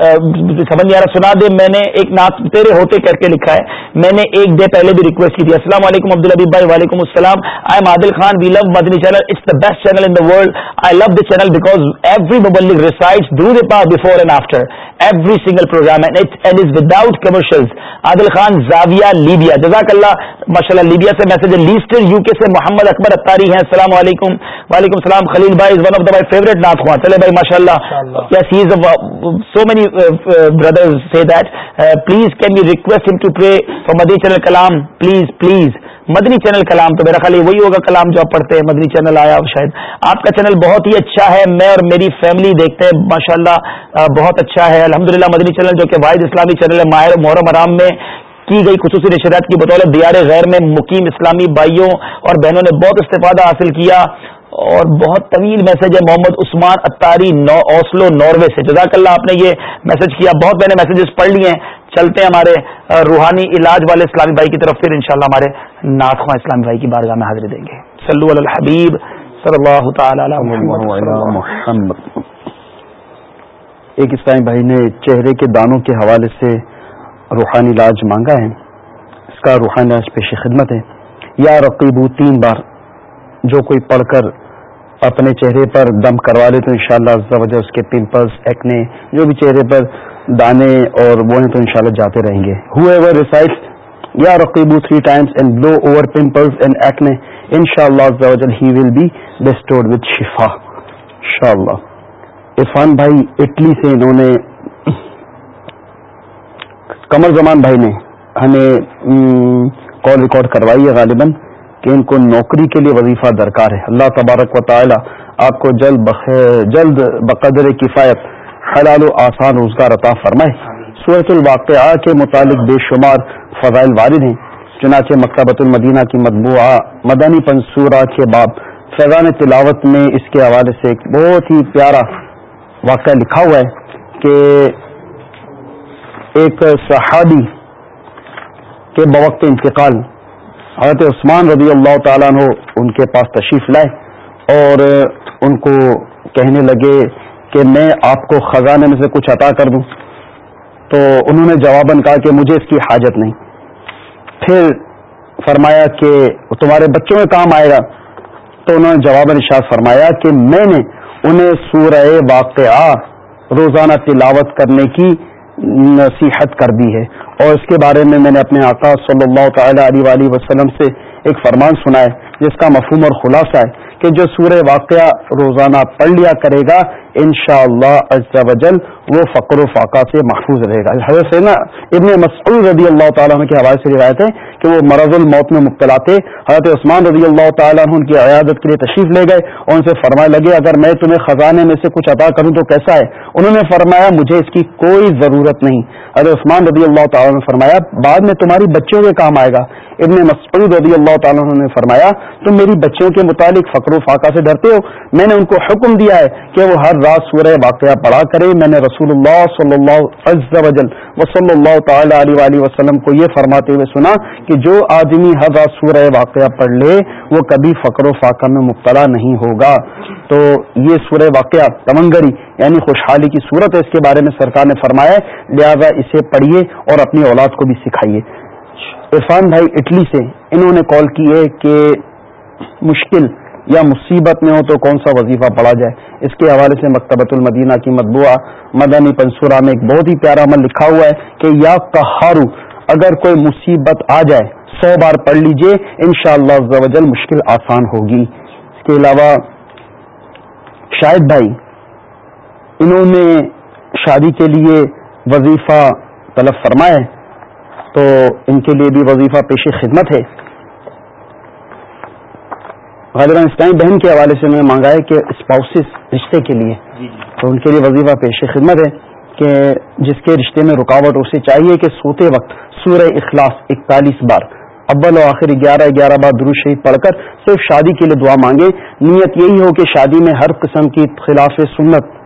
سمجھ نہیں آ رہا سنا دے میں نے ایک نعت تیرے ہوتے کر کے لکھا ہے۔ میں نے ایک دے پہلے بھی ریکویسٹ کی تھی۔ السلام علیکم عبد الحبیب بھائی وعلیکم السلام۔ I am Adil Khan we love Madani channel it's the best channel in the world I love this channel because every مبلک recite do the پا before and after every single program and is without commercials Adil Khan Zawiya Libya. جزاک اللہ ماشاء اللہ لیبیا سے میسج لیسٹر یو کے سے محمد اکبر اتاری ہیں۔ السلام علیکم۔ وعلیکم السلام خلیل بھائی is one of the my favourite نعت خواہ چلے بھائی ماشاء اللہ yes he is so many brothers say that uh, please can you request him to pray for Madani channel kalam? Please please. Madani channel کلام تو میرا خیال یہ وہی ہوگا کلام جو آپ پڑھتے ہیں مدنی چینل آیا شاید آپ کا چینل بہت ہی اچھا ہے میں اور میری فیملی دیکھتے ہیں ماشاء اللہ بہت اچھا ہے الحمدللہ مدنی چینل جو کہ واحد اسلامی چینل ہے ماہر محرم آرام میں کی گئی خصوصی رشدت کی بدولت دیار غیر میں مقیم اسلامی بھائیوں اور بہنوں نے بہت استفادہ حاصل کیا اور بہت طویل میسج ہے محمد عثمان اتاری نو اوسلو، ناروے سے۔ جزاک اللہ آپ نے یہ میسج کیا۔ بہت میں نے میسجز پڑھ لیے ہیں۔ چلتے ہیں ہمارے روحانی علاج والے اسلامی بھائی کی طرف۔ پھر انشاءاللہ ہمارے ناخواں اسلامی بھائی کی بارگاہ میں حاضری دیں گے۔ سلو الحبیب صلی اللہ تعالی محمد۔ ایک اسلامی بھائی نے چہرے کے دانوں کے حوالے سے روحانی علاج مانگا ہے۔ اس کا روحانی علاج پیش خدمت ہے۔ یا رقیبو تین بار۔ جو کوئی پڑھ کر اپنے چہرے پر دم کروا لے تو انشاءاللہ شاء اللہ اس کے پمپلس ایکنے جو بھی چہرے پر دانے اور وہ ہیں تو انشاءاللہ جاتے رہیں گے۔ ہو ایور ریسائٹ یا رقیبو three times and blow over pimples and acne ان شاء اللہ he will be bestowed with شفا شاء اللہ عرفان بھائی اٹلی سے انہوں نے کمر زمان بھائی نے ہمیں کال ریکارڈ کروائی ہے غالباً۔ کہ ان کو نوکری کے لیے وظیفہ درکار ہے۔ اللہ تبارک و تعالی آپ کو جلد جلد بقدر کفایت، حلال و آسان روزگار عطا فرمائے۔ صورت الواقعہ کے متعلق بے شمار فضائل وارد ہیں۔ چنانچہ مکتبۃ المدینہ کی مطبوعہ مدنی پنصورہ کے باب فیضان تلاوت میں اس کے حوالے سے ایک بہت ہی پیارا واقعہ لکھا ہوا ہے کہ ایک صحابی کے بوقت انتقال حضرت عثمان رضی اللہ تعالیٰ عنہ ان کے پاس تشریف لائے اور ان کو کہنے لگے کہ میں آپ کو خزانے میں سے کچھ عطا کر دوں۔ تو انہوں نے جواباً کہا کہ مجھے اس کی حاجت نہیں۔ پھر فرمایا کہ تمہارے بچوں میں کام آئے گا۔ تو انہوں نے جواب ارشاد فرمایا کہ میں نے انہیں سورہ واقعہ روزانہ تلاوت کرنے کی نصیحت کر دی ہے۔ اور اس کے بارے میں میں نے اپنے آقا صلی اللہ تعالی علیہ وسلم سے ایک فرمان سنا ہے، جس کا مفہوم اور خلاصہ ہے کہ جو سورہ واقعہ روزانہ پڑھ لیا کرے گا ان شاء اللہ وہ فقر و فاقہ سے محفوظ رہے گا۔ حضرت نا ابن مسعود رضی اللہ تعالیٰ کے حوالے سے روایت ہے کہ وہ مرض الموت میں مبتلا تھے۔ حضرت عثمان رضی اللہ تعالیٰ عنہ ان کی عیادت کے لیے تشریف لے گئے اور ان سے فرمائے لگے، اگر میں تمہیں خزانے میں سے کچھ عطا کروں تو کیسا ہے؟ انہوں نے فرمایا، مجھے اس کی کوئی ضرورت نہیں۔ حضرت عثمان رضی اللہ تعالیٰ نے فرمایا، بعد میں تمہاری بچوں کے کام آئے گا۔ ابن مسعود رضی اللہ تعالیٰ نے فرمایا، تم میری بچوں کے متعلق فقر و فاقہ سے ڈرتے ہو؟ میں نے ان کو حکم دیا ہے کہ وہ ہر رات سورہ واقعہ پڑھا کرے۔ میں نے رسول اللہ صلی اللہ عز و جل و صلی اللہ تعالی علیہ وسلم کو یہ فرماتے ہوئے سنا کہ جو آدمی ہر رات سورہ واقعہ پڑھ لے، وہ کبھی فقر و فاقہ میں مبتلا نہیں ہوگا۔ تو یہ سورہ واقعہ تمنگری یعنی خوشحالی کی صورت ہے۔ اس کے بارے میں سرکار نے فرمایا لہذا اسے پڑھیے اور اپنی اولاد کو بھی سکھائیے۔ عرفان بھائی اٹلی سے انہوں نے کال کی ہے کہ مشکل یا مصیبت میں ہو تو کون سا وظیفہ پڑھا جائے؟ اس کے حوالے سے مکتبۃ المدینہ کی مطبوعہ مدنی پنصورہ میں ایک بہت ہی پیارا عمل لکھا ہوا ہے کہ یا کہارو اگر کوئی مصیبت آ جائے، سو بار پڑھ لیجیے ان شاء اللہ مشکل آسان ہوگی۔ اس کے علاوہ شاہد بھائی، انہوں نے شادی کے لیے وظیفہ طلب فرمائے تو ان کے لیے بھی وظیفہ پیش خدمت ہے غالباً اسلامی بہن کے حوالے سے انہوں نے مانگا ہے کہ اسپاؤسز رشتے کے لیے جی، جی۔ تو ان کے لیے وظیفہ پیش خدمت ہے کہ جس کے رشتے میں رکاوٹ اسے چاہیے کہ سوتے وقت سورہ اخلاص اکتالیس بار اول و آخر گیارہ گیارہ بار درو شہید پڑھ کر صرف شادی کے لیے دعا مانگے نیت یہی ہو کہ شادی میں ہر قسم کی خلاف سنت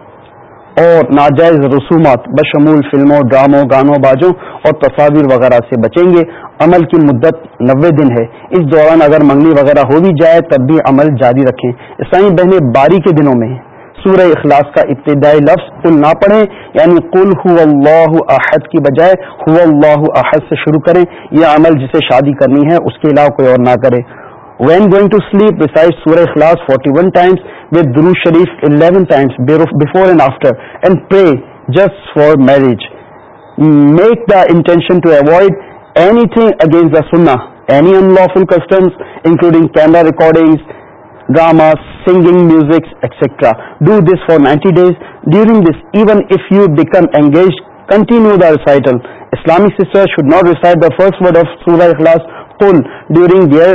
اور ناجائز رسومات بشمول فلموں، ڈراموں، گانوں، بازوں اور تصاویر وغیرہ سے بچیں گے۔ عمل کی مدت نوے دن ہے۔ اس دوران اگر منگنی وغیرہ ہو بھی جائے تب بھی عمل جاری رکھیں۔ اسلامی بہنیں، باری کے دنوں میں سورہ اخلاص کا ابتدائی لفظ کل نہ پڑھیں یعنی کل ہو اللہ احد کی بجائے ہو اللہ احد سے شروع کریں۔ یہ عمل جسے شادی کرنی ہے اس کے علاوہ کوئی اور نہ کرے۔ When going to sleep recite Surah Ikhlas forty one times with Durood Sharif eleven times before and after and pray just for marriage make the intention to avoid anything against the Sunnah any unlawful customs including camera recording drama singing music etcetera do this for ninety days during this even if you become engage continue the recital Islamic sister should not recite the first word of Surah Ikhlas قل ڈیورنگ دیئر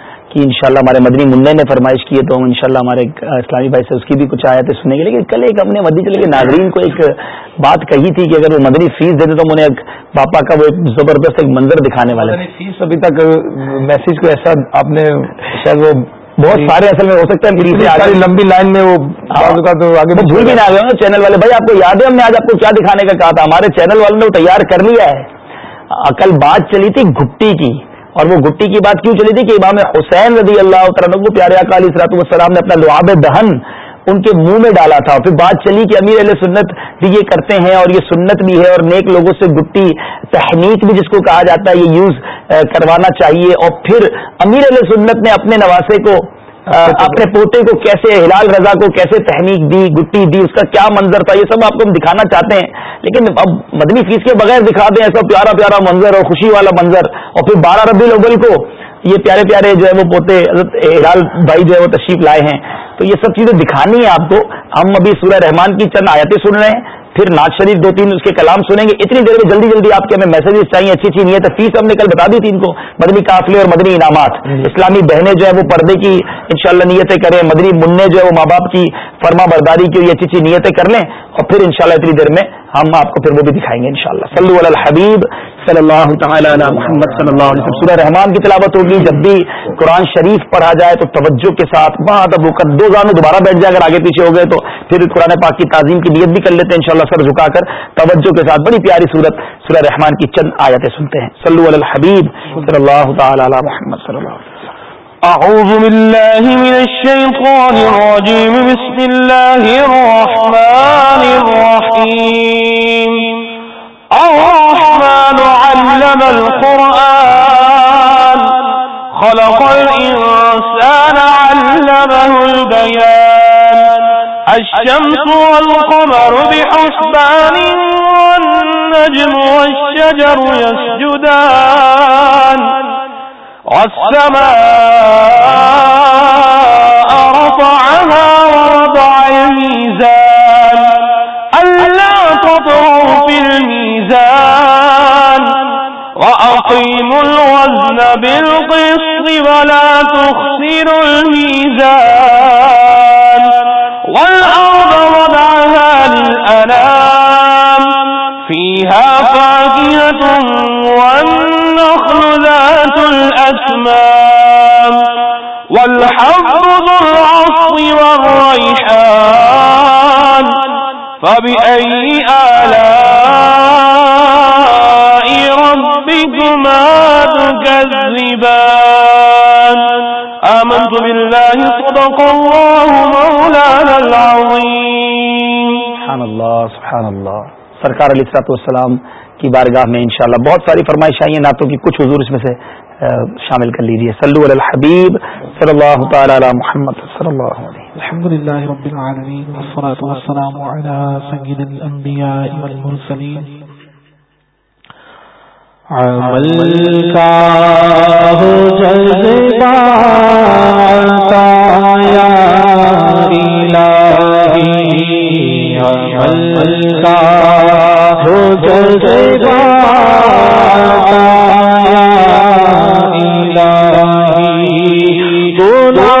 کی انشاءاللہ ہمارے مدنی منع نے فرمائش کی ہے تو ہم انشاءاللہ ہمارے اسلامی بھائی سے اس کی بھی کچھ آیتیں سنیں گے۔ لیکن کل ایک ہم نے مدنی چلے کے ناظرین کو ایک بات کہی تھی کہ اگر وہ مدنی فیس دیتے تو انہیں ایک پاپا کا وہ ایک زبردست ایک منظر دکھانے والے۔ فیس ابھی تک میسج کو ایسا آپ نے شاید وہ بہت سارے اصل میں ہو سکتا ہے لمبی لائن میں وہ ہاں۔ بھول بھی نہ آ گئے چینل والے۔ بھائی آپ کو یاد ہے ہم نے آج آپ کو کیا دکھانے کا کہا تھا؟ ہمارے چینل والوں نے وہ تیار کر لیا ہے۔ کل بات چلی تھی گھٹی کی۔ اور وہ گٹی کی بات کیوں چلی تھی کہ امام حسین رضی اللہ تعالیٰ کو پیارے علیہ صلاحت والسلام نے اپنا لعاب دہن ان کے منہ میں ڈالا تھا پھر بات چلی کہ امیر علیہ سنت بھی یہ کرتے ہیں اور یہ سنت بھی ہے اور نیک لوگوں سے گٹی تحنیک بھی جس کو کہا جاتا ہے یہ یوز کروانا چاہیے اور پھر امیر علیہ سنت نے اپنے نواسے کو اپنے پوتے کو کیسے ہلال رضا کو کیسے تحنیک دی گٹی دی اس کا کیا منظر تھا یہ سب آپ کو ہم دکھانا چاہتے ہیں۔ لیکن اب مدنی فیس کے بغیر دکھا دیں ایسا پیارا پیارا منظر اور خوشی والا منظر۔ اور پھر بارہ ربی الاول کو یہ پیارے پیارے جو ہے وہ پوتے ہلال بھائی جو ہے وہ تشریف لائے ہیں۔ تو یہ سب چیزیں دکھانی ہے آپ کو۔ ہم ابھی سورہ رحمان کی چند آیتیں سن رہے ہیں پھر ناز شریف دو تین اس کے کلام سنیں گے۔ اتنی دیر میں جلدی جلدی آپ کے ہمیں میسجز چاہیے اچھی اچھی نیت ہے فیس ہم نے کل بتا دی تھی ان کو مدنی قافلے اور مدنی انعامات۔ اسلامی بہنیں جو ہے وہ پردے کی انشاءاللہ نیتیں کریں مدنی منع جو ہے وہ ماں باپ کی فرما برداری کی اچھی اچھی نیتیں کر لیں۔ اور پھر انشاءاللہ اتنی دیر میں ہم آپ کو پھر وہ بھی دکھائیں گے انشاءاللہ۔ شاء اللہ الحبیب صلی اللہ تعالی علی محمد صلی اللہ علیہ وسلم۔ سورہ رحمان کی تلاوت ہوگی، جب بھی قرآن شریف پڑھا جائے تو توجہ کے ساتھ بہت اب دو زانوں دوبارہ بیٹھ جائے، اگر آگے پیچھے ہو گئے تو پھر قرآن پاک کی تعظیم کی نیت بھی کر لیتے ہیں، انشاءاللہ سر جھکا کر توجہ کے ساتھ بڑی پیاری صورت سورہ رحمان کی چند آیتیں سنتے ہیں۔ صلی اللہ الحبیب صلی اللہ تعالی علی محمد صلی اللہ علیہ وسلم۔ أعوذ بالله من الشيطان الرجيم، بسم الله الرحمن الرحيم. علم القرآن خلق الإنسان علمه البيان الشمس والقمر بحسبان والنجم والشجر يسجدان والسماء رفعها ووضع الميزان بالقسط ولا تخسروا الميزان. والأرض وضعها للأنام فيها فاكهة والنخل ذات الأسمام والحب ذو العصر والريحان. فبأي آلاء تكذبان آمنت بالله صدق الله مولانا العظيم. سبحان اللہ سبحان اللہ سرکار علیہ السلاط والسلام کی بارگاہ میں انشاءاللہ بہت ساری فرمائش آئی ہیں نعتوں کی کچھ حضور اس میں سے شامل کر لیجیے. صلو علی الحبیب صلی اللہ تعالی علی محمد صلی اللہ علیہ الحمد للہ رب العالمین والصلاة والسلام علی سید الانبیاء والمرسلین. عمل کا ہو جذبہ یا الہی عمل کا ہو جذبہ یا الہی گناہوں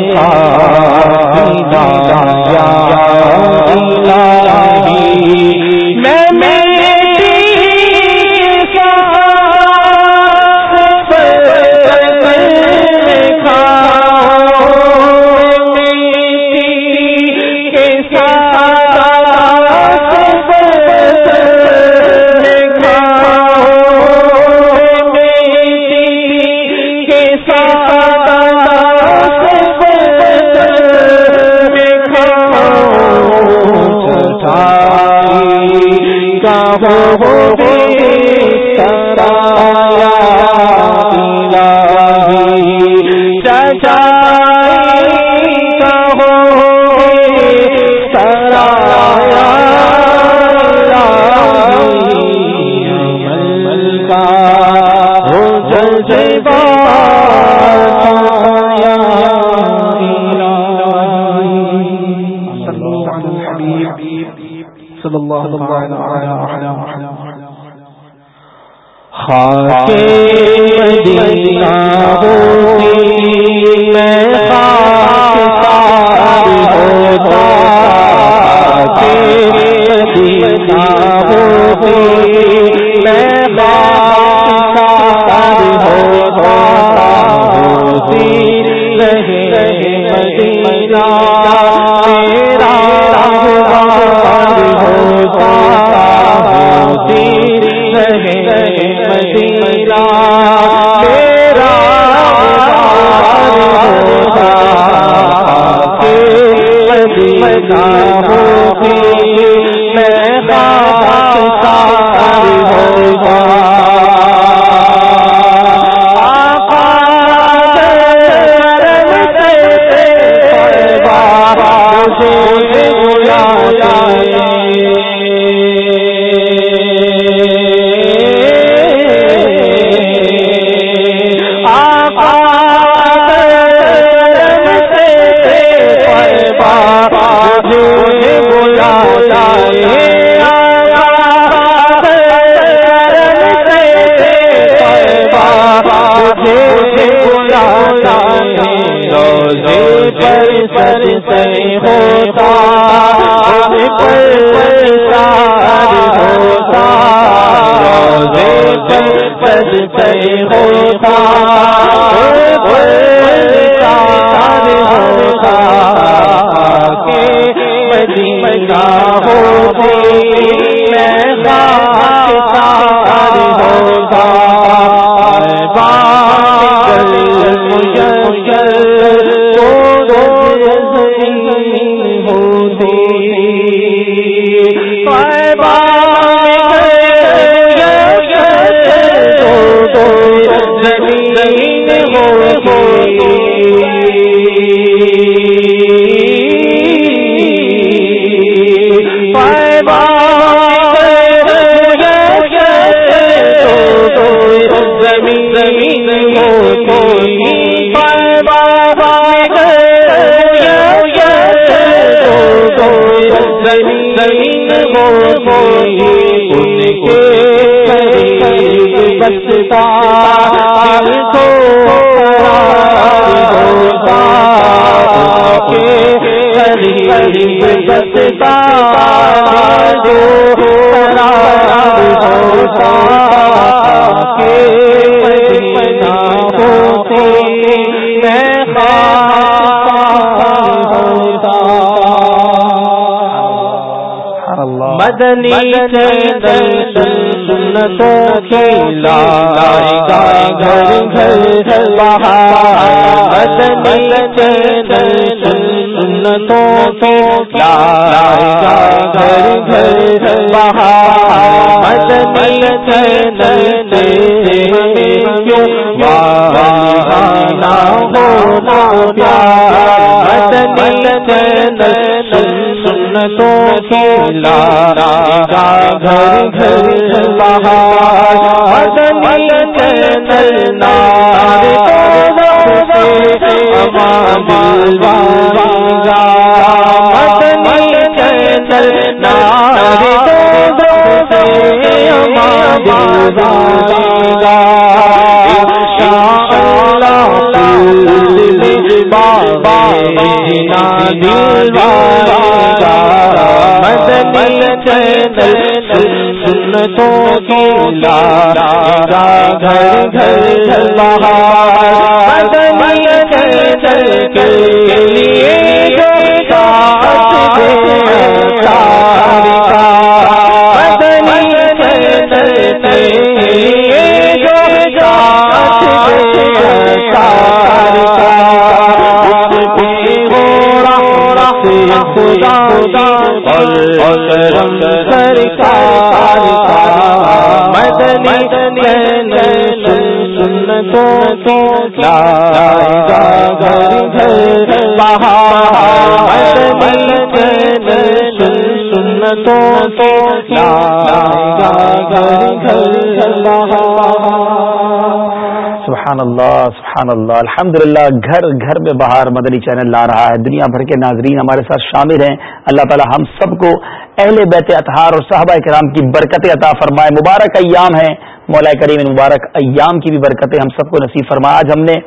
سرایا خاک مدینہ ہوتی میں خاک ہوتا خاک مدینہ ہوتی ہوتا مدنی چینل سنتوں کی لائی گائے گھر گھر بہار۔ مدنی چینل سنتوں کی لائی گائے گھر گھر بہار مدنی چینل کیوں وانا ہونا پیار مدنی چینل سنتوں کی لارا گا گھر گھر بہار مدنی چینل نار سے امان گا بابا جنا دل مدنی چینل سنتوں کی لارا گھر گھر بہار مدنی چینل کے لیے خدا اور کرم سرکار مدنی چینل سنتوں کی لائے گا گھر گھر بہار مدنی چینل سنتوں کی لائے گا گھر گھر بہار سبحان اللہ سبحان اللہ الحمد گھر گھر میں باہر مدنی چینل لا رہا ہے۔ دنیا بھر کے ناظرین ہمارے ساتھ شامل ہیں۔ اللہ تعالی ہم سب کو اہل بیت اطہار اور صحابہ کرام کی برکت عطا فرمائے۔ مبارک ایام ہیں۔ مولا کریم مبارک ایام کی بھی برکتیں ہم سب کو نصیب فرمائے۔ آج ہم نے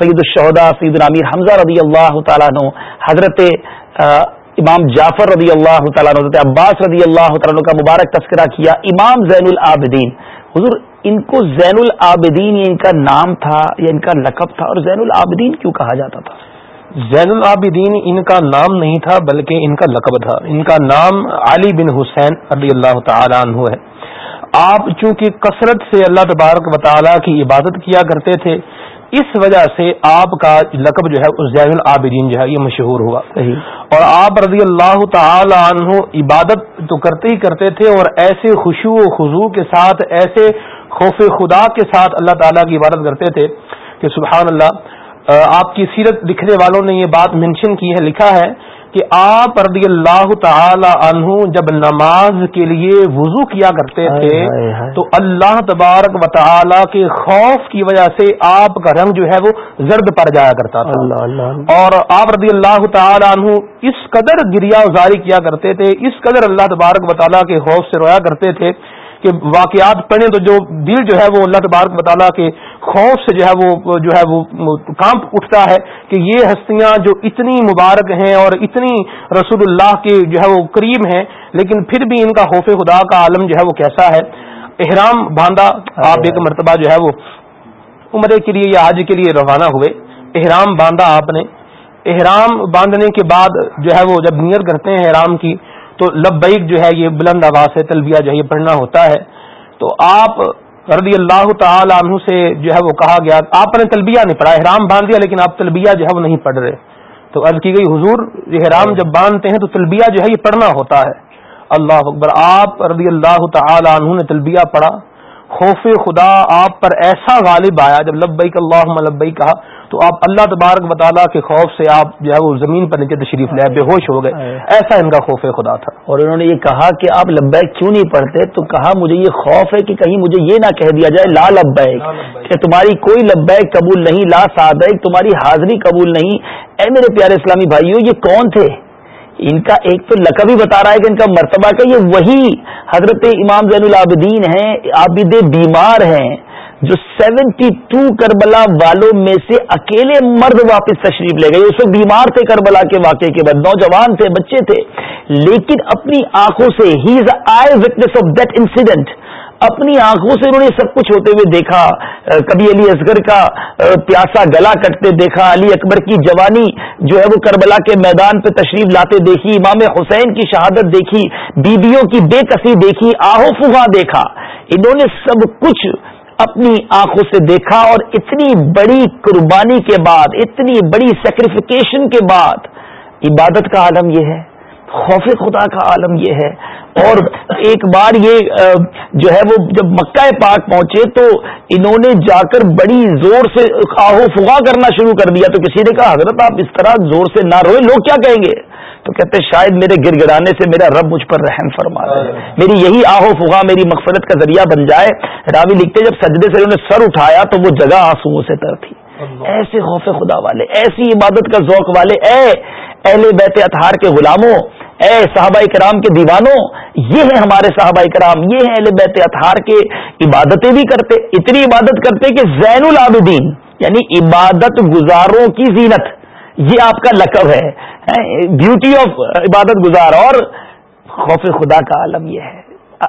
سید الشہدا سید العمیر حمزہ رضی اللہ تعالیٰ عنہ، حضرت امام جعفر رضی اللہ تعالیٰ حضرت عباس رضی اللہ تعالیٰ کا مبارک تذکرہ کیا۔ امام زین العابدین۔ حضور، ان کو زین العابدین ان کا نام تھا یا ان کا لقب تھا، اور زین العابدین کیوں کہا جاتا تھا؟ زین العابدین ان کا نام نہیں تھا، بلکہ ان کا لقب تھا۔ ان کا نام علی بن حسین رضی اللہ تعالیٰ عنہ ہے۔ آپ چونکہ کثرت سے اللہ تبارک و تعالیٰ کی عبادت کیا کرتے تھے اس وجہ سے آپ کا لقب جو ہے زین العابدین جو ہے یہ مشہور ہوا۔ اور آپ رضی اللہ تعالی عنہ عبادت تو کرتے ہی کرتے تھے اور ایسے خوشو و خضو کے ساتھ ایسے خوف خدا کے ساتھ اللہ تعالیٰ کی عبادت کرتے تھے کہ سبحان اللہ آپ کی سیرت لکھنے والوں نے یہ بات مینشن کی ہے لکھا ہے کہ آپ رضی اللہ تعالی عنہ جب نماز کے لیے وضو کیا کرتے تھے تو اللہ تبارک و تعالی کے خوف کی وجہ سے آپ کا رنگ جو ہے وہ زرد پڑ جایا کرتا تھا۔ اور آپ رضی اللہ تعالی عنہ اس قدر گریا ازاری کیا کرتے تھے اس قدر اللہ تبارک و تعالیٰ کے خوف سے رویا کرتے تھے کہ واقعات پڑھیں تو جو دل جو ہے وہ اللہ تبارک مطالعہ کے خوف سے جو ہے وہ جو ہے وہ کانپ اٹھتا ہے کہ یہ ہستیاں جو اتنی مبارک ہیں اور اتنی رسول اللہ کے جو ہے وہ قریب ہیں، لیکن پھر بھی ان کا خوف خدا کا عالم جو ہے وہ کیسا ہے؟ احرام باندھا، آپ ایک مرتبہ جو ہے وہ عمرے کے لیے یا آج کے لیے روانہ ہوئے۔ احرام باندھا آپ نے۔ احرام باندھنے کے بعد جو ہے وہ جب نیت کرتے ہیں احرام کی تو لبیک جو ہے یہ بلند آواز سے تلبیہ جو ہے یہ پڑھنا ہوتا ہے۔ تو آپ رضی اللہ تعالی عنہ سے جو ہے وہ کہا گیا، آپ نے تلبیہ نہیں پڑھا، احرام باندھ دیا لیکن آپ تلبیہ جو ہے وہ نہیں پڑھ رہے۔ تو عرض کی گئی، حضور احرام جب باندھتے ہیں تو تلبیہ جو ہے یہ پڑھنا ہوتا ہے۔ اللہ اکبر، آپ رضی اللہ تعالی عنہ نے تلبیہ پڑھا۔ خوف خدا آپ پر ایسا غالب آیا، جب لبیک اللہ لبئی کہا تو آپ اللہ تبارک مطالعہ کے خوف سے آپ جو ہے وہ زمین پر نیچے تشریف لے بے ہوش ہو گئے۔ ایسا ان کا خوف خدا تھا۔ اور انہوں نے یہ کہا کہ آپ لبیک کیوں نہیں پڑھتے؟ تو کہا مجھے یہ خوف ہے کہ کہیں مجھے یہ نہ کہہ دیا جائے لا لبیک کہ تمہاری کوئی لبیک قبول نہیں لا صادق تمہاری حاضری قبول نہیں۔ اے میرے پیارے اسلامی بھائیوں یہ کون تھے؟ ان کا ایک تو لقب ہی بتا رہا ہے کہ ان کا مرتبہ کا یہ وہی حضرت امام زین العابدین ہیں عابد بیمار ہیں۔ جو سیونٹی ٹو کربلا والوں میں سے اکیلے مرد واپس تشریف لے گئے۔ اس وقت بیمار تھے کربلا کے واقعے کے بعد، نوجوان تھے، بچے تھے۔ لیکن اپنی آنکھوں سے ہی is eyewitness of that incident اپنی آنکھوں سے انہوں نے سب کچھ ہوتے ہوئے دیکھا۔ کبھی علی اصغر کا پیاسا گلا کٹتے دیکھا۔ علی اکبر کی جوانی جو ہے وہ کربلا کے میدان پہ تشریف لاتے دیکھی۔ امام حسین کی شہادت دیکھی۔ بیویوں کی بے کسی دیکھی۔ آہو فغا دیکھا۔ انہوں نے سب کچھ اپنی آنکھوں سے دیکھا اور اتنی بڑی قربانی کے بعد، اتنی بڑی سیکریفیکیشن کے بعد، عبادت کا عالم یہ ہے۔ خوف خدا کا عالم یہ ہے۔ اور ایک بار یہ جو ہے وہ جب مکہ پاک پہنچے تو انہوں نے جا کر بڑی زور سے آہو فغا کرنا شروع کر دیا۔ تو کسی نے کہا حضرت آپ اس طرح زور سے نہ روئے لوگ کیا کہیں گے؟ تو کہتے شاید میرے گر گرانے سے میرا رب مجھ پر رحم فرما ہے میری یہی آہو فغا میری مغفرت کا ذریعہ بن جائے۔ راوی لکھتے جب سجدے سے انہوں نے سر اٹھایا تو وہ جگہ آنسو سے تر تھی۔ ایسے خوف خدا والے ایسی عبادت کا ذوق والے اے اہل بیت اتہار کے غلاموں، اے صحابہ کرام کے دیوانوں، یہ ہیں ہمارے صحابہ کرام، یہ ہیں اہل بیت اطہار کے عبادتیں بھی کرتے، اتنی عبادت کرتے کہ زین العابدین یعنی عبادت گزاروں کی زینت، یہ آپ کا لقب ہے بیوٹی آف عبادت گزار، اور خوف خدا کا عالم یہ ہے،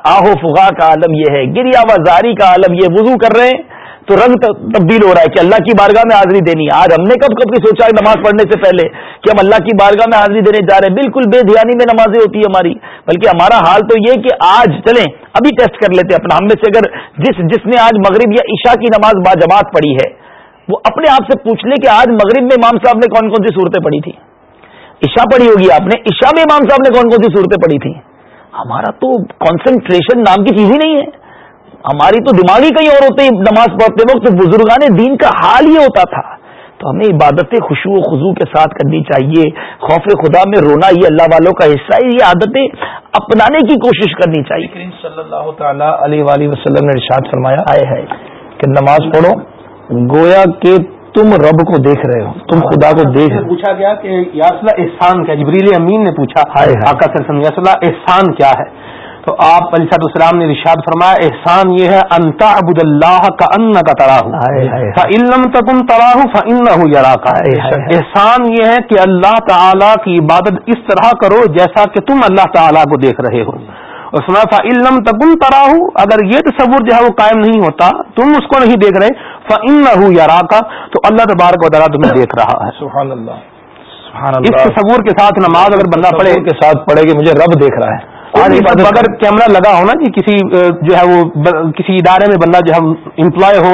آہو فغا کا عالم یہ ہے، گریا وزاری کا عالم یہ وضو کر رہے ہیں۔ تو رنگ تبدیل ہو رہا ہے کہ اللہ کی بارگاہ میں حاضری دینی ہے۔ آج ہم نے کب کب کی سوچا ہے نماز پڑھنے سے پہلے کہ ہم اللہ کی بارگاہ میں حاضری دینے جا رہے ہیں۔ بالکل بے دھیانی میں نمازیں ہوتی ہے ہماری۔ بلکہ ہمارا حال تو یہ کہ آج چلیں، ابھی ٹیسٹ کر لیتے اپنا۔ ہم میں سے اگر جس جس نے آج مغرب یا عشاء کی نماز با جماعت پڑھی ہے، وہ اپنے آپ سے پوچھ لے کہ آج مغرب میں امام صاحب نے کون کون سی صورتیں پڑھی تھی۔ عشاء پڑھی ہوگی آپ نے؟ عشاء میں امام صاحب نے کون کون سی صورتیں پڑھی تھی؟ ہمارا تو کانسنٹریشن نام کی چیز ہی نہیں ہے۔ ہماری تو دماغی کہیں اور ہوتے نماز پڑھتے وقت بزرگان دین کا حال ہی ہوتا تھا۔ تو ہمیں عبادتیں خوشو و خزو کے ساتھ کرنی چاہیے خوف خدا میں رونا یہ اللہ والوں کا حصہ ہے یہ عادتیں اپنانے کی کوشش کرنی چاہیے۔ صلی اللہ تعالی علیہ وسلم نے ارشاد فرمایا آئے ہے۔ کہ نماز پڑھو گویا کہ تم رب کو دیکھ رہے ہو تم خدا کو دیکھ رہے پوچھا گیا کہ یاسلہ احسان کیا؟ جبریل امین نے پوچھا۔ آقا یاسلہ احسان کیا ہے؟ تو آپ علی صاحب السلام نے رشاد فرمایا احسان یہ ہے انتا ابود اللہ کا ان کا تراہ۔ فعلم تکم تراہ فن یرا کا۔ احسان یہ ہے کہ اللہ تعالیٰ کی عبادت اس طرح کرو جیسا کہ تم اللہ تعالیٰ کو دیکھ رہے ہو۔ اور سنا تھا علم تکم تراہ اگر یہ تصور جو ہے وہ قائم نہیں ہوتا تم اس کو نہیں دیکھ رہے فن یرا کا تو اللہ تبارک و تعالیٰ تمہیں دیکھ رہا ہے۔ سبحان اللہ سبحان اس تصور کے ساتھ نماز اگر بندہ پڑھے کے ساتھ پڑھے کہ مجھے رب دیکھ رہا ہے۔ اگر کیمرہ لگا ہو نا جی کسی جو ہے وہ کسی ادارے میں بندہ جو ہے امپلائے ہو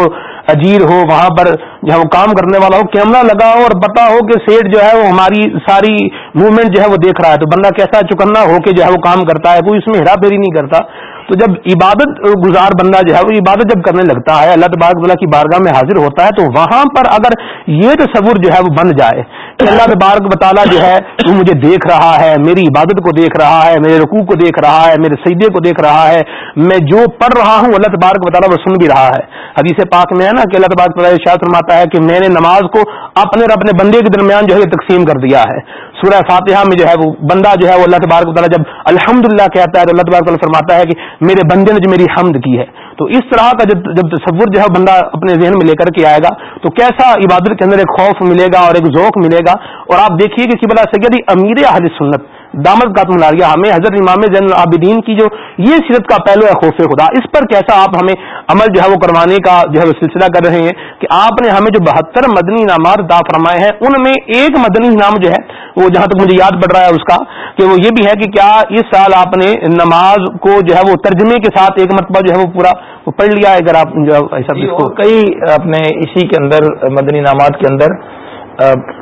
اجیر ہو وہاں پر جو ہے وہ کام کرنے والا ہو کیمرہ لگا ہو اور پتا ہو کہ سیٹ جو ہے وہ ہماری ساری موومنٹ جو ہے وہ دیکھ رہا ہے۔ تو بندہ کیسا چکنا ہو کے جو ہے وہ کام کرتا ہے کوئی اس میں ہیرا پھیری نہیں کرتا۔ تو جب عبادت گزار بندہ جو ہے وہ عبادت جب کرنے لگتا ہے، اللہ تبارک تعالیٰ کی بارگاہ میں حاضر ہوتا ہے، تو وہاں پر اگر یہ تصور جو ہے وہ بن جائے کہ اللہ تبارک تعالیٰ جو ہے وہ مجھے دیکھ رہا ہے، میری عبادت کو دیکھ رہا ہے، میرے رقوع کو دیکھ رہا ہے، میرے سجدے کو دیکھ رہا ہے، میں جو پڑھ رہا ہوں اللہ تبارک تعالیٰ وہ سن بھی رہا ہے۔ حدیث پاک میں ہے نا کہ اللہ تبارک تعالیٰ ارشاد فرماتا ہے کہ میں نے نماز کو اپنے اور اپنے بندے کے درمیان جو ہے یہ تقسیم کر دیا ہے۔ سورہ فاتحہ میں جو ہے وہ بندہ جو ہے وہ اللہ تبارک تعالیٰ جب الحمد کہتا ہے تو اللہ تبارک تعالیٰ فرماتا ہے کہ میرے بندے نے جو میری حمد کی ہے۔ تو اس طرح کا جب جب تصور جو ہے بندہ اپنے ذہن میں لے کر کے آئے گا تو کیسا عبادت کے اندر ایک خوف ملے گا اور ایک ذوق ملے گا۔ اور آپ دیکھیے کہ قبلہ سید امیر اہل سنت دامت کا ملاریہ ہمیں حضرت امام زین العابدین کی جو یہ سیرت کا پہلو ہے خوف خدا اس پر کیسا آپ ہمیں عمل جو ہے وہ کروانے کا جو ہے وہ سلسلہ کر رہے ہیں کہ آپ نے ہمیں جو بہتر مدنی انعامات دا فرمائے ہیں ان میں ایک مدنی انعام جو ہے وہ جہاں تک مجھے یاد پڑ رہا ہے اس کا کہ وہ یہ بھی ہے کہ کیا اس سال آپ نے نماز کو جو ہے وہ ترجمے کے ساتھ ایک مرتبہ جو ہے وہ پورا پڑھ لیا ہے اگر آپ جو ہے ایسا جی، کئی اپنے اسی کے اندر مدنی انعامات کے اندر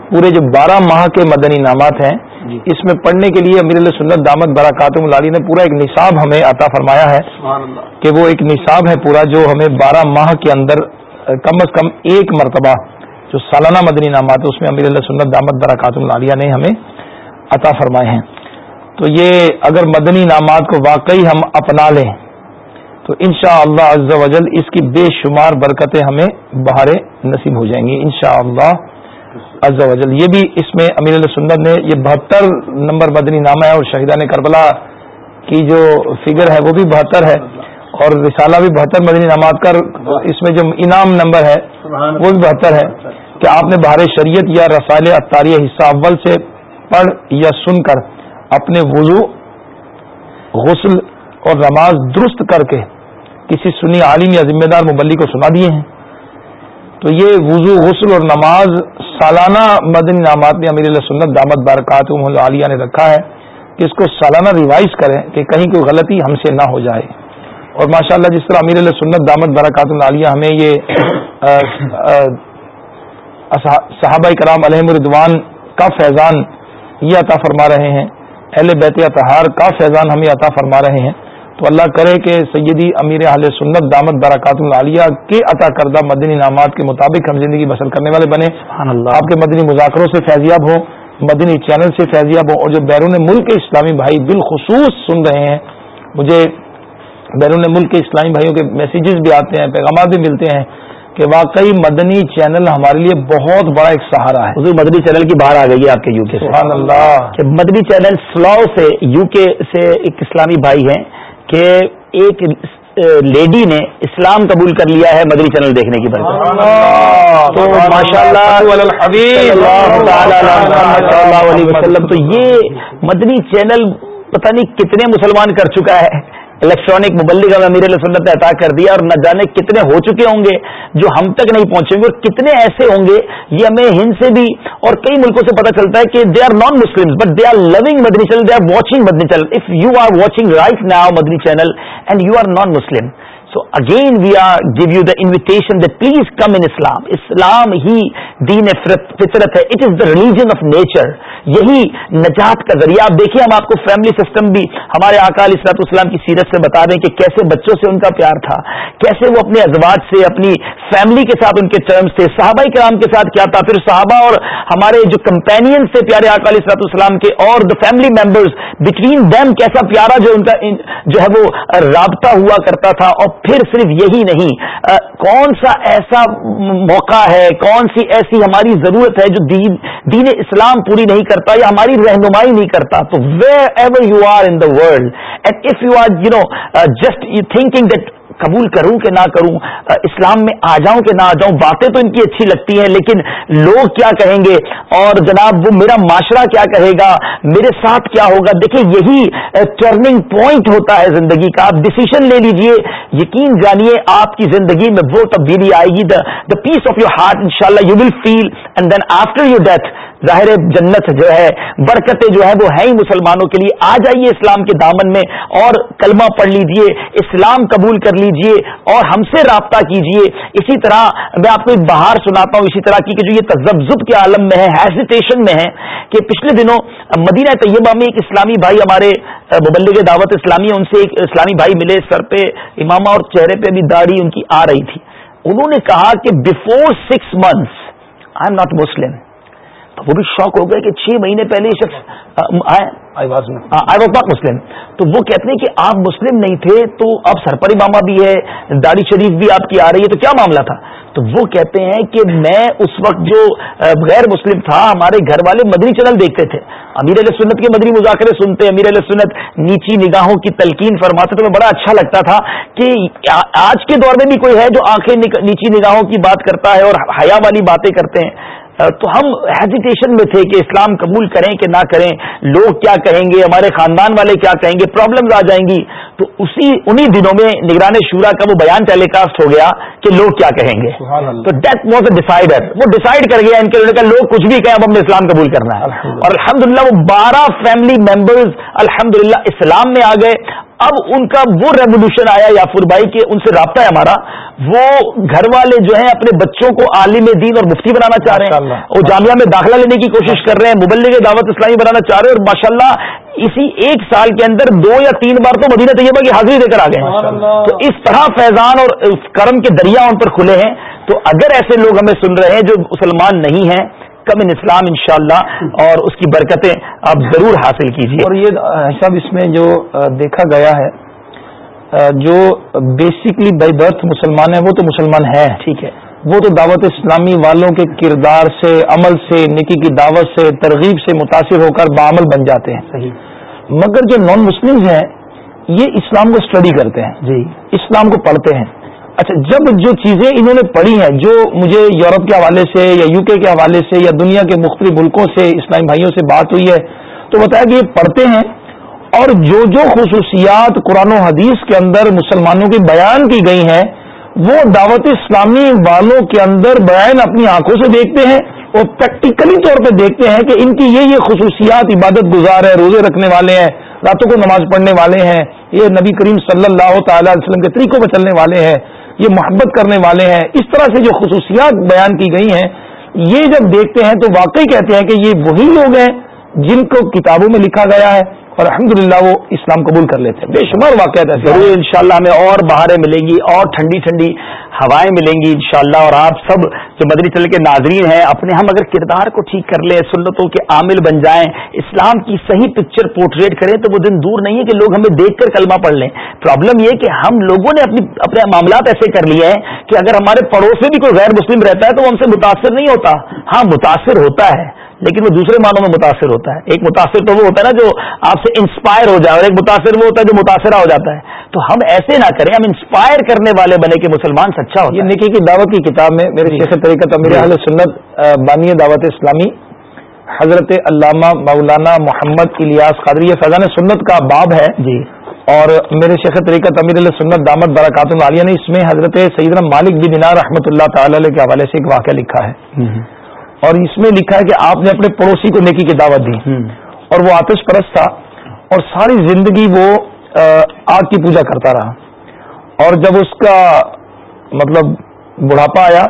پورے جو بارہ ماہ کے مدنی انعامات ہیں اس میں پڑھنے کے لیے امیر اللہ سنت دامت برکاتم العالی نے پورا ایک نصاب ہمیں عطا فرمایا ہے کہ وہ ایک نصاب ہے پورا جو ہمیں بارہ ماہ کے اندر کم از کم ایک مرتبہ جو سالانہ مدنی انعامات ہے اس میں امیر اللہ سنت دامت برکاتم العالیہ نے ہمیں عطا فرمائے ہیں۔ تو یہ اگر مدنی انعامات کو واقعی ہم اپنا لیں تو انشاء اللہ عز و جل اس کی بے شمار برکتیں ہمیں بہارے نصیب ہو جائیں گی۔ انشاء اللہ عز و جل، یہ بھی اس میں امیر علیہ نے یہ بہتر نمبر مدنی نامہ ہے اور شہیدان کربلا کی جو فگر ہے وہ بھی بہتر ہے اور رسالہ بھی بہتر مدنی نامات کر اس میں جو انعام نمبر ہے وہ بھی بہتر ہے کہ آپ نے بہار شریعت یا رسال اطاریہ حصہ اول سے پڑھ یا سن کر اپنے وضو، غسل اور نماز درست کر کے کسی سنی عالم یا ذمہ دار مبلی کو سنا دیے ہیں۔ تو یہ وضو، غسل اور نماز سالانہ مدنی نامات میں امیر اللہ سنت دامت بارکات عالیہ نے رکھا ہے کہ اس کو سالانہ ریوائز کریں کہ کہیں کوئی غلطی ہم سے نہ ہو جائے۔ اور ماشاءاللہ جس طرح امیر اللہ سنت دامت برکات العالیہ ہمیں یہ صحابہ کرام علیہ الردوان کا فیضان یہ عطا فرما رہے ہیں۔ اہل بیت اطہار کا فیضان ہمیں عطا فرما رہے ہیں۔ تو اللہ کرے کہ سیدی امیر اہل سنت دامت برکات العالیہ کے عطا کردہ مدنی انعامات کے مطابق ہم زندگی بسر کرنے والے بنے۔ آپ کے مدنی مذاکروں سے فیضیاب ہوں مدنی چینل سے فیضیاب ہوں اور جو بیرون ملک کے اسلامی بھائی بالخصوص سن رہے ہیں مجھے بیرون ملک کے اسلامی بھائیوں کے میسیجز بھی آتے ہیں پیغامات بھی ملتے ہیں کہ واقعی مدنی چینل ہمارے لیے بہت بڑا ایک سہارا ہے۔ حضور مدنی چینل کی باہر آ گئی ہے آپ کے یو کے سبحان اللہ۔ کہ مدنی چینل سلاؤ سے یو کے سے ایک اسلامی بھائی ہیں۔ کہ ایک لیڈی نے اسلام قبول کر لیا ہے مدنی چینل دیکھنے کی برکت تو ماشاء اللہ وسلم۔ تو یہ مدنی چینل پتہ نہیں کتنے مسلمان کر چکا ہے۔ الیکٹرانک مبلغ میں امیر علیہ سنت نے عطا کر دیا اور نہ جانے کتنے ہو چکے ہوں گے جو ہم تک نہیں پہنچیں گے اور کتنے ایسے ہوں گے، یہ ہمیں ہند سے بھی اور کئی ملکوں سے پتہ چلتا ہے کہ they are non Muslim but they are loving Madani channel they are watching Madani channel if you are watching right now Madani channel and you are non Muslim so again we are give you the invitation that please come in Islam اسلام ہی دین فطرت ہے it is the religion of nature یہی نجات کا ذریعہ آپ دیکھیے ہم آپ کو فیملی سسٹم بھی ہمارے اکال اسرات اسلام کی سیرت سے بتا دیں کہ کیسے بچوں سے ان کا پیار تھا کیسے وہ اپنے ازواج سے اپنی فیملی کے ساتھ ان کے ٹرمز تھے صحابہ کرام کے ساتھ کیا تھا پھر صحابہ اور ہمارے جو کمپینین تھے پیارے اکال اسرات اسلام کے اور the family members between them کیسا پیارا جو ان کا جو ہے وہ رابطہ ہوا کرتا تھا اور پھر صرف یہی نہیں کون سا ایسا موقع ہے، کون سی ایسی ہماری ضرورت ہے جو دین دین اسلام پوری نہیں کرتا یا ہماری رہنمائی نہیں کرتا؟ تو wherever you are in the world and if you are you know just you thinking that قبول کروں کہ نہ کروں اسلام میں آ جاؤں کہ نہ آ جاؤں، باتیں تو ان کی اچھی لگتی ہیں، لیکن لوگ کیا کہیں گے؟ اور جناب، وہ میرا معاشرہ کیا کہے گا؟ میرے ساتھ کیا ہوگا؟ دیکھیں، یہی ٹرننگ پوائنٹ ہوتا ہے زندگی کا۔ آپ ڈسیزن لے لیجیے۔ یقین جانیے، آپ کی زندگی میں وہ تبدیلی آئے گی۔ The peace of your heart ان شاء اللہ you will feel and then after your death ظاہر جنت جو ہے، برکتیں جو ہے وہ ہیں ہی مسلمانوں کے لیے۔ آ جائیے اسلام کے دامن میں اور کلمہ پڑھ لیجیے، اسلام قبول کر لیجیے اور ہم سے رابطہ کیجیے۔ اسی طرح میں آپ کو ایک بہار سناتا ہوں، اسی طرح کی کہ جو یہ تجزب کے عالم میں ہے ہیزیٹیشن میں ہے کہ پچھلے دنوں مدینہ طیبہ میں ایک اسلامی بھائی ہمارے مبلغ دعوت اسلامی ان سے ایک اسلامی بھائی ملے، سر پہ امامہ اور چہرے پہ بھی داڑھی ان کی آ رہی تھی۔ انہوں نے کہا کہ before six months I am not Muslim وہ بھی شوق ہو گئے کہ چھ مہینے پہلے یہ شخص آئی واز ناٹ مسلم۔ تو وہ کہتے ہیں کہ آپ مسلم نہیں تھے تو اب سرپری ماما بھی ہے داڑھی شریف بھی آپ کی آ رہی ہے تو کیا معاملہ تھا؟ تو وہ کہتے ہیں کہ میں اس وقت جو غیر مسلم تھا ہمارے گھر والے مدنی چینل دیکھتے تھے۔ امیر علیہ سنت کے مدنی مذاکرے سنتے امیر علیہ سنت نیچی نگاہوں کی تلقین فرماتے تو میں بڑا اچھا لگتا تھا کہ آج کے دور میں بھی کوئی ہے جو آنکھیں نیچی نگاہوں کی بات کرتا ہے اور حیا والی باتیں کرتے ہیں۔ تو ہم ہیزیٹیشن میں تھے کہ اسلام قبول کریں کہ نہ کریں لوگ کیا کہیں گے ہمارے خاندان والے کیا کہیں گے پرابلمز آ جائیں گی۔ تو اسی انہی دنوں میں نگران شورا کا وہ بیان ٹیلی کاسٹ ہو گیا کہ لوگ کیا کہیں گے۔ تو ڈیتھ واز اے ڈیسائڈر وہ ڈیسائڈ کر گیا ان کے کا لوگ کچھ بھی کہیں اب ہم نے اسلام قبول کرنا ہے۔ اور الحمدللہ وہ بارہ فیملی ممبرز الحمدللہ اسلام میں آ گئے۔ اب ان کا وہ ریولیوشن آیا یافر بھائی کہ ان سے رابطہ ہے ہمارا۔ وہ گھر والے جو ہیں اپنے بچوں کو عالم دین اور مفتی بنانا چاہ رہے ہیں۔ وہ جامعہ میں داخلہ لینے کی کوشش کر رہے ہیں مبلغ دعوت اسلامی بنانا چاہ رہے ہیں اور ماشاءاللہ اسی ایک سال کے اندر دو یا تین بار تو مدینہ طیبہ کی حاضری دے کر آ گئے تو اس طرح فیضان اور کرم کے دریا ان پر کھلے ہیں۔ تو اگر ایسے لوگ ہمیں سن رہے ہیں جو مسلمان نہیں ہیں کم ان اسلام انشاءاللہ اور اس کی برکتیں آپ ضرور حاصل کیجیے اور یہ صاحب اس میں جو دیکھا گیا ہے جو بیسکلی بائی برتھ مسلمان ہیں وہ تو مسلمان ہے ٹھیک ہے۔ وہ تو دعوت اسلامی والوں کے کردار سے عمل سے نکی کی دعوت سے ترغیب سے متاثر ہو کر بعمل بن جاتے ہیں۔ صحیح۔ مگر جو نان مسلم ہیں یہ اسلام کو اسٹڈی کرتے ہیں۔ جی۔ اسلام کو پڑھتے ہیں۔ اچھا جب جو چیزیں انہوں نے پڑھی ہیں، جو مجھے یورپ کے حوالے سے یا یو کے حوالے سے یا دنیا کے مختلف ملکوں سے اسلامی بھائیوں سے بات ہوئی ہے، تو بتایا کہ یہ پڑھتے ہیں اور جو جو خصوصیات قرآن و حدیث کے اندر مسلمانوں کی بیان کی گئی ہیں، وہ دعوت اسلامی والوں کے اندر بیان اپنی آنکھوں سے دیکھتے ہیں اور پریکٹیکلی طور پہ دیکھتے ہیں کہ ان کی یہ یہ خصوصیات عبادت گزار ہے روزے رکھنے والے ہیں، راتوں کو نماز پڑھنے والے ہیں، یہ نبی کریم صلی اللہ تعالی علیہ وسلم کے طریقوں پہ چلنے والے ہیں۔ یہ محبت کرنے والے ہیں، اس طرح سے جو خصوصیات بیان کی گئی ہیں، یہ جب دیکھتے ہیں تو واقعی کہتے ہیں کہ یہ وہی لوگ ہیں جن کو کتابوں میں لکھا گیا ہے۔ اور الحمد وہ اسلام قبول کر لیتے ہیں۔ بے شمار واقعات ہے ضرور انشاءاللہ ہمیں اور بہاریں ملیں گی، اور ٹھنڈی ٹھنڈی ہوائیں ملیں گی انشاءاللہ۔ اور آپ سب جو مدری چل کے ناظرین ہیں، اپنے ہم اگر کردار کو ٹھیک کر لیں، سنتوں کے عامل بن جائیں، اسلام کی صحیح پکچر پورٹریٹ کریں، تو وہ دن دور نہیں ہے کہ لوگ ہمیں دیکھ کر کلمہ پڑھ لیں۔ پرابلم یہ کہ ہم لوگوں نے اپنی اپنے معاملات ایسے کر لیے ہیں کہ اگر ہمارے پڑوس میں بھی کوئی غیر مسلم رہتا ہے، تو وہ ہم سے متاثر نہیں ہوتا۔ ہاں متاثر ہوتا ہے۔ لیکن وہ دوسرے معنوں میں متاثر ہوتا ہے۔ ایک متاثر تو وہ ہوتا ہے نا جو آپ سے انسپائر ہو جائے اور ایک متاثر وہ ہوتا ہے جو متاثرہ ہو جاتا ہے۔ تو ہم ایسے نہ کریں ہم انسپائر کرنے والے بنے کہ مسلمان سچا ہو یہ نکی کی دعوت کی کتاب میں میرے شیخ طریقہ امیر اہل سنت بانی دعوت اسلامی حضرت علامہ مولانا محمد الیاس قادری یہ فیضان سنت کا باب ہے۔ جی۔ اور میرے شیخ طریقہ امیر علیہ سنت دامت برکات العالیہ نے اس میں حضرت سیدنا مالک بن دینار رحمۃ اللہ تعالی علیہ کے حوالے سے ایک واقعہ لکھا ہے۔ اور اس میں لکھا ہے کہ آپ نے اپنے پڑوسی کو نیکی کی دعوت دی۔ اور وہ آتش پرست تھا اور ساری زندگی وہ آگ کی پوجا کرتا رہا۔ اور جب اس کا مطلب بڑھاپا آیا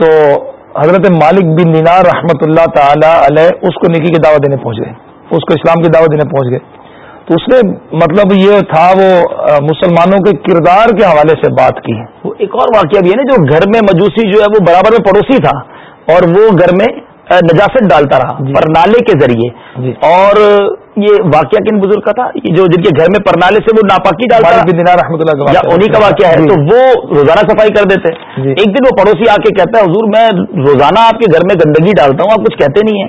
تو حضرت مالک بن نینار رحمت اللہ تعالی علیہ اس کو نکی کی دعوت دینے پہنچ گئے۔ اس کو اسلام کی دعوت دینے پہنچ گئے۔ تو اس نے مطلب یہ تھا وہ مسلمانوں کے کردار کے حوالے سے بات کی۔ وہ ایک اور واقعہ بھی ہے نا جو گھر میں مجوسی جو ہے وہ برابر میں پڑوسی تھا۔ اور وہ گھر میں نجاست ڈالتا رہا جی۔ پرنالے کے ذریعے۔ جی۔ اور یہ واقعہ کن بزرگ کا تھا؟ جو جن کے گھر میں پرنالے سے وہ ناپاکی ڈالتا رحمۃ اللہ یا انہیں کا واقعہ ہے جی۔ تو وہ روزانہ صفائی کر دیتے۔ ایک دن وہ پڑوسی آ کے کہتا ہے حضور میں روزانہ آپ کے گھر میں گندگی ڈالتا ہوں آپ کچھ کہتے نہیں ہیں۔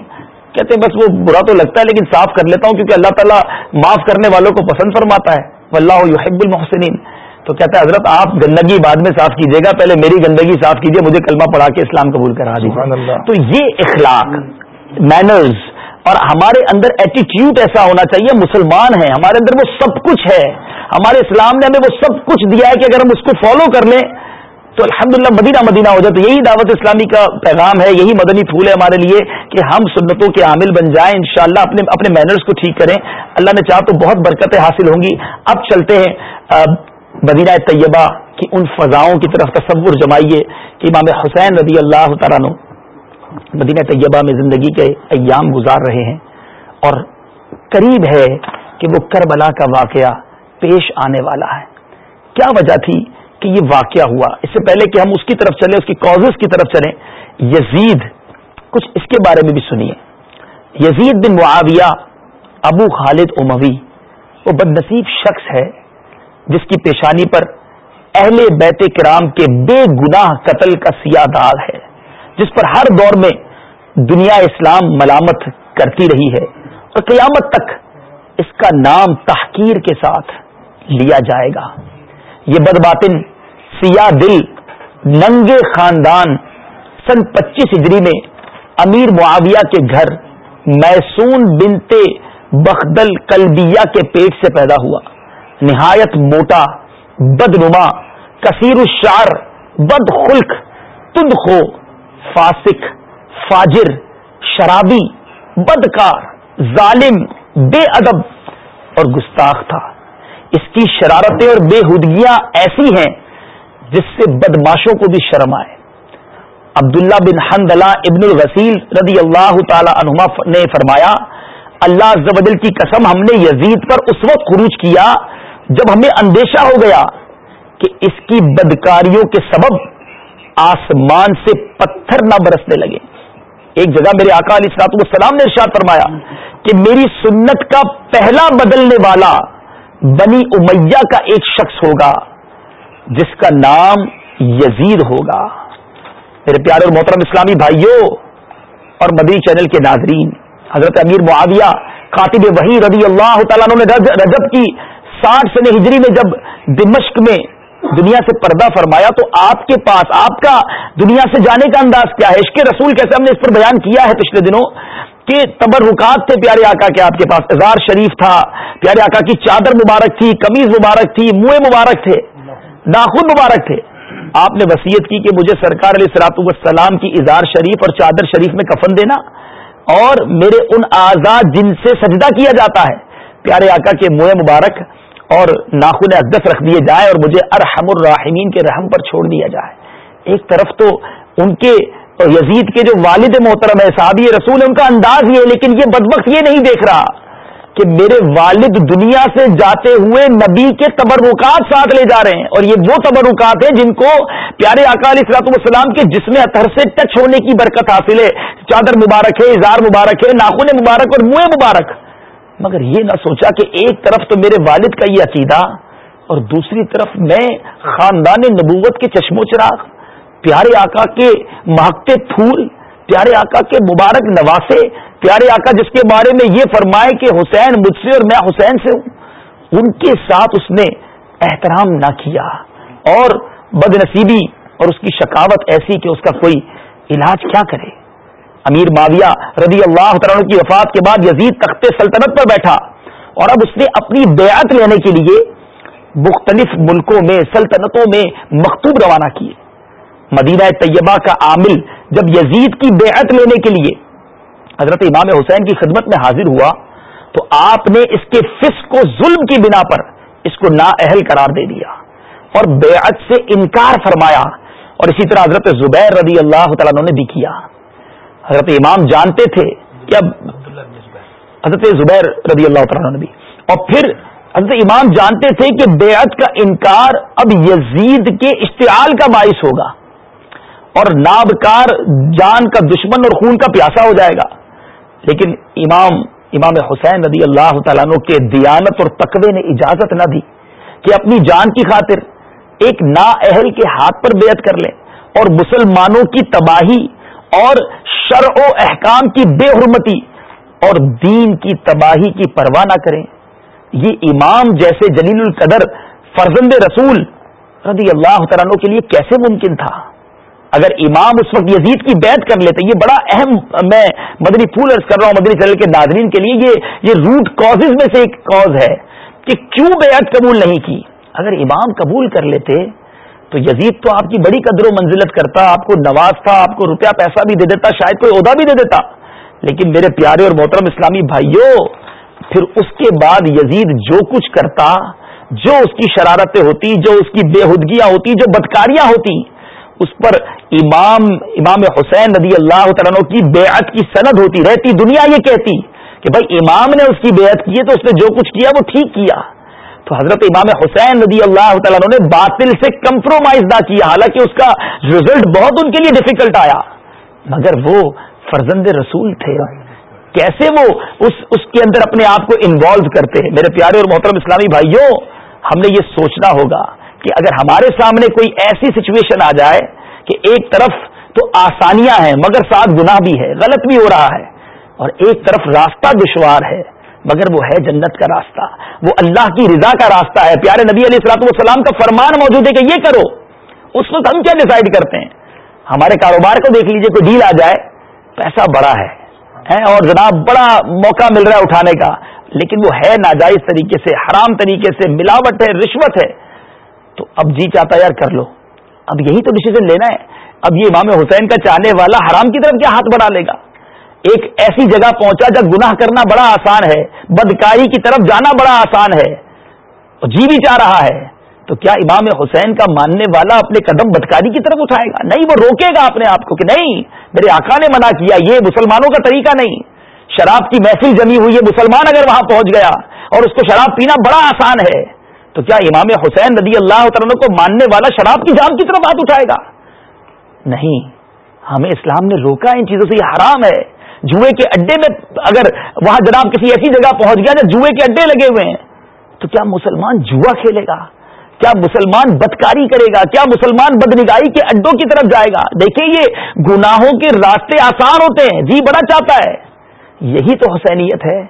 کہتے ہیں بس وہ برا تو لگتا ہے لیکن صاف کر لیتا ہوں کیونکہ اللہ تعالیٰ معاف کرنے والوں کو پسند فرماتا ہے۔ اللہ یحب المحسنین۔ تو کہتا ہے حضرت آپ گندگی بعد میں صاف کیجیے گا پہلے میری گندگی صاف کیجیے مجھے کلمہ پڑھا کے اسلام قبول کرا دیجیے تو یہ اخلاق مینرز اور ہمارے اندر ایٹیٹیوڈ ایسا ہونا چاہیے مسلمان ہیں ہمارے اندر وہ سب کچھ ہے۔ ہمارے اسلام نے ہمیں وہ سب کچھ دیا ہے کہ اگر ہم اس کو فالو کر لیں تو الحمدللہ مدینہ مدینہ ہو جائے۔ تو یہی دعوت اسلامی کا پیغام ہے یہی مدنی پھول ہے ہمارے لیے کہ ہم سنتوں کے عامل بن جائیں انشاءاللہ اپنے اپنے مینرز کو ٹھیک کریں۔ اللہ نے چاہ تو بہت برکتیں حاصل ہوں گی۔ اب چلتے ہیں مدینہ طیبہ کی ان فضاؤں کی طرف تصور جمائیے کہ امام حسین رضی اللہ تعالیٰ مدینہ طیبہ میں زندگی کے ایام گزار رہے ہیں اور قریب ہے کہ وہ کربلا کا واقعہ پیش آنے والا ہے۔ کیا وجہ تھی کہ یہ واقعہ ہوا؟ اس سے پہلے کہ ہم اس کی طرف چلیں، اس کی کازز کی طرف چلیں، یزید، کچھ اس کے بارے میں بھی سنیے۔ یزید بن معاویہ، ابو خالد اموی، وہ بد نصیب شخص ہے۔ جس کی پیشانی پر اہل بیت کرام کے بے گناہ قتل کا سیاہ داغ ہے، جس پر ہر دور میں دنیا اسلام ملامت کرتی رہی ہے اور قیامت تک اس کا نام تحقیر کے ساتھ لیا جائے گا۔ یہ بدباطن سیاہ دل ننگے خاندان سن پچیس ہجری میں امیر معاویہ کے گھر میسون بنتے بخدل کلبیا کے پیٹ سے پیدا ہوا۔ نہایت موٹا، بدنما، کثیر الشار بد خلق تند خو فاسق، فاجر، شرابی، بدکار، ظالم، بے ادب اور گستاخ تھا۔ اس کی شرارتیں اور بے ہدگیاں ایسی ہیں جس سے بدماشوں کو بھی شرم آئے۔ عبداللہ بن حندلہ ابن الغسیل رضی اللہ تعالی عنہما نے فرمایا، اللہ زبدل کی قسم ہم نے یزید پر اس وقت خروج کیا جب ہمیں اندیشہ ہو گیا کہ اس کی بدکاریوں کے سبب آسمان سے پتھر نہ برسنے لگے۔ ایک جگہ میرے آقا علی سلاط السلام نے ارشاد فرمایا کہ میری سنت کا پہلا بدلنے والا بنی امیہ کا ایک شخص ہوگا جس کا نام یزید ہوگا۔ میرے پیارے اور محترم اسلامی بھائیوں اور مدری چینل کے ناظرین، حضرت امیر معاویہ، خاطب وحی رضی اللہ تعالیٰ نے رجب کی ساٹھ سن ہجری میں جب دمشق میں دنیا سے پردہ فرمایا تو آپ کے پاس، آپ کا دنیا سے جانے کا انداز کیا ہے؟ عشق رسول کیسے ہم نے اس پر بیان کیا ہے پچھلے دنوں؟ کہ تبرکات تھے پیارے آقا کے آپ کے پاس۔ اظہار شریف تھا، پیارے آقا کی چادر مبارک تھی کمیز مبارک تھی منہ مبارک تھے، ناخن مبارک تھے۔ آپ نے وسیعت کی کہ مجھے سرکار علیہ سلاط والسلام کی اظہار شریف اور چادر شریف میں کفن دینا اور میرے ان آزاد جن سے سجدہ کیا جاتا ہے۔ پیارے آقا کے منہ مبارک اور ناخن اقدس رکھ دیے جائے اور مجھے ارحم الراحمین کے رحم پر چھوڑ دیا جائے۔ ایک طرف تو ان کے یزید کے جو والد محترم ہے صحابی رسول، ان کا انداز یہ لیکن یہ بدبخت یہ نہیں دیکھ رہا کہ میرے والد دنیا سے جاتے ہوئے نبی کے تبرکات ساتھ لے جا رہے ہیں۔ اور یہ وہ تبرکات ہیں جن کو پیارے اکال اصلاط والسلام کے جسم اطہر سے ٹچ ہونے کی برکت حاصل ہے۔ چادر مبارک ہے، اظہار مبارک ہے، ناخن مبارک اور منہ مبارک۔ مگر یہ نہ سوچا کہ ایک طرف تو میرے والد کا یہ عقیدہ اور دوسری طرف میں خاندان نبوت کے چشم و چراغ، پیارے آقا کے مہکتے پھول، پیارے آقا کے مبارک نواسے، پیارے آقا جس کے بارے میں یہ فرمائے کہ حسین مجھ سے اور میں حسین سے ہوں، ان کے ساتھ اس نے احترام نہ کیا۔ اور بد نصیبی اور اس کی شکاوت ایسی کہ اس کا کوئی علاج کیا کرے۔ امیر معاویہ رضی اللہ تعالیٰ کی وفات کے بعد یزید تخت سلطنت پر بیٹھا اور اب اس نے اپنی بیعت لینے کے لیے مختلف ملکوں میں، سلطنتوں میں مکتوب روانہ کیے۔ مدینہ طیبہ کا عامل جب یزید کی بیعت لینے کے لیے حضرت امام حسین کی خدمت میں حاضر ہوا تو آپ نے اس کے فسق و ظلم کی بنا پر اس کو نا اہل قرار دے دیا اور بیعت سے انکار فرمایا اور اسی طرح حضرت زبیر رضی اللہ تعالیٰ نے بھی کیا۔ حضرت امام جانتے تھے کہ اب حضرت زبیر رضی اللہ تعالیٰ نے بھی۔ اور پھر حضرت امام جانتے تھے کہ بیعت کا انکار اب یزید کے اشتعال کا باعث ہوگا اور نابکار جان کا دشمن اور خون کا پیاسا ہو جائے گا۔ لیکن امام امام حسین رضی اللہ تعالیٰ کے دیانت اور تقوی نے اجازت نہ دی کہ اپنی جان کی خاطر ایک نا اہل کے ہاتھ پر بیعت کر لیں اور مسلمانوں کی تباہی اور شرع و احکام کی بے حرمتی اور دین کی تباہی کی پرواہ نہ کریں۔ یہ امام جیسے جلیل القدر فرزند رسول رضی اللہ تعالیٰ کے لیے کیسے ممکن تھا؟ اگر امام اس وقت یزید کی بیعت کر لیتے، یہ بڑا اہم میں مدنی پھول عرض کر رہا ہوں، مدنی چل کے ناظرین کے لیے، یہ یہ روٹ کاز میں سے ایک کاز ہے کہ کیوں بیعت قبول نہیں کی؟ اگر امام قبول کر لیتے تو یزید تو آپ کی بڑی قدر و منزلت کرتا، آپ کو نوازتا آپ کو روپیہ پیسہ بھی دے دیتا، شاید کوئی عہدہ بھی دے دیتا۔ لیکن میرے پیارے اور محترم اسلامی بھائیوں پھر اس کے بعد یزید جو کچھ کرتا، جو اس کی شرارتیں ہوتی، جو اس کی بےحدگیاں ہوتی، جو بدکاریاں ہوتی، اس پر امام امام حسین رضی اللہ تعالیٰ کی بیعت کی سند ہوتی، رہتی، دنیا یہ کہتی کہ بھائی امام نے اس کی بیعت کی ہے تو اس نے جو کچھ کیا وہ ٹھیک کیا۔ تو حضرت امام حسین رضی اللہ تعالیٰ نے باطل سے کمپرومائز نہ کیا، حالانکہ اس کا رزلٹ بہت ان کے لیے ڈیفیکلٹ آیا۔ مگر وہ فرزند رسول تھے۔ کیسے وہ اس اس کے اندر اپنے آپ کو انوالو کرتے ہیں؟ میرے پیارے اور محترم اسلامی بھائیوں، ہم نے یہ سوچنا ہوگا کہ اگر ہمارے سامنے کوئی ایسی سچویشن آ جائے کہ ایک طرف تو آسانیاں ہیں، مگر ساتھ گناہ بھی ہے غلط بھی ہو رہا ہے، اور ایک طرف راستہ دشوار ہے۔ مگر وہ ہے جنت کا راستہ، وہ اللہ کی رضا کا راستہ ہے۔ پیارے نبی علیہ السلاط والسلام کا فرمان موجود ہے کہ یہ کرو۔ اس وقت ہم کیا ڈسائڈ کرتے ہیں؟ ہمارے کاروبار کو دیکھ لیجیے، کوئی ڈیل آ جائے، پیسہ بڑا ہے اور جناب بڑا موقع مل رہا ہے اٹھانے کا۔ لیکن وہ ہے ناجائز طریقے سے، حرام طریقے سے، ملاوٹ ہے، رشوت ہے۔ تو اب جی چاہتا یار کر لو۔ اب یہی تو ڈسیزن لینا ہے۔ اب یہ امام حسین کا چاہنے والا حرام کی طرف کیا ہاتھ بڑھا لے گا؟ ایک ایسی جگہ پہنچا جب گناہ کرنا بڑا آسان ہے، بدکاری کی طرف جانا بڑا آسان ہے اور جی بھی چاہ رہا ہے، تو کیا امام حسین کا ماننے والا اپنے قدم بدکاری کی طرف اٹھائے گا؟ نہیں، وہ روکے گا اپنے آپ کو کہ نہیں، میرے آقا نے منع کیا، یہ مسلمانوں کا طریقہ نہیں۔ شراب کی محفل جمی ہوئی ہے مسلمان اگر وہاں پہنچ گیا اور اس کو شراب پینا بڑا آسان ہے، تو کیا امام حسین رضی اللہ تعالیٰ کو ماننے والا شراب کی جان کی طرف ہاتھ اٹھائے گا؟ نہیں، ہمیں اسلام نے روکا ان چیزوں سے، یہ حرام ہے۔ جوئے کے اڈے میں اگر وہاں جناب کسی ایسی جگہ پہنچ گیا جب جوئے کے اڈے لگے ہوئے ہیں، تو کیا مسلمان جوا کھیلے گا؟ کیا مسلمان بدکاری کرے گا؟ کیا مسلمان بدنگاہی کے اڈوں کی طرف جائے گا؟ دیکھیں یہ گناہوں کے راستے آسان ہوتے ہیں جی بڑا چاہتا ہے۔ یہی تو حسینیت ہے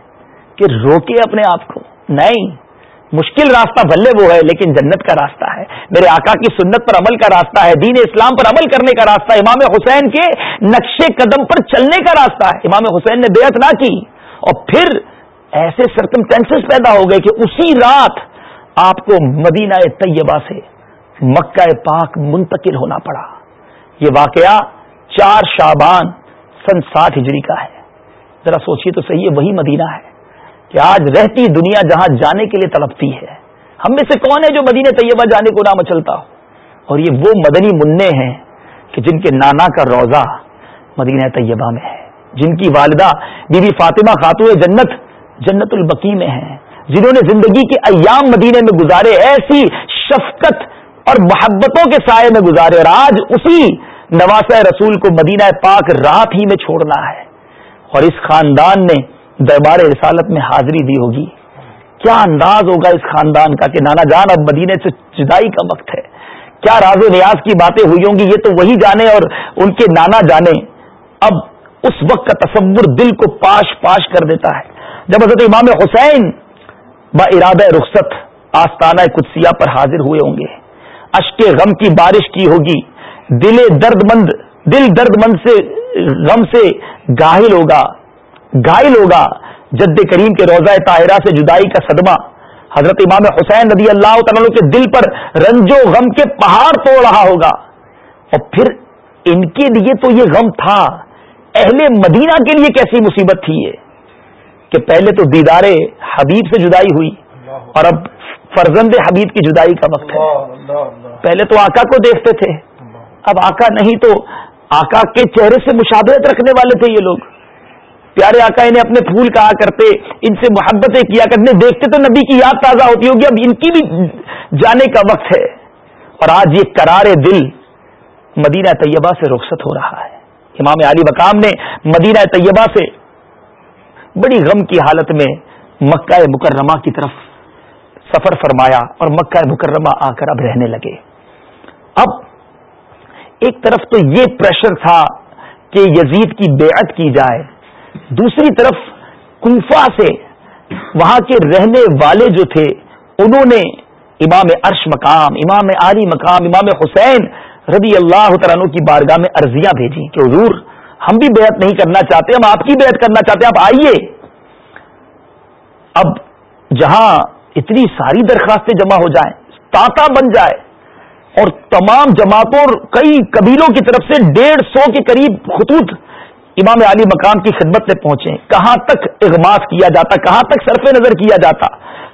کہ روکے اپنے آپ کو۔ نہیں مشکل راستہ بھلے وہ ہے، لیکن جنت کا راستہ ہے۔ میرے آقا کی سنت پر عمل کا راستہ ہے، دین اسلام پر عمل کرنے کا راستہ ہے۔ امام حسین کے نقشے قدم پر چلنے کا راستہ ہے۔ امام حسین نے بیعت نہ کی اور پھر ایسے سرکمٹینس پیدا ہو گئے کہ اسی رات آپ کو مدینہ طیبہ سے مکہ پاک منتقل ہونا پڑا۔ یہ واقعہ چار شابان سن ساٹھ ہجری کا ہے۔ ذرا سوچیے تو صحیح ہے وہی مدینہ ہے۔ کہ آج رہتی دنیا جہاں جانے کے لیے تڑپتی ہے۔ ہم میں سے کون ہے جو مدینہ طیبہ جانے کو نہ مچلتا ہو؟ اور یہ وہ مدنی منع ہیں کہ جن کے نانا کا روزہ مدینہ طیبہ میں ہے۔ جن کی والدہ بی بی فاطمہ خاتون جنت جنت البقی میں ہیں۔ جنہوں نے زندگی کے ایام مدینے میں گزارے، ایسی شفقت اور محبتوں کے سائے میں گزارے۔ اور آج اسی نواز رسول کو مدینہ پاک رات ہی میں چھوڑنا ہے۔ اور اس خاندان نے دربار رسالت میں حاضری دی ہوگی۔ کیا انداز ہوگا اس خاندان کا کہ نانا جان اب مدینے سے جدائی کا وقت ہے؟ کیا راز و نیاز کی باتیں ہوئی ہوں گی؟ یہ تو وہی جانے اور ان کے نانا جانے۔ اب اس وقت کا تصور دل کو پاش پاش کر دیتا ہے۔ جب حضرت امام حسین با ارادہ رخصت آستانہ قدسیہ پر حاضر ہوئے ہوں گے، اشک غم کی بارش کی ہوگی، دل درد مند دل درد مند سے غم سے گاہل ہوگا۔ گائل ہوگا جد کریم کے روزہ طاہرہ سے جدائی کا صدمہ۔ حضرت امام حسین نبی اللہ تعالیٰ کے دل پر رنج و غم کے پہاڑ توڑ رہا ہوگا۔ اور پھر ان کے لیے تو یہ غم تھا۔ اہل مدینہ کے لیے کیسی مصیبت تھی یہ؟ کہ پہلے تو دیدار حبیب سے جدائی ہوئی اور اب فرزند حبیب کی جدائی کا وقت ہے۔ پہلے تو آقا کو دیکھتے تھے۔ اب آقا نہیں تو آقا کے چہرے سے مشابہت رکھنے والے تھے یہ لوگ۔ پیارے آقا انہیں اپنے پھول کہا کرتے، ان سے محبتیں کیا کرتے دیکھتے تو نبی کی یاد تازہ ہوتی ہوگی، اب ان کی بھی جانے کا وقت ہے۔ اور آج یہ کرار دل مدینہ طیبہ سے رخصت ہو رہا ہے۔ امام علی مقام نے مدینہ طیبہ سے بڑی غم کی حالت میں مکہ مکرمہ کی طرف سفر فرمایا اور مکہ مکرمہ آ کر اب رہنے لگے۔ اب ایک طرف تو یہ پریشر تھا کہ یزید کی بیعت کی جائے۔ دوسری طرف کوفہ سے وہاں کے رہنے والے جو تھے، انہوں نے امام عرش مقام، امام علی مقام، امام حسین رضی اللہ تعالیٰ کی بارگاہ میں ارضیاں بھیجی کہ حضور، ہم بھی بیعت نہیں کرنا چاہتے، ہم آپ کی بیعت کرنا چاہتے ہیں آپ آئیے۔ اب جہاں اتنی ساری درخواستیں جمع ہو جائیں، تاتا بن جائے اور تمام جماعتوں اور کئی قبیلوں کی طرف سے ڈیڑھ سو کے قریب خطوط امام علی مقام کی خدمت میں پہنچے کہاں تک اغماس کیا جاتا؟ کہاں تک صرف نظر کیا جاتا؟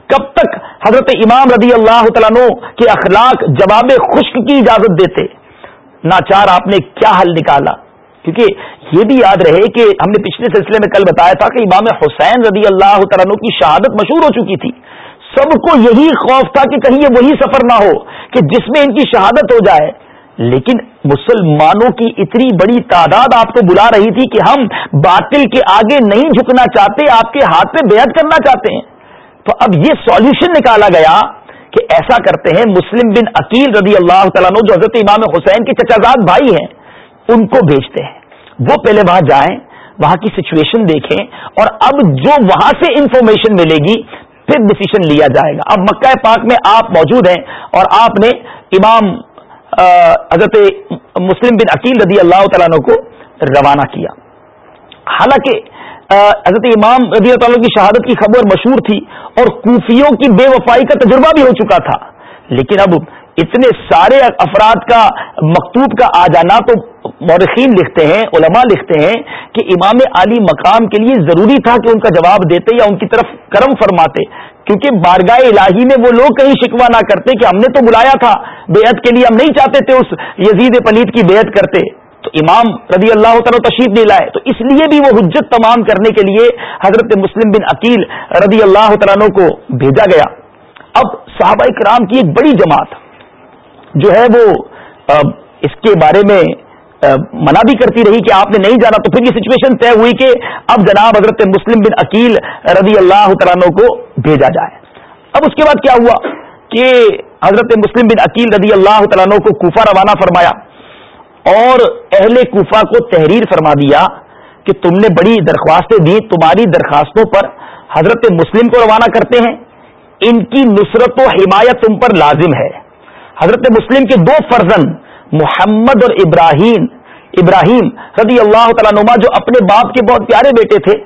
کب تک حضرت امام رضی اللہ تعالیٰ کے اخلاق جواب خشک کی اجازت دیتے؟ ناچار آپ نے کیا حل نکالا؟ کیونکہ یہ بھی یاد رہے کہ ہم نے پچھلے سلسلے میں کل بتایا تھا کہ امام حسین رضی اللہ تعالیٰ کی شہادت مشہور ہو چکی تھی۔ سب کو یہی خوف تھا کہ کہیں یہ وہی سفر نہ ہو کہ جس میں ان کی شہادت ہو جائے۔ لیکن مسلمانوں کی اتنی بڑی تعداد آپ کو بلا رہی تھی کہ ہم باطل کے آگے نہیں جھکنا چاہتے، آپ کے ہاتھ پہ بیعت کرنا چاہتے ہیں۔ تو اب یہ سولوشن نکالا گیا کہ ایسا کرتے ہیں، مسلم بن عقیل رضی اللہ تعالیٰ جو حضرت امام حسین کے چچازاد بھائی ہیں، ان کو بھیجتے ہیں۔ وہ پہلے وہاں جائیں، وہاں کی سچویشن دیکھیں اور اب جو وہاں سے انفارمیشن ملے گی، پھر ڈسیشن لیا جائے گا۔ اب مکہ پاک میں آپ موجود ہیں اور آپ نے امام حضرت مسلم بن عقیل رضی اللہ تعالیٰ کو روانہ کیا۔ حالانکہ حضرت امام رضی اللہ تعالیٰ کی شہادت کی خبر مشہور تھی اور کوفیوں کی بے وفائی کا تجربہ بھی ہو چکا تھا۔ لیکن اب اتنے سارے افراد کا مکتوب کا آ جانا تو مورخین لکھتے ہیں، علماء لکھتے ہیں کہ امام علی مقام کے لیے ضروری تھا کہ ان کا جواب دیتے یا ان کی طرف کرم فرماتے۔ کیونکہ بارگاہ الہی میں وہ لوگ کہیں شکوا نہ کرتے کہ ہم نے تو بلایا تھا، بیعت کے لیے ہم نہیں چاہتے تھے اس یزید پلیت کی بیعت کرتے۔ تو امام رضی اللہ تعالیٰ تشریف نہیں لائے۔ تو اس لیے بھی وہ حجت تمام کرنے کے لیے حضرت مسلم بن عقیل رضی اللہ تعالیٰ کو بھیجا گیا۔ اب صحابہ کرام کی ایک بڑی جماعت جو ہے وہ اس کے بارے میں منع بھی کرتی رہی کہ آپ نے نہیں جانا، تو پھر یہ سچویشن طے ہوئی کہ اب جناب حضرت مسلم بن عقیل رضی اللہ تعالیٰ کو بھیجا جائے۔ اب اس کے بعد کیا ہوا کہ حضرت مسلم بن عقیل رضی اللہ تعالیٰ کو کوفہ روانہ فرمایا اور اہل کوفہ کو تحریر فرما دیا کہ تم نے بڑی درخواستیں دی، تمہاری درخواستوں پر حضرت مسلم کو روانہ کرتے ہیں۔ ان کی نصرت و حمایت تم پر لازم ہے۔ حضرت مسلم کے دو فرزن محمد اور ابراہیم ابراہیم رضی اللہ تعالیٰ نما جو اپنے باپ کے بہت پیارے بیٹے تھے،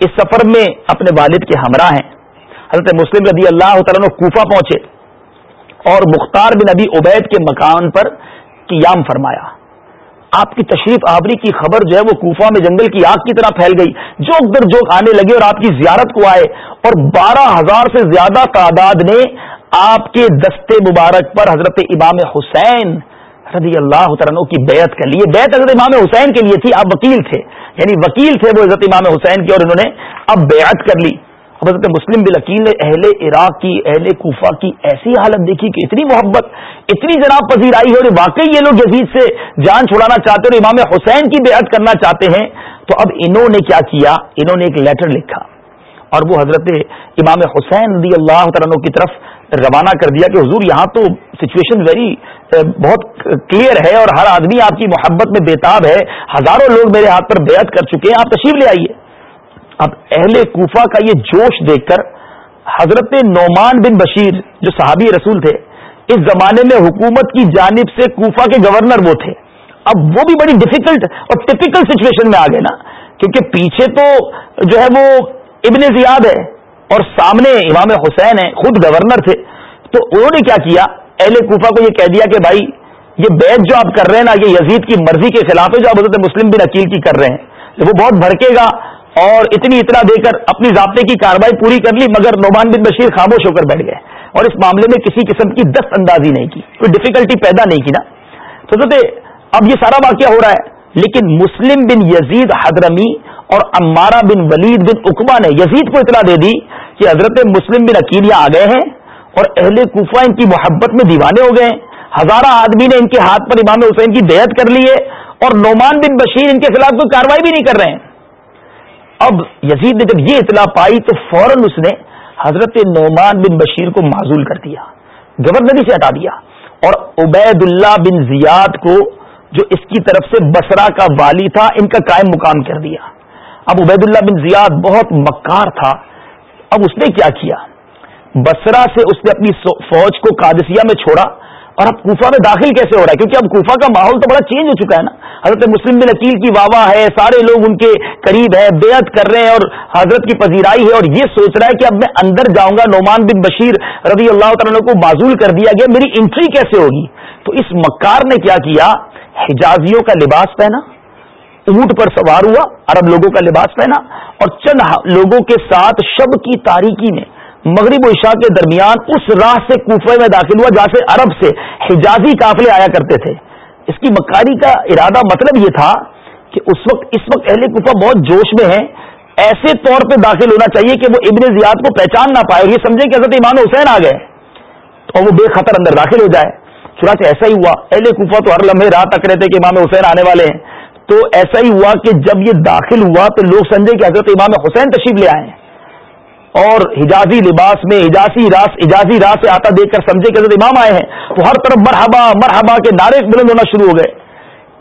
اس سفر میں اپنے والد کے ہمراہ ہیں۔ حضرت مسلم رضی اللہ تعالیٰ کوفہ پہنچے اور مختار بن ابی عبید کے مکان پر قیام فرمایا۔ آپ کی تشریف آبری کی خبر جو ہے وہ کوفہ میں جنگل کی آگ کی طرح پھیل گئی۔ جوک در جوک آنے لگے اور آپ کی زیارت کو آئے اور بارہ ہزار سے زیادہ تعداد نے آپ کے دستے مبارک پر حضرت امام حسین رضی اللہ عنہ کی بیعت کر لیے۔ بیعت حضرت امام حسین کے لیے تھی آپ وکیل تھے۔ یعنی وکیل تھے وہ حضرت امام حسین کی اور انہوں نے اب بیعت کر لی۔ اب حضرت مسلم بلکیل نے اہل عراق کی، اہل کوفہ کی ایسی حالت دیکھی کہ اتنی محبت، اتنی جناب پذیر آئی اور واقعی یہ لوگ یزید سے جان چھڑانا چاہتے اور امام حسین کی بیعت کرنا چاہتے ہیں۔ تو اب انہوں نے کیا کیا؟ انہوں نے ایک لیٹر لکھا۔ اور وہ حضرت امام حسین رضی اللہ تعالیٰ کی طرف روانہ کر دیا کہ حضور، یہاں تو سچویشن ویری بہت کلیئر ہے اور ہر آدمی آپ کی محبت میں بےتاب ہے۔ ہزاروں لوگ میرے ہاتھ پر بیعت کر چکے ہیں، آپ تشریف لے آئیے۔ اب اہل کوفہ کا یہ جوش دیکھ کر حضرت نعمان بن بشیر، جو صحابی رسول تھے، اس زمانے میں حکومت کی جانب سے کوفہ کے گورنر وہ تھے۔ اب وہ بھی بڑی ڈیفیکلٹ اور ٹپیکل سچویشن میں آ گئے نا، کیونکہ پیچھے تو جو ہے وہ ابن زیاد ہے۔ اور سامنے امام حسین ہیں، خود گورنر تھے۔ تو انہوں نے کیا کیا؟ اہل کوفہ کو یہ کہہ دیا کہ بھائی، یہ بیچ جو آپ کر رہے ہیں نا، یہ یزید کی مرضی کے خلاف ہے جو آپ حضرت مسلم بن عقیل کی کر رہے ہیں۔ وہ بہت بھڑکے گا اور اتنی اطلاع دے کر اپنی ضابطے کی کاروائی پوری کر لی، مگر نعمان بن بشیر خاموش ہو کر بیٹھ گئے۔ اور اس معاملے میں کسی قسم کی دست اندازی نہیں کی، کوئی ڈفیکلٹی پیدا نہیں کی نا۔ تو حضرت، اب یہ سارا واقعہ ہو رہا ہے، لیکن مسلم بن یزید حضرمی اور امارا بن ولید بن اکما نے یزید کو اطلاع دے دی کہ حضرت مسلم بن اکیلیاں آ گئے ہیں اور اہل کوفہ ان کی محبت میں دیوانے ہو گئے ہیں۔ ہزارہ آدمی نے ان کے ہاتھ پر امام حسین کی دیت کر لی ہے اور نعمان بن بشیر ان کے خلاف کوئی کاروائی بھی نہیں کر رہے ہیں۔ اب یزید نے جب یہ اطلاع پائی تو فوراً اس نے حضرت نعمان بن بشیر کو معذول کر دیا گورنری سے ہٹا دیا اور عبید اللہ بن زیاد کو جو اس کی طرف سے بسرا کا والی تھا، ان کا قائم مقام کر دیا۔ اب عبید اللہ بن زیاد بہت مکار تھا۔ اب اس نے کیا کیا؟ بسرا سے اس نے اپنی فوج کو قادسیہ میں چھوڑا۔ اور اب کوفہ میں داخل کیسے ہو رہا ہے؟ کیونکہ اب کوفہ کا ماحول تو بڑا چینج ہو چکا ہے نا۔ حضرت مسلم بن عقیل کی واہ ہے، سارے لوگ ان کے قریب ہے بےعد کر رہے ہیں اور حضرت کی پذیرائی ہے۔ اور یہ سوچ رہا ہے کہ اب میں اندر جاؤں گا۔ نعمان بن بشیر رضی اللہ تعالیٰ کو معذول کر دیا گیا۔ میری انٹری کیسے ہوگی؟ تو اس مکار نے کیا کیا؟ حجازیوں کا لباس پہنا۔ اونٹ پر سوار ہوا، عرب لوگوں کا لباس پہنا اور چند لوگوں کے ساتھ شب کی تاریکی میں مغرب و عشاء کے درمیان اس راہ سے کوفے میں داخل ہوا جہاں سے عرب سے حجازی قافلے آیا کرتے تھے۔ اس کی مکاری کا ارادہ مطلب یہ تھا کہ اس وقت اس وقت اہل کوفہ بہت جوش میں ہے ایسے طور پہ داخل ہونا چاہیے کہ وہ ابن زیاد کو پہچان نہ پائے یہ سمجھے کہ حضرت امام حسین آ گئے اور وہ بے خطر اندر داخل ہو جائے۔ چنانچہ ایسا ہی ہوا۔ اہل کوفہ تو ہر لمحے رات تک رہتے کہ امام حسین آنے والے ہیں۔ تو ایسا ہی ہوا کہ جب یہ داخل ہوا تو لوگ سمجھے کہ حضرت امام حسین تشریف لے آئے ہیں۔ اور حجازی لباس میں، حجازی راس حجازی راس سے آتا دیکھ کر سمجھے کہ حضرت امام آئے ہیں۔ تو ہر طرف مرحبا مرحبا کے نعرے بلند ہونا شروع ہو گئے۔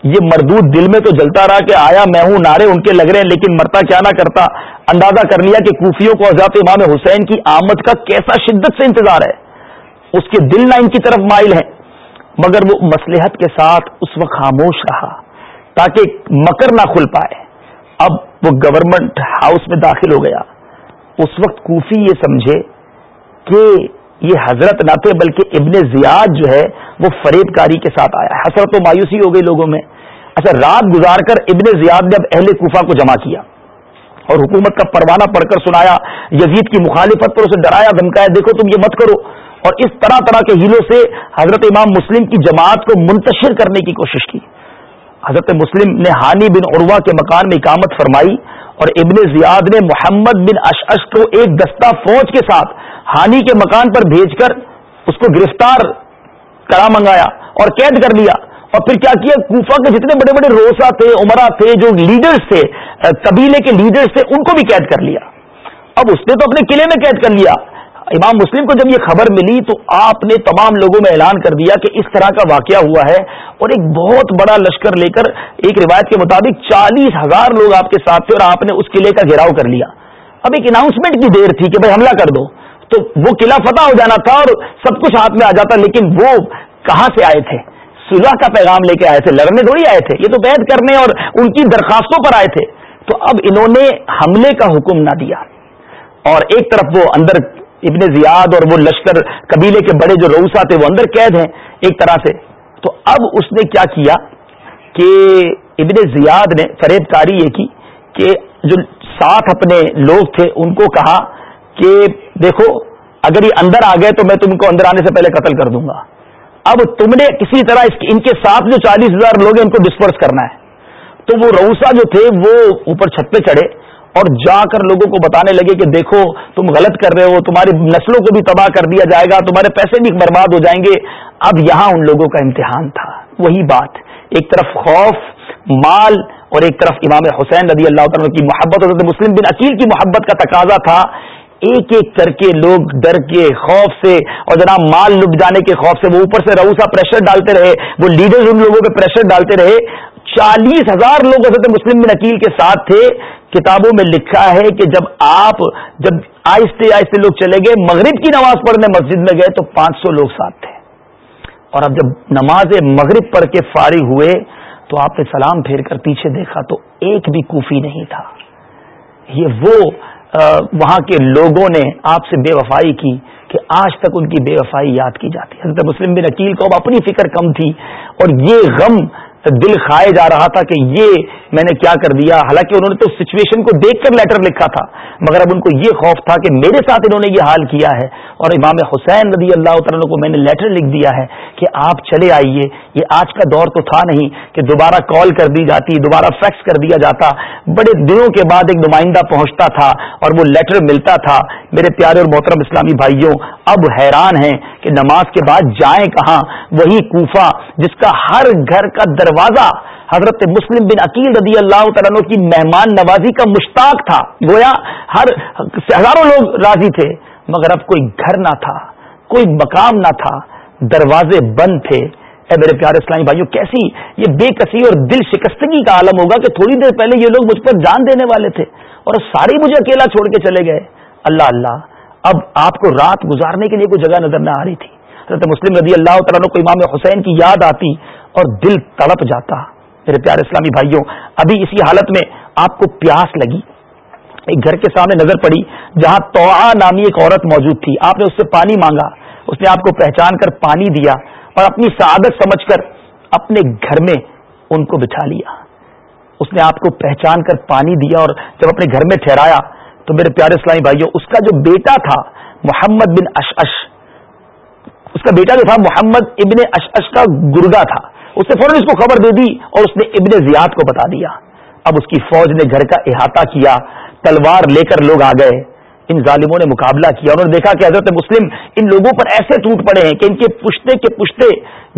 یہ مردود دل میں تو جلتا رہا کہ آیا میں ہوں، نعرے ان کے لگ رہے ہیں، لیکن مرتا کیا نہ کرتا۔ اندازہ کر لیا کہ کوفیوں کو حضرت امام حسین کی آمد کا کیسا شدت سے انتظار ہے۔ اس کے دل نہ ان کی طرف مائل ہیں، مگر وہ مسلحت کے ساتھ اس وقت خاموش رہا۔ تاکہ مکر نہ کھل پائے۔ اب وہ گورنمنٹ ہاؤس میں داخل ہو گیا۔ اس وقت کوفی یہ سمجھے کہ یہ حضرت نہ تھے بلکہ ابن زیاد جو ہے وہ فریب کاری کے ساتھ آیا۔ حسرت و مایوسی ہو گئی لوگوں میں۔ اچھا رات گزار کر ابن زیاد نے اب اہل کوفہ کو جمع کیا اور حکومت کا پروانہ پڑھ کر سنایا۔ یزید کی مخالفت پر اسے ڈرایا دھمکایا دیکھو تم یہ مت کرو۔ اور اس طرح طرح کے ہیلوں سے حضرت امام مسلم کی جماعت کو منتشر کرنے کی کوشش کی۔ حضرت مسلم نے ہانی بن عروا کے مکان میں اقامت فرمائی اور ابن زیاد نے محمد بن اشعش کو ایک دستہ فوج کے ساتھ ہانی کے مکان پر بھیج کر اس کو گرفتار کرا منگایا اور قید کر لیا۔ اور پھر کیا کیا؟ کوفہ کے جتنے بڑے بڑے روسا تھے، عمرہ تھے، جو لیڈرز تھے، قبیلے کے لیڈرز تھے، ان کو بھی قید کر لیا۔ اب اس نے تو اپنے قلعے میں قید کر لیا۔ امام مسلم کو جب یہ خبر ملی تو آپ نے تمام لوگوں میں اعلان کر دیا کہ اس طرح کا واقعہ ہوا ہے اور ایک بہت بڑا لشکر لے کر ایک روایت کے مطابق چالیس ہزار لوگ آپ کے ساتھ تھے اور آپ نے اس قلعے کا گھیراؤ کر لیا۔ اب ایک اناؤنسمنٹ کی دیر تھی کہ بھائی حملہ کر دو۔ تو وہ قلعہ فتح ہو جانا تھا اور سب کچھ ہاتھ میں آ جاتا، لیکن وہ کہاں سے آئے تھے؟ صلح کا پیغام لے کے آئے تھے، لڑنے تھوڑی آئے تھے، یہ تو بیت کرنے اور ان کی درخواستوں پر آئے تھے۔ تو اب انہوں نے حملے کا حکم نہ دیا۔ اور ایک طرف وہ اندر ابن زیاد اور وہ لشکر قبیلے کے بڑے جو روسا تھے وہ اندر قید ہیں ایک طرح سے۔ تو اب اس نے کیا کیا کہ ابن زیاد نے فریب کاری یہ کی کہ جو ساتھ اپنے لوگ تھے ان کو کہا کہ دیکھو، اگر یہ اندر آ گئے تو میں تم کو اندر آنے سے پہلے قتل کر دوں گا۔ اب تم نے کسی طرح ان کے ساتھ جو چالیس ہزار لوگ ہیں ان کو ڈسپرس کرنا ہے۔ تو وہ روسا جو تھے وہ اوپر چھت پہ چڑھے۔ اور جا کر لوگوں کو بتانے لگے کہ دیکھو، تم غلط کر رہے ہو، تمہاری نسلوں کو بھی تباہ کر دیا جائے گا، تمہارے پیسے بھی برباد ہو جائیں گے۔ اب یہاں ان لوگوں کا امتحان تھا۔ وہی بات۔ ایک طرف خوف، مال، اور ایک طرف امام حسین رضی اللہ تعالیٰ کی محبت حضرت مسلم بن عقیل کی محبت کا تقاضا تھا۔ ایک ایک کر کے لوگ ڈر کے خوف سے، اور جناب مال لٹ جانے کے خوف سے، وہ اوپر سے روسا پریشر ڈالتے رہے، وہ لیڈرز ان لوگوں پہ پریشر ڈالتے رہے۔ چالیس ہزار لوگ حضرت مسلم بن عقیل کے ساتھ تھے۔ کتابوں میں لکھا ہے کہ جب آپ جب آہستہ آہستہ لوگ چلے گئے، مغرب کی نماز پڑھنے مسجد میں گئے تو پانچ سو لوگ ساتھ تھے۔ اور اب جب نماز مغرب پڑھ کے فارغ ہوئے تو آپ نے سلام پھیر کر پیچھے دیکھا تو ایک بھی کوفی نہیں تھا۔ یہ وہ وہاں کے لوگوں نے آپ سے بے وفائی کی کہ آج تک ان کی بے وفائی یاد کی جاتی۔ حضرت مسلم بن عقیل کو اب اپنی فکر کم تھی اور یہ غم دل کھائے جا رہا تھا کہ یہ میں نے کیا کر دیا۔ حالانکہ انہوں نے تو سچویشن کو دیکھ کر لیٹر لکھا تھا، مگر اب ان کو یہ خوف تھا کہ میرے ساتھ انہوں نے یہ حال کیا ہے۔ اور امام حسین رضی اللہ تعالیٰ کو میں نے لیٹر لکھ دیا ہے کہ آپ چلے آئیے۔ یہ آج کا دور تو تھا نہیں کہ دوبارہ کال کر دی جاتی، دوبارہ فیکس کر دیا جاتا۔ بڑے دنوں کے بعد ایک نمائندہ پہنچتا تھا اور وہ لیٹر ملتا تھا۔ میرے پیارے اور محترم اسلامی بھائیوں، اب حیران ہیں کہ نماز کے بعد جائیں کہاں؟ وہی کوفہ جس کا ہر گھر کا دروازہ حضرت مسلم بن عقیل رضی اللہ تعالیٰ کی مہمان نوازی کا مشتاق تھا۔ گویا ہر ہزاروں لوگ راضی تھے، مگر اب کوئی گھر نہ تھا، کوئی مقام نہ تھا، دروازے بند تھے۔ اے میرے پیارے اسلامی بھائیوں، کیسی یہ بے کسی اور دل شکستگی کا عالم ہوگا کہ تھوڑی دیر پہلے یہ لوگ مجھ پر جان دینے والے تھے اور سارے مجھے اکیلا چھوڑ کے چلے گئے۔ اللہ اللہ، اب آپ کو رات گزارنے کے لیے کوئی جگہ نظر نہ آ رہی تھی۔ حضرت مسلم رضی اللہ تعالیٰ کو امام حسین کی یاد آتی اور دل تڑپ جاتا۔ میرے پیارے اسلامی بھائیوں، ابھی اسی حالت میں آپ کو پیاس لگی۔ ایک گھر کے سامنے نظر پڑی جہاں تو نامی ایک عورت موجود تھی۔ آپ نے اس سے پانی مانگا۔ اس نے آپ کو پہچان کر پانی دیا اور اپنی سعادت سمجھ کر اپنے گھر میں ان کو بچھا لیا۔ اس نے آپ کو پہچان کر پانی دیا اور جب اپنے گھر میں ٹھہرایا تو میرے پیارے اسلامی بھائیوں اس کا جو بیٹا تھا محمد بن اش اس کا بیٹا جو تھا محمد ابن اش کا گرگا تھا، اس نے فوراً اس کو خبر دے دی اور اس نے ابن زیاد کو بتا دیا۔ اب اس کی فوج نے گھر کا احاطہ کیا، تلوار لے کر لوگ آ گئے۔ ان ظالموں نے مقابلہ کیا، انہوں نے دیکھا کہ حضرت مسلم ان لوگوں پر ایسے ٹوٹ پڑے ہیں کہ ان کے پشتے کے پشتے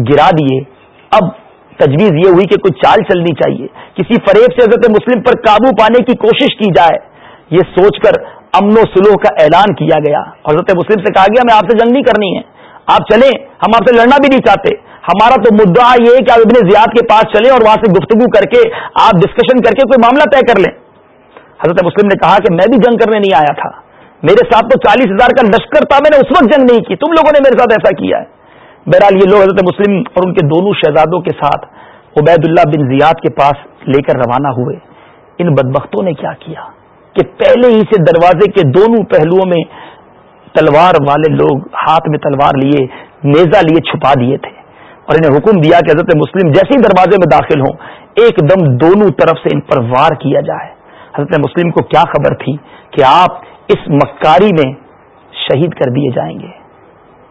گرا دیے۔ اب تجویز یہ ہوئی کہ کوئی چال چلنی چاہیے۔ کسی فریب سے حضرت مسلم پر قابو پانے کی کوشش کی جائے۔ یہ سوچ کر امن و سلوح کا اعلان کیا گیا۔ حضرت مسلم سے کہا گیا، میں آپ سے جنگ نہیں کرنی ہے۔ آپ چلیں۔ ہم آپ سے لڑنا بھی نہیں چاہتے۔ ہمارا تو مدعا یہ ہے کہ آپ ابن زیاد کے پاس چلیں اور وہاں سے گفتگو کر کے آپ ڈسکشن کر کے کوئی معاملہ طے کر لیں۔ حضرت مسلم نے کہا کہ میں بھی جنگ کرنے نہیں آیا تھا۔ میرے ساتھ تو چالیس ہزار کا لشکر تھا، میں نے اس وقت جنگ نہیں کی۔ تم لوگوں نے میرے ساتھ ایسا کیا ہے۔ بہرحال یہ لوگ حضرت مسلم اور ان کے دونوں شہزادوں کے ساتھ عبید اللہ بن زیاد کے پاس لے کر روانہ ہوئے۔ ان بدبختوں نے کیا کیا؟ کہ پہلے ہی سے دروازے کے دونوں پہلوؤں میں تلوار والے لوگ ہاتھ میں تلوار لیے نیزا لیے، چھپا دیے تھے۔ اور انہیں حکم دیا کہ حضرت مسلم جیسے ہی دروازے میں داخل ہوں، ایک دم دونوں طرف سے ان پر وار کیا جائے۔ حضرت مسلم کو کیا خبر تھی کہ آپ اس مکاری میں شہید کر دیے جائیں گے؟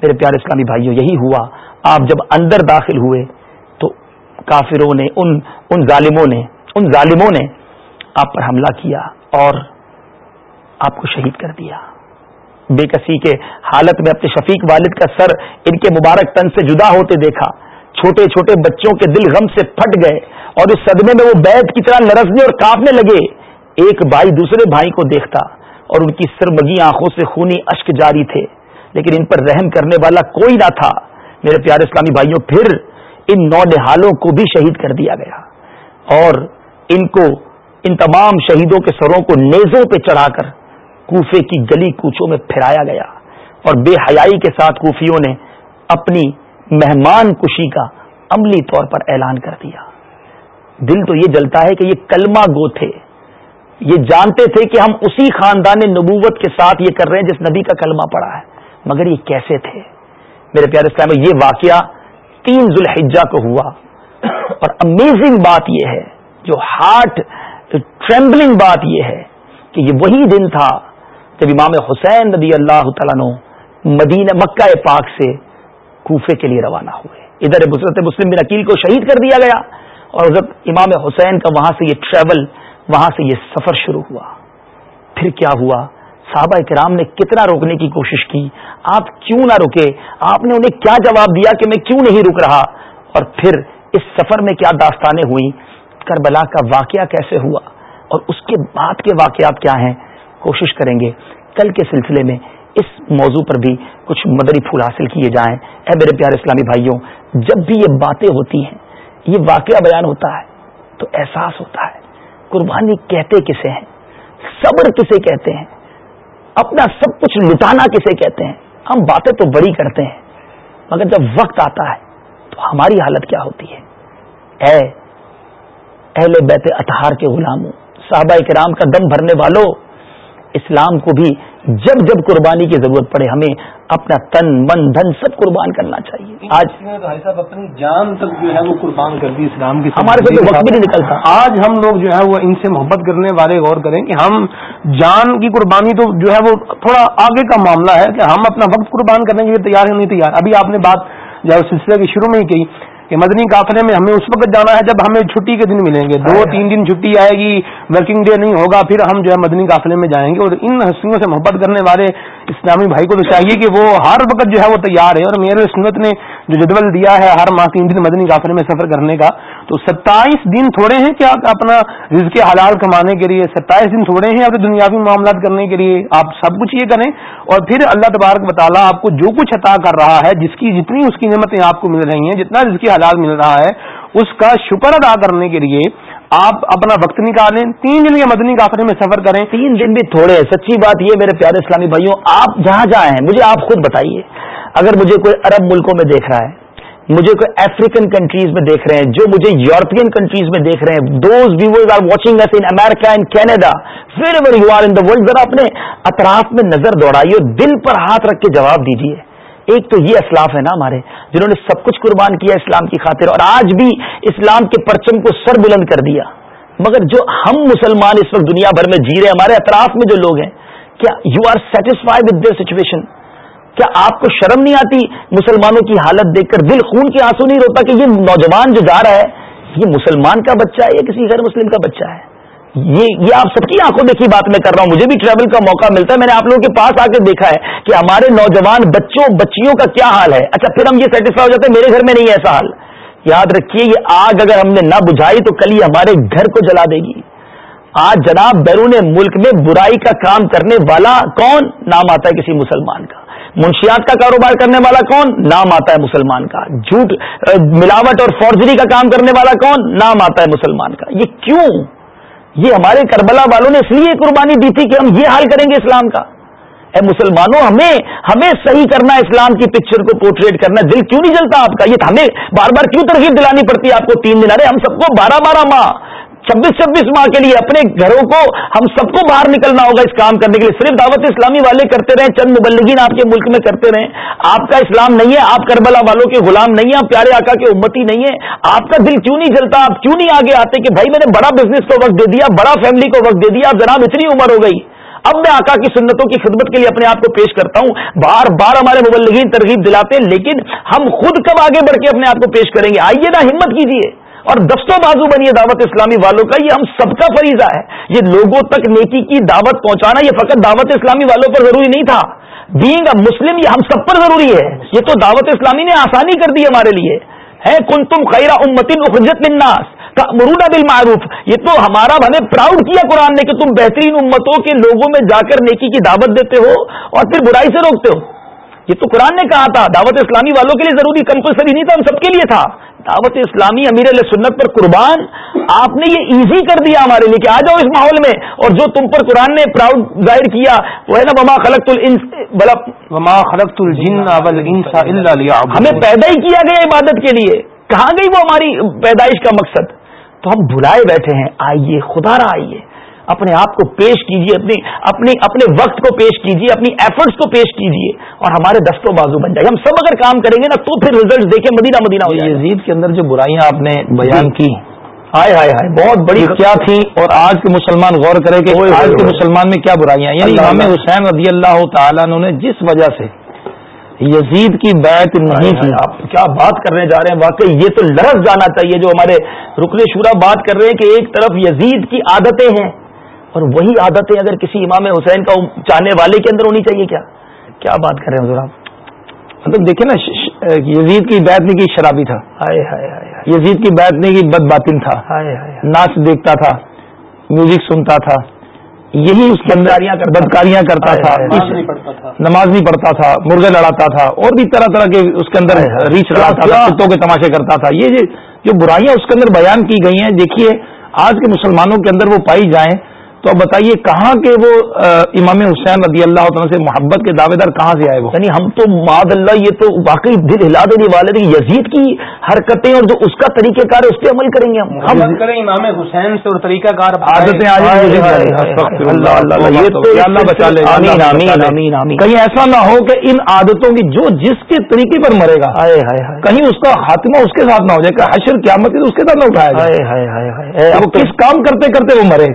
میرے پیارے اسلامی بھائیوں، یہی ہوا۔ آپ جب اندر داخل ہوئے تو کافروں نے، ان ان ظالموں نے، ان ظالموں نے آپ پر حملہ کیا اور آپ کو شہید کر دیا۔ بے کسی کے حالت میں اپنے شفیق والد کا سر ان کے مبارک تن سے جدا ہوتے دیکھا۔ چھوٹے چھوٹے بچوں کے دل غم سے پھٹ گئے اور اس صدمے میں وہ بیت کی طرح لرزنے اور کاپنے لگے۔ ایک بھائی دوسرے بھائی کو دیکھتا اور ان کی سرمگی آنکھوں سے خونی اشک جاری تھے۔ لیکن ان پر رحم کرنے والا کوئی نہ تھا۔ میرے پیارے اسلامی بھائیوں، پھر ان نو نہالوں کو بھی شہید کر دیا گیا۔ اور ان کو، ان تمام شہیدوں کے سروں کو نیزوں پہ چڑھا کر کوفے کی گلی کوچوں میں پھرایا گیا اور بے حیائی کے ساتھ کوفیوں نے اپنی مہمان کشی کا عملی طور پر اعلان کر دیا۔ دل تو یہ جلتا ہے کہ یہ کلمہ گو تھے۔ یہ جانتے تھے کہ ہم اسی خاندان نبوت کے ساتھ یہ کر رہے ہیں جس نبی کا کلمہ پڑا ہے۔ مگر یہ کیسے تھے؟ میرے پیارے اسلام، یہ واقعہ تین ذوالحجہ کو ہوا۔ اور امیزنگ بات یہ ہے، جو ہارٹ ٹریمبلنگ بات یہ ہے کہ یہ وہی دن تھا جب امام حسین رضی اللہ تعالیٰ نو مدینہ مکہ پاک سے کوفے کے لیے روانہ ہوئے۔ ادھر حضرت مسلم بن عقیل کو شہید کر دیا گیا اور حضرت امام حسین کا وہاں سے یہ ٹریول وہاں سے یہ سفر شروع ہوا۔ پھر کیا ہوا؟ صحابہ کرام نے کتنا روکنے کی کوشش کی؟ آپ کیوں نہ رکے؟ آپ نے انہیں کیا جواب دیا کہ میں کیوں نہیں رک رہا؟ اور پھر اس سفر میں کیا داستانیں ہوئی کربلا کا واقعہ کیسے ہوا؟ اور اس کے بعد کے واقعات کیا ہیں؟ کوشش کریں گے کل کے سلسلے میں اس موضوع پر بھی کچھ مدری پھول حاصل کیے جائیں۔ اے میرے پیارے اسلامی بھائیوں، جب بھی یہ باتیں ہوتی ہیں، یہ واقعہ بیان ہوتا ہے تو احساس ہوتا ہے، قربانی کہتے کسے ہیں؟ صبر کسے کہتے ہیں؟ اپنا سب کچھ لٹانا کسے کہتے ہیں؟ ہم باتیں تو بڑی کرتے ہیں، مگر جب وقت آتا ہے تو ہماری حالت کیا ہوتی ہے؟ اے اہل بیت اطہار کے غلاموں، صحابہ کرام کا دم بھرنے والوں اسلام کو بھی جب جب قربانی کی ضرورت پڑے ہمیں اپنا تن من دھن سب قربان کرنا چاہیے۔ آج صاحب اپنی جان تک جو ہے وہ قربان کر دی اسلام کی ہمارے سے وقت بھی نہیں نکلتا۔ آج ہم لوگ جو ہے وہ ان سے محبت کرنے والے غور کریں کہ ہم جان کی قربانی تو جو ہے وہ تھوڑا آگے کا معاملہ ہے کہ ہم اپنا وقت قربان کرنے کے لیے تیار ہیں نہیں تیار۔ ابھی آپ نے بات جو سلسلے کے شروع میں ہی کی کہ مدنی قافلے میں ہمیں اس وقت جانا ہے جب ہمیں چھٹی کے دن ملیں گے۔ دو تین دن چھٹی آئے گی ورکنگ ڈے نہیں ہوگا پھر ہم جو ہے مدنی قافلے میں جائیں گے اور ان ہستیوں سے محبت کرنے والے اسلامی بھائی کو تو چاہیے کہ وہ ہر وقت جو ہے وہ تیار ہے اور میرے سنت نے جو جدول دیا ہے ہر ماہ تین دن مدنی قافلے میں سفر کرنے کا تو ستائیس دن تھوڑے ہیں کیا اپنا رزق حلال کمانے کے لیے، ستائیس دن تھوڑے ہیں اپنے دنیاوی معاملات کرنے کے لیے آپ سب کچھ یہ کریں اور پھر اللہ تبارک بطالہ آپ کو جو کچھ عطا کر رہا ہے، جس کی جتنی اس کی نعمتیں آپ کو مل رہی ہیں، جتنا رزق حلال مل رہا ہے، اس کا شکر ادا کرنے کے لیے آپ اپنا وقت نکالیں، تین دن کے مدنی کافرے میں سفر کریں۔ تین دن بھی تھوڑے سچی بات یہ، میرے پیارے اسلامی بھائیوں، آپ جہاں جہاں ہیں، مجھے آپ خود بتائیے۔ اگر مجھے کوئی عرب ملکوں میں دیکھ رہا ہے مجھے کوئی افریقن کنٹریز میں دیکھ رہے ہیں، جو مجھے یورپین کنٹریز میں دیکھ رہے ہیں those viewers are watching us in America in Canada wherever you are in the world ذرا اپنے اطراف میں نظر دوڑائیے دل پر ہاتھ رکھ کے جواب دیجیے۔ ایک تو یہ اسلاف ہے نا ہمارے، جنہوں نے سب کچھ قربان کیا اسلام کی خاطر، اور آج بھی اسلام کے پرچم کو سر بلند کر دیا۔ مگر جو ہم مسلمان اس وقت دنیا بھر میں جی رہے ہیں، ہمارے اطراف میں جو لوگ ہیں، کیا you are satisfy with their situation کیا آپ کو شرم نہیں آتی مسلمانوں کی حالت دیکھ کر دل خون کے آنسو نہیں روتا کہ یہ نوجوان جو جا رہا ہے، یہ مسلمان کا بچہ ہے یا کسی غیر مسلم کا بچہ ہے؟ یہ یہ آپ سب کی آنکھوں دیکھی بات میں کر رہا ہوں۔ مجھے بھی ٹریول کا موقع ملتا ہے۔ میں نے آپ لوگوں کے پاس آ کے دیکھا ہے کہ ہمارے نوجوان بچوں، بچیوں کا کیا حال ہے۔ اچھا پھر ہم یہ سیٹسفائی ہو جاتے ہیں، میرے گھر میں نہیں ہے ایسا حال۔ یاد رکھیے، یہ آگ اگر ہم نے نہ بجھائی تو کل ہی ہمارے گھر کو جلا دے گی۔ آج جناب بیرون ملک میں برائی کا کام کرنے والا کون؟ نام آتا ہے کسی مسلمان کا۔ منشیات کا کاروبار کرنے والا کون؟ نام آتا ہے مسلمان کا۔ جھوٹ ملاوٹ اور فورجری کا کام کرنے والا کون؟ نام آتا ہے مسلمان کا۔ یہ کیوں؟ یہ ہمارے کربلا والوں نے اس لیے قربانی دی تھی کہ ہم یہ حال کریں گے اسلام کا۔ اے مسلمانوں، ہمیں ہمیں صحیح کرنا اسلام کی پکچر کو پورٹریٹ کرنا دل کیوں نہیں جلتا آپ کا؟ یہ ہمیں بار بار کیوں ترغیب دلانی پڑتی ہے آپ کو تین دن؟ ارے ہم سب کو بارہ بارہ ماہ چھبیس چھبیس ماہ کے لیے اپنے گھروں کو ہم سب کو باہر نکلنا ہوگا اس کام کرنے کے لیے۔ صرف دعوت اسلامی والے کرتے رہے چند مبلگین آپ کے ملک میں کرتے رہے آپ کا اسلام نہیں ہے، آپ کربلا والوں کے غلام نہیں ہیں، آپ پیارے آقا کے امتی نہیں ہے آپ کا دل کیوں نہیں جلتا؟ آپ کیوں نہیں آگے آتے کہ بھائی میں نے بڑا بزنس کو وقت دے دیا، بڑا فیملی کو وقت دے دیا، اب جناب اتنی عمر ہو گئی۔ اب میں آقا کی سنتوں کی خدمت کے لیے اپنے آپ کو پیش کرتا ہوں۔ بار بار ہمارے مبلغین ترغیب دلاتے ہیں، لیکن ہم خود کب آگے بڑھ کے اپنے آپ کو پیش کریں گے؟ آئیے نا، ہمت کیجیے۔ اور دستوں بازو بنی دعوت اسلامی والوں کا، یہ ہم سب کا فریضہ ہے۔ یہ لوگوں تک نیکی کی دعوت پہنچانا، یہ فقط دعوت اسلامی والوں پر ضروری نہیں تھا۔ بینگ اے مسلم یہ ہم سب پر ضروری ہے۔ یہ تو دعوت اسلامی نے آسانی کر دی ہمارے لیے۔ ہے کن تم خیرہ امتن اخرجت الناس کا مرودہ بل معروف یہ تو ہمارا ہمیں پراؤڈ کیا قرآن نے کہ تم بہترین امتوں کے لوگوں میں جا کر نیکی کی دعوت دیتے ہو اور پھر برائی سے روکتے ہو۔ یہ تو قرآن نے کہا تھا، دعوت اسلامی والوں کے لیے ضروری کمپلسری نہیں تھا، ہم سب کے لیے تھا۔ دعوت اسلامی امیر علیہ سنت پر قربان آپ نے یہ ایزی کر دیا ہمارے لیے کہ آ جاؤ اس ماحول میں اور جو تم پر قرآن نے پراؤڈ ظاہر کیا وہ ہے نا وما خلق وما خلق ہمیں پیدا ہی کیا گیا عبادت کے لیے۔ کہاں گئی وہ ہماری پیدائش کا مقصد؟ تو ہم بھلائے بیٹھے ہیں آئیے خدا را آئیے۔ اپنے آپ کو پیش کیجیے اپنی اپنی اپنے وقت کو پیش کیجیے اپنی ایفرٹس کو پیش کیجیے اور ہمارے دستوں بازو بن جائے۔ ہم سب اگر کام کریں گے نا تو پھر ریزلٹ دیکھیں مدینہ مدینہ ہو جائے۔ یزید کے اندر جو برائیاں آپ نے بیان کی ہائے ہائے ہائے بہت بڑی کیا تھی اور آج کے مسلمان غور کرے کہ آج کے مسلمان میں کیا برائیاں یعنی امام حسین رضی اللہ تعالیٰ نے جس وجہ سے یزید کی بیعت نہیں کی۔ آپ کیا بات کرنے جا رہے ہیں؟ واقعی یہ تو لرس جانا چاہیے جو ہمارے رکن شورا بات کر رہے ہیں کہ ایک طرف یزید کی عادتیں ہیں۔ اور وہی عادتیں اگر کسی امام حسین کا چاہنے والے کے اندر ہونی چاہیے کیا؟ کیا بات کر رہے ہیں حضور آپ؟ مطلب دیکھیں نا یزید کی بیعت نہیں کی شرابی تھا۔ یزید کی بیعت نہیں کی بد باطن تھا۔ ناچ دیکھتا تھا میوزک سنتا تھا۔ یہی اس کے اندر بدکاریاں کرتا تھا۔ نماز نہیں پڑھتا تھا۔ مرغے لڑاتا تھا اور بھی طرح طرح کے اس کے اندر ریچھ لڑاتا تھا کتوں کے تماشے کرتا تھا۔ یہ جو برائیاں اس کے اندر بیان کی گئی ہیں دیکھیے آج کے مسلمانوں کے اندر وہ پائی جائیں تو اب بتائیے کہاں کے وہ امام حسین رضی اللہ عنہ سے محبت کے دعوے دار کہاں سے آئے وہ؟ یعنی ہم تو ماد اللہ یہ تو واقعی دل ہلا دینے والے تھے یزید کی حرکتیں اور جو اس کا طریقہ کار ہے اس پہ عمل کریں گے ہم۔ ہم کریں امام حسین سے اور طریقہ کار عادتیں کہیں ایسا نہ ہو کہ ان عادتوں کی جو جس کے طریقے پر مرے گا کہیں اس کا خاتمہ اس کے ساتھ نہ ہو جائے کہ حشر قیامت اس کے ساتھ نہ اٹھایا جائے۔ کس کام کرتے کرتے وہ مرے؟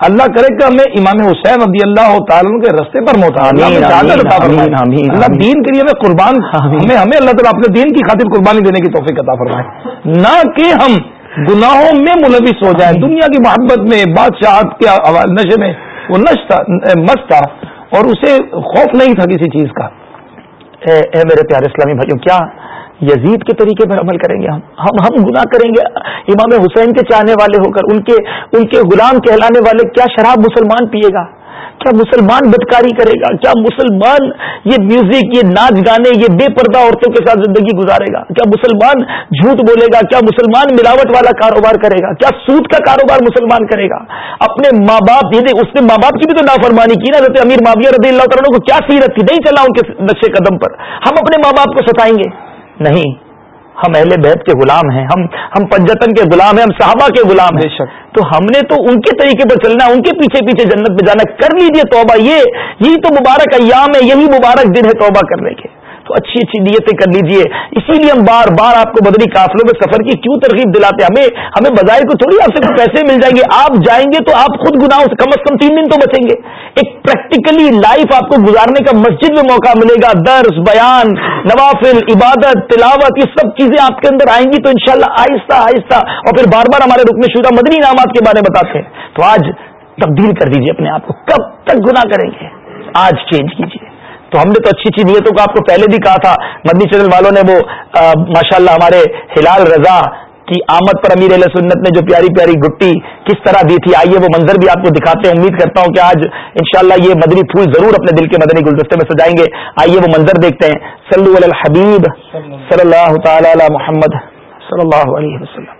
اللہ کرے کہ ہمیں امام حسین رضی اللہ تعالیٰ کے رستے پر موتا اللہ دین کے لیے ہمیں قربان ہمیں ہمیں اللہ تعالیٰ اپنے دین کی خاطر قربانی دینے کی توفیق عطا فرمائے۔ نہ کہ ہم گناہوں میں ملوث ہو جائیں۔ دنیا کی محبت میں بادشاہت کے نشے میں وہ نش تھا مست تھا اور اسے خوف نہیں تھا کسی چیز کا۔ اے اے میرے پیارے اسلامی بھائیوں کیا یزید کے طریقے پر عمل کریں گے ہم۔ ہم ہم گناہ کریں گے۔ امام حسین کے چاہنے والے ہو کر، ان کے ان کے غلام کہلانے والے، کیا شراب مسلمان پیے گا؟ کیا مسلمان بدکاری کرے گا؟ کیا مسلمان یہ میوزک یہ ناچ گانے، یہ بے پردہ عورتوں کے ساتھ زندگی گزارے گا؟ کیا مسلمان جھوٹ بولے گا؟ کیا مسلمان ملاوٹ والا کاروبار کرے گا؟ کیا سود کا کاروبار مسلمان کرے گا؟ اپنے ماں باپ، یہ اس نے ماں باپ کی بھی تو نافرمانی کی نا جیسے امیر معاویہ رضی اللہ تعالیٰ کو کیا سیرت تھی نہیں چلا ان کے نقشے قدم پر۔ ہم اپنے ماں باپ کو ستائیں گے۔ نہیں۔ ہم اہل بیت کے غلام ہیں۔ ہم ہم پنجتن کے غلام ہیں ہم صحابہ کے غلام ہیں۔ تو ہم نے تو ان کے طریقے پر چلنا ہے ان کے پیچھے پیچھے جنت میں جانا کر لیجیے توبہ۔ یہ یہی تو مبارک ایام ہے یہی مبارک دن ہے توبہ کرنے کے۔ تو اچھی اچھی نیتیں کر لیجیے۔ اسی لیے ہم بار بار آپ کو بدری قافلوں میں سفر کی کیوں ترغیب دلاتے ہیں؟ ہمیں ہمیں بظاہر کو تھوڑی آپ سے پیسے مل جائیں گے۔ آپ جائیں گے تو آپ خود گناہوں سے کم از کم تین دن تو بچیں گے۔ ایک پریکٹیکلی لائف آپ کو گزارنے کا مسجد میں موقع ملے گا۔ درس، بیان، نوافل، عبادت، تلاوت، یہ سب چیزیں آپ کے اندر آئیں گی تو انشاءاللہ آہستہ آہستہ اور پھر بار بار ہمارے رکن شدہ مدنی انعامات کے بارے میں بتاتے ہیں۔ تو آج تبدیل کر دیجیے اپنے آپ کو۔ کب تک گناہ کریں گے؟ آج چینج کیجیے تو ہم نے تو اچھی اچھی نیتوں کو آپ کو پہلے بھی کہا تھا، مدنی چینل والوں نے وہ ماشاء اللہ ہمارے ہلال رضا کی آمد پر امیر علیہ سنت نے جو پیاری پیاری گٹی کس طرح دی تھی، آئیے وہ منظر بھی آپ کو دکھاتے ہیں۔ امید کرتا ہوں کہ آج انشاءاللہ یہ مدنی پھول ضرور اپنے دل کے مدنی گلدستے میں سجائیں گے۔ آئیے وہ منظر دیکھتے ہیں۔ صلی اللہ حبیب صلی اللہ تعالی علی محمد، صلی اللہ علیہ وسلم۔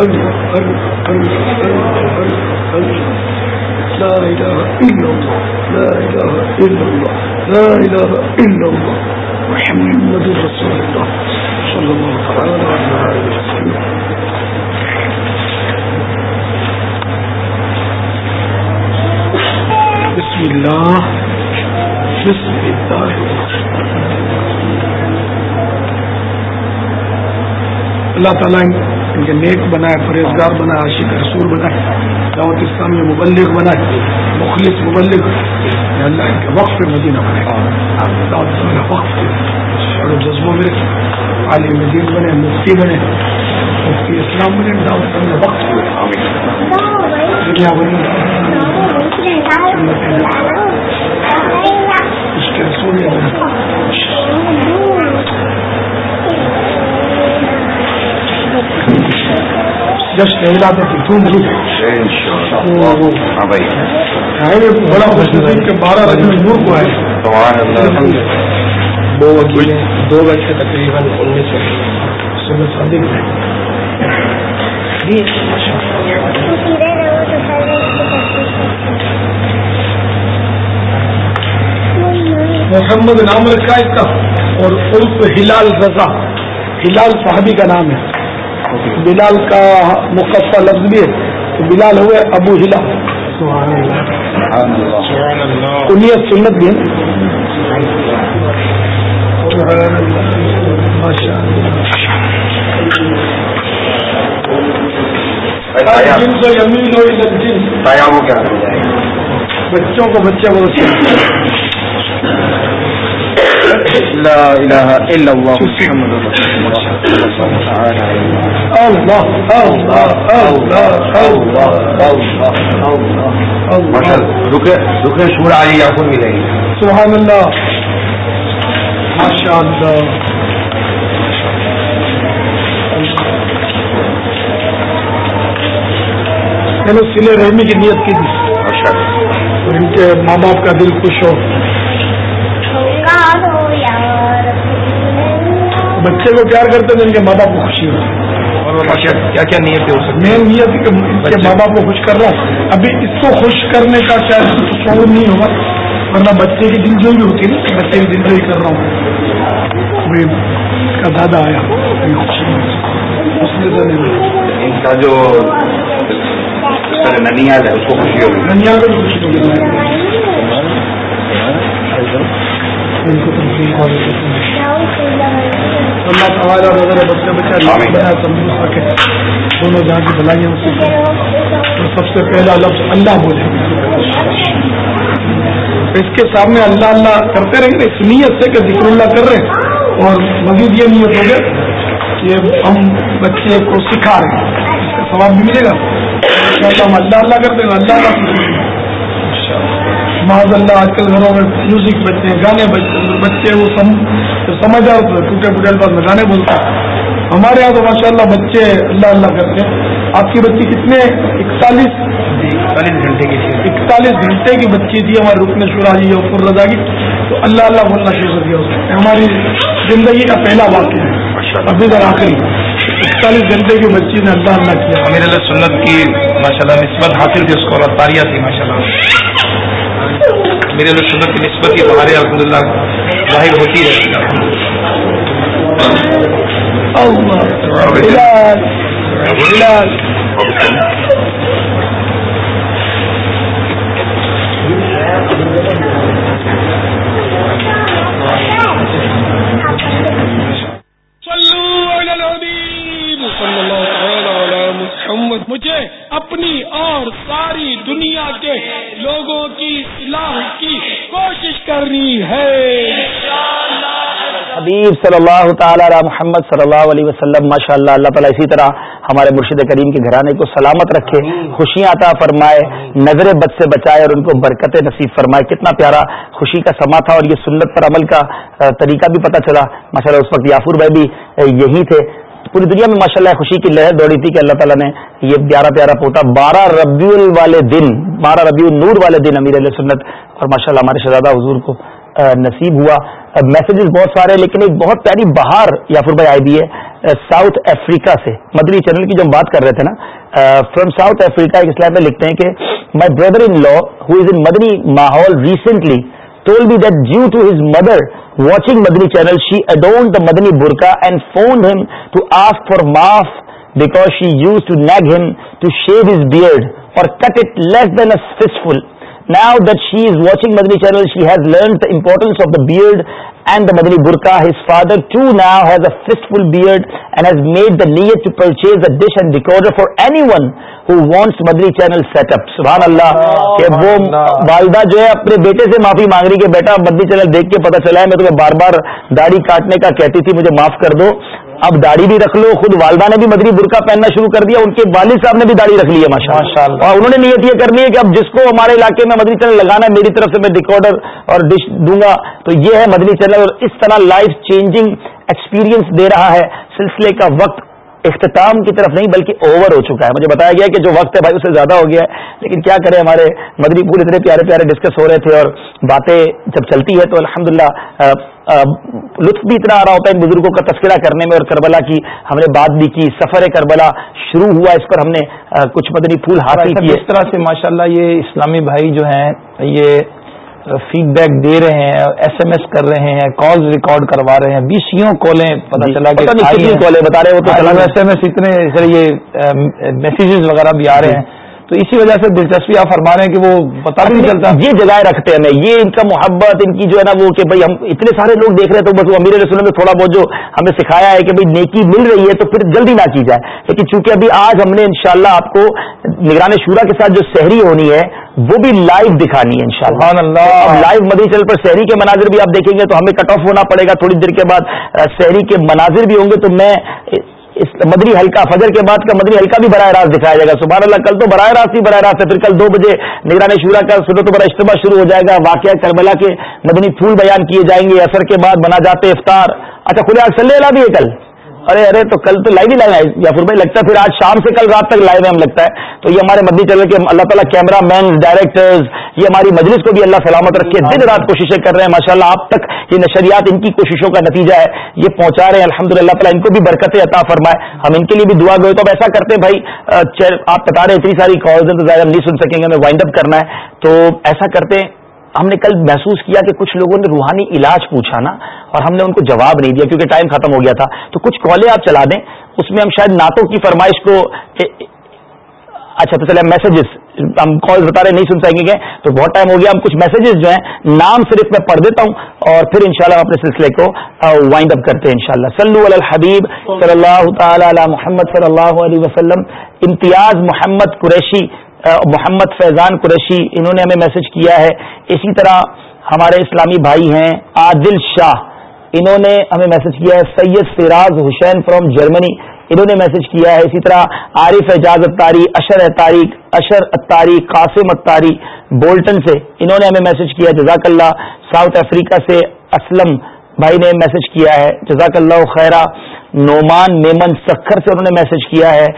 لا إله إلا الله لا إله إلا الله لا إله إلا الله محمد رسول الله صلى الله تعالى عليه وسلم بسم الله بسم اللہ اللہ تعالیٰ ان کے نیک بنائے پرہیزگار بنائے عاشق رسول بنائے دعوت اسلام میں مبلغ بنائے مخلص مبلغ اللہ ان کے وقت پہ مدینہ بنائے۔ دعوت وقت اور جذبوں میں عالی مدین بنے مفتی بنے مفتی اسلام بنے دعوت وقت دنیا دھوم دھوم بڑا خوش نصیب کے بارہ رجب نور کو ہے دو دو گھنٹے تقریباً انیس سو صادق ہے محمد نام رکھا اس کا اور عرف ہلال رضا۔ ہلال صاحبی کا نام ہے۔ بلال کا مقصہ لفظ بھی ہے۔ بلال ہوئے ابو ہلا کنیت سنت بھی بچوں کو بچے بہت لا الہ الا اللہ محمد رسول اللہ اللہ اللہ رکے رکے شور آئی یا کو ملے گی سبحان اللہ ماشاء اللہ میں نے سلے رحمی کی نیت کی تھی۔ ان کے ماں باپ کا دل خوش ہو۔ بچے کو پیار کرتے تو ان کے ماں باپ کو خوشی ہو کیا کیا نیت ہے مین نیت کہ ماں باپ کو خوش کر رہا ہوں۔ ابھی اس کو خوش کرنے کا شاید شعور نہیں ہوگا ورنہ بچے کی دل جوئی بھی ہوتی ہے نا بچے کی دل جوئی کر رہا ہوں۔ کا دادا آیا۔ خوشی اس ان کا جو ننیال ہے اس کو خوشی ہوگی۔ دنیا کو خوشی ہوگی۔ ان کو اللہ تعالیٰ وغیرہ بچے بچہ تندرست رکھے دونوں جہاں کی بھلائیاں اور سب سے پہلا لفظ اللہ بولے اس کے سامنے اللہ اللہ کرتے رہیں گے، اس نیت سے کہ ذکر اللہ کر رہے ہیں۔ اور مزید یہ نیت ہوگا کہ ہم بچے کو سکھا رہے ہیں۔ اس کا ثواب بھی ملے گا۔ ہم اللہ اللہ کرتے ہیں، اللہ اللہ معذ اللہ آج کل گھروں میں میوزک بجتے ہیں گانے بجتے ہیں بچے وہ سم سمجھدار ٹوٹے پھوٹے الفاظ میں گانے بولتے ہیں۔ ہمارے یہاں تو ماشاء اللہ بچے اللہ اللہ کرتے ہیں۔ آپ کی بچی کتنے اکتالیس اکتالیس گھنٹے کی اکتالیس گھنٹے کی بچی تھی ہمارے رکن شورا جی اور رضا کی۔ تو اللہ اللہ بولنا شروع کر دیا اس نے ہماری زندگی کا پہلا واقعہ ہے۔ ابھی تک آخری۔ اکتالیس گھنٹے کی بچی نے اللہ اللہ کیا۔ امیر اللہ سنت کی ماشاء اللہ نسبت حاصل تھی اس کو اور تاریہ تھی ماشاء اللہ میرے اللہ سنت کی نسبت کی ہمارے الحمد للہ ظاہر ہوتی رہتی مجھے اپنی اور ساری دنیا کے لوگوں کی اصلاح کرنی ہے۔ حبیب صلی اللہ تعالی علی محمد صلی اللہ علیہ وسلم ماشاء اللہ اللہ تعالیٰ اسی طرح ہمارے مرشد کریم کے گھرانے کو سلامت رکھے، خوشیاں عطا فرمائے، نظر بد سے بچائے اور ان کو برکت نصیب فرمائے۔ کتنا پیارا خوشی کا سما تھا اور یہ سنت پر عمل کا طریقہ بھی پتہ چلا۔ ماشاء اللہ اس وقت یافور بھائی بھی یہی تھے۔ پوری دنیا میں ماشاء اللہ خوشی کی لہر دوڑی تھی کہ اللہ تعالیٰ نے یہ پیارا پیارا پوتا بارہ ربیع والے دن بارہ ربیع النور والے دن امیر علیہ سنت، اور ماشاء اللہ ہمارے شہزادہ حضور کو نصیب ہوا۔ میسیجز بہت سارے، لیکن ایک بہت پیاری بہار یافر بھائی آئی بھی ہے ساؤتھ افریقہ سے مدری چینل کی جو ہم بات کر رہے تھے نا فرام ساؤتھ افریقہ ایک اسلام میں لکھتے ہیں کہ my brother in law who is in Madani Mahol recently told me that due to his mother watching Madani channel she adorned the Madani burqa and phone him to ask for maaf because she used to nag him to shave his beard or cut it less then اکسفل now that she is watching Madani channel she has learn the importance of the beard and the Madani burqa. His father too now has a fistful beard and has made the niyat to purchase a dish and decoder for anyone who wants Madani channel set up. Subhan Allah کہ وہ والدہ جو ہے اپنے بیٹے سے معافی مانگ رہی کہ بیٹا مدنی چینل دیکھ کے پتہ چلا ہے میں تمہیں بار بار داڑھی کاٹنے کا کہتی تھی مجھے معاف کر دو اب داڑھی بھی رکھ لو خود والدہ نے بھی مدری برقع پہننا شروع کر دیا ان کے والد صاحب نے بھی داڑھی رکھ لی ہے ماشاء اللہ اور انہوں نے نیت یہ کرنی ہے کہ اب جس کو ہمارے علاقے میں مدنی چینل لگانا ہے میری طرف سے میں ڈیکارڈر اور ڈش دوں گا تو یہ ہے مدنی چینل اور اس طرح لائف چینجنگ ایکسپیرینس دے رہا ہے۔ سلسلے کا وقت اختتام کی طرف نہیں بلکہ اوور ہو چکا ہے۔ مجھے بتایا گیا کہ جو وقت ہے بھائی اسے زیادہ ہو گیا ہے۔ لیکن کیا کریں ہمارے مدری پھول اتنے پیارے پیارے ڈسکس ہو رہے تھے اور باتیں جب چلتی ہے تو الحمدللہ لطف بھی اتنا آ رہا ہوتا ہے ان بزرگوں کا تذکرہ کرنے میں اور کربلا کی ہم نے بات بھی کی۔ سفر کربلا شروع ہوا اس پر ہم نے کچھ مدنی پھول حاصل کیے۔ اس طرح سے ماشاءاللہ یہ اسلامی بھائی جو ہیں یہ فیڈ بیک دے رہے ہیں ایس ایم ایس کر رہے ہیں کال ریکارڈ کروا رہے ہیں بیسوں کالیں پتہ چلا کہ کالیں بتا رہے ہو تو ایس ایم ایس اتنے یہ میسیجز وغیرہ بھی آ رہے ہیں۔ تو اسی وجہ سے دلچسپی آپ فرما رہے ہیں کہ وہ پتا بھی نہیں چلتا۔ یہ جگہ رکھتے ہیں ہمیں یہ ان کا محبت ان کی جو ہے نا وہ کہ بھائی ہم اتنے سارے لوگ دیکھ رہے ہیں تو بس وہ امیر رسول میں تھوڑا بہت جو ہمیں سکھایا ہے کہ بھائی نیکی مل رہی ہے تو پھر جلدی نہ کی جائے۔ لیکن چونکہ ابھی آج ہم نے انشاءاللہ آپ کو نگران شورا کے ساتھ جو سحری ہونی ہے وہ بھی لائیو دکھانی ہے انشاءاللہ۔ اللہ۔ لائیو مدنی چل پر شہری کے مناظر بھی آپ دیکھیں گے تو ہمیں کٹ آف ہونا پڑے گا تھوڑی دیر کے بعد شہری کے مناظر بھی ہوں گے تو میں اس مدنی ہلکا فجر کے بعد کا مدنی ہلکا بھی براہ راست دکھایا جائے گا۔ سبحان اللہ، کل تو براہ راست ہی براہ راست ہے۔ پھر کل دو بجے نگرانی شورا کا تو بڑا اجتماع شروع ہو جائے گا۔ واقعہ کربلا کے مدنی پھول بیان کیے جائیں گے۔ اثر کے بعد بنا جاتے افطار۔ اچھا خدا آگ اللہ بھی ہے کل۔ ارے ارے تو کل تو لائیو ہی لائیو ہے یا پھر بھائی لگتا ہے پھر آج شام سے کل رات تک لائیو ہے ہم لگتا ہے۔ تو یہ ہمارے مدنی چل کے اللہ تعالیٰ کیمرہ مین ڈائریکٹرز یہ ہماری مجلس کو بھی اللہ سلامت رکھے۔ دن رات کوششیں کر رہے ہیں ماشاء اللہ آپ تک یہ نشریات ان کی کوششوں کا نتیجہ ہے یہ پہنچا رہے ہیں۔ الحمد للہ تعالیٰ ان کو بھی برکتیں عطا فرمائے۔ ہم ان کے لیے بھی دعا گئے تو اب ایسا کرتے ہیں بھائی آپ بتا رہے اتنی ساری کالز تو زیادہ نہیں سن سکیں گے ہمیں وائنڈ اپ کرنا ہے۔ تو ایسا کرتے ہیں ہم نے کل محسوس کیا کہ کچھ لوگوں نے روحانی علاج پوچھا نا، اور ہم نے ان کو جواب نہیں دیا کیونکہ ٹائم ختم ہو گیا تھا۔ تو کچھ کالیں آپ چلا دیں، اس میں ہم شاید نعتوں کی فرمائش کو اچھا تو چلے میسجز ہم کال بتا رہے نہیں سن سکیں گے تو بہت ٹائم ہو گیا، ہم کچھ میسجز جو ہیں، نام صرف میں پڑھ دیتا ہوں، اور پھر انشاءاللہ ہم اپنے سلسلے کو وائنڈ اپ کرتے ہیں انشاءاللہ۔ صلو علی الحبیب صلی اللہ تعالی علی محمد صلی اللہ علیہ وسلم۔ امتیاز محمد قریشی محمد فیضان قریشی، انہوں نے ہمیں میسج کیا ہے۔ اسی طرح ہمارے اسلامی بھائی ہیں عادل شاہ، انہوں نے ہمیں میسج کیا ہے۔ سید فراز حسین فرام جرمنی انہوں نے میسج کیا ہے۔ اسی طرح عارف اعجاز اتاری اشر اتاری اشر اتاری قاسم اتاری بولٹن سے انہوں نے ہمیں میسج کیا جزاک اللہ، ساؤتھ افریقہ سے اسلم بھائی نے میسج کیا ہے۔ جزاک اللہ خیرہ، نعمان میمن سکھر سے انہوں نے میسج کیا ہے۔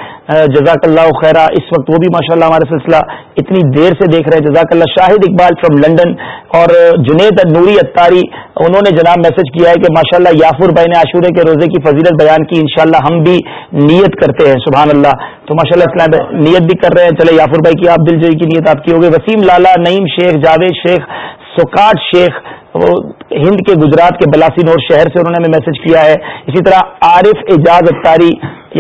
جزاک اللہ خیرہ، اس وقت وہ بھی ماشاء اللہ ہمارا سلسلہ اتنی دیر سے دیکھ رہے ہیں۔ جزاک اللہ شاہد اقبال فرام لنڈن اور جنید نوری اتاری انہوں نے جناب میسج کیا ہے کہ ماشاء اللہ یافر بھائی نے عاشورے کے روزے کی فضیلت بیان کی۔ انشاءاللہ ہم بھی نیت کرتے ہیں سبحان اللہ تو ماشاء اللہ اسلام نیت بھی کر رہے ہیں۔ چلے یافر بھائی کی آپ دل جوئی کی نیت آپ کی ہوگی وسیم لالا، نعیم شیخ، جاوید شیخ سکاٹ شیخ ہند کے گجرات کے بلاسی نور شہر سے انہوں نے ہمیں میسج کیا ہے۔ اسی طرح عارف اعجاز اختاری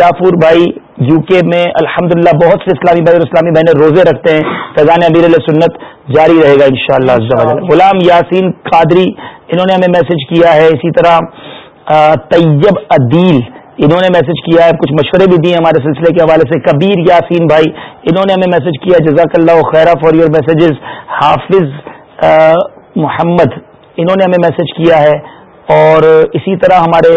یافور بھائی یو کے میں الحمد بہت سے اسلامی بھائی اور اسلامی بہنیں روزے رکھتے ہیں۔ فیضان امیر علیہ سنت جاری رہے گا ان شاء اللہ غلام یاسین قادری انہوں نے ہمیں میسج کیا ہے۔ اسی طرح طیب عدیل انہوں نے میسج کیا ہے۔ کچھ مشورے بھی دیے ہمارے سلسلے کے حوالے سے۔ کبیر یاسین بھائی انہوں نے ہمیں میسج کیا جزاک اللہ خیرہ for your messages. Hafiz Muhammad انہوں نے ہمیں میسج کیا ہے اور اسی طرح ہمارے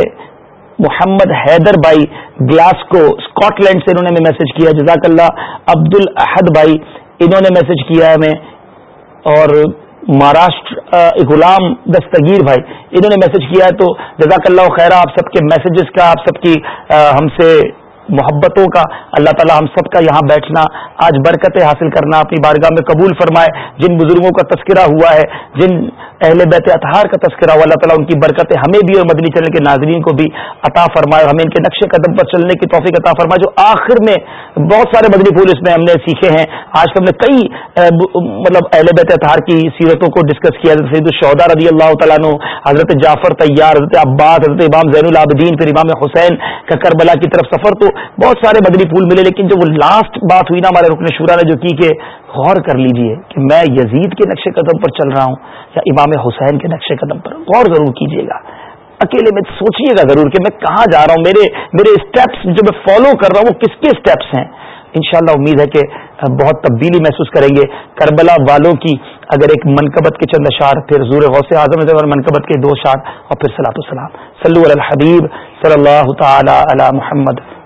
محمد حیدر بھائی گلاسکو اسکاٹ لینڈ سے انہوں نے ہمیں میسج کیا جزاک اللہ عبد الحد بھائی انہوں نے میسج کیا ہے ہمیں۔ اور مہاراشٹر غلام دستگیر بھائی انہوں نے میسج کیا ہے تو جزاک اللہ خیرہ آپ سب کے میسجز کا، آپ سب کی ہم سے محبتوں کا، اللہ تعالی ہم سب کا یہاں بیٹھنا، آج برکتیں حاصل کرنا اپنی بارگاہ میں قبول فرمائے۔ جن بزرگوں کا تذکرہ ہوا ہے، جن اہل بیت اطہار کا تذکرہ ہوا، اللہ تعالیٰ ان کی برکتیں ہمیں بھی اور مدنی چلنے کے ناظرین کو بھی عطا فرمائے ہمیں ان کے نقش قدم پر چلنے کی توفیق عطا فرمائے، جو آخر میں بہت سارے مدنی پھول اس میں ہم نے سیکھے ہیں۔ آج ہم نے کئی مطلب اہل بیت اطہار کی سیرتوں کو ڈسکس کیا۔ سید الشہدا رضی اللہ تعالیٰ حضرت جعفر طیار، حضرت عباس، حضرت امام زین العابدین، پھر امام حسین کا کربلا کی طرف سفر، تو بہت سارے مدنی پھول ملے، لیکن جو وہ لاسٹ بات ہوئی نا ہمارے رکن شورا نے جو کی کہ غور کر لیجیے کہ میں یزید کے نقش قدم پر چل رہا ہوں یا امام حسین کے نقش قدم پر، غور ضرور کیجیے گا۔ اکیلے میں سوچیے گا ضرور کہ میں کہاں جا رہا ہوں، میرے میرے اسٹیپس جو میں فالو کر رہا ہوں، وہ کس کے اسٹیپس ہیں؟ انشاءاللہ امید ہے کہ بہت تبدیلی محسوس کریں گے۔ کربلا والوں کی اگر ایک منقبت کے چند اشار پھر زور غوث اعظم منقبت کے دو اشار اور پھر صلاح السلام صلی اللہ الحبیب، صلی اللہ تعالی علی محمد۔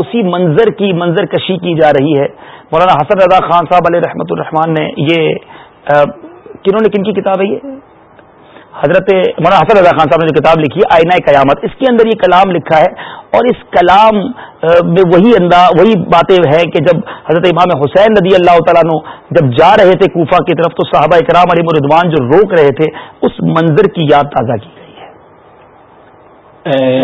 اسی منظر کی، منظر کشی کی جا رہی ہے۔ مولانا حسن رضا خان صاحب علیہ رحمت الرحمان نے یہ کنہوں نے کن کی کتاب ہے یہ؟ حضرت مولانا حسن رضا خان صاحب نے جو کتاب لکھی ہے آئینہ قیامت، اس کے اندر یہ کلام لکھا ہے۔ اور اس کلام میں وہی انداز وہی باتیں ہیں کہ جب حضرت امام حسین رضی اللہ تعالیٰ نو جب جا رہے تھے کوفہ کی طرف، تو صحابہ اکرام علی مردوان جو روک رہے تھے، اس منظر کی یاد تازہ کی۔ گئی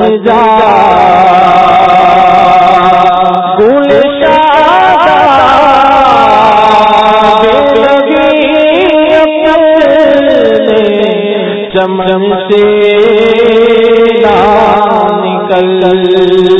ہے جا چمن سے نکل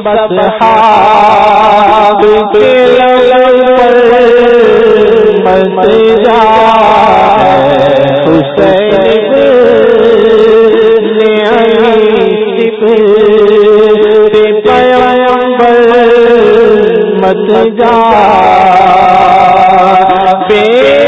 بسحاب کے لگ پر جا حسین نے پیمبر مت جا بے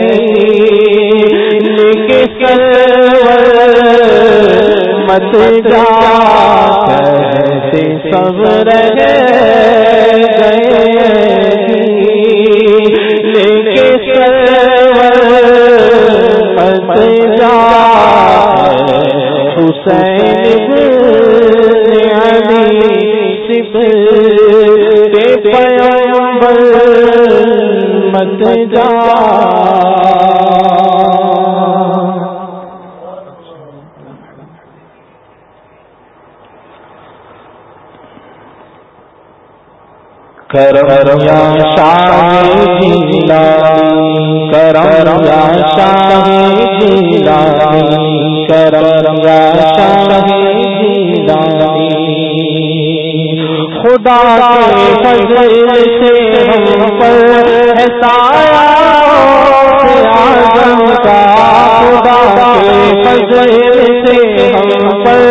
مت جا سب رہے مت جا حسین جا کرم یا شاہ جیلا کرم یا شاہ جیلا کرم یا شاہ جیلا خدا کے فضل سے ہم پر سایہ آزم کا خدا کے فضل سے ہم پر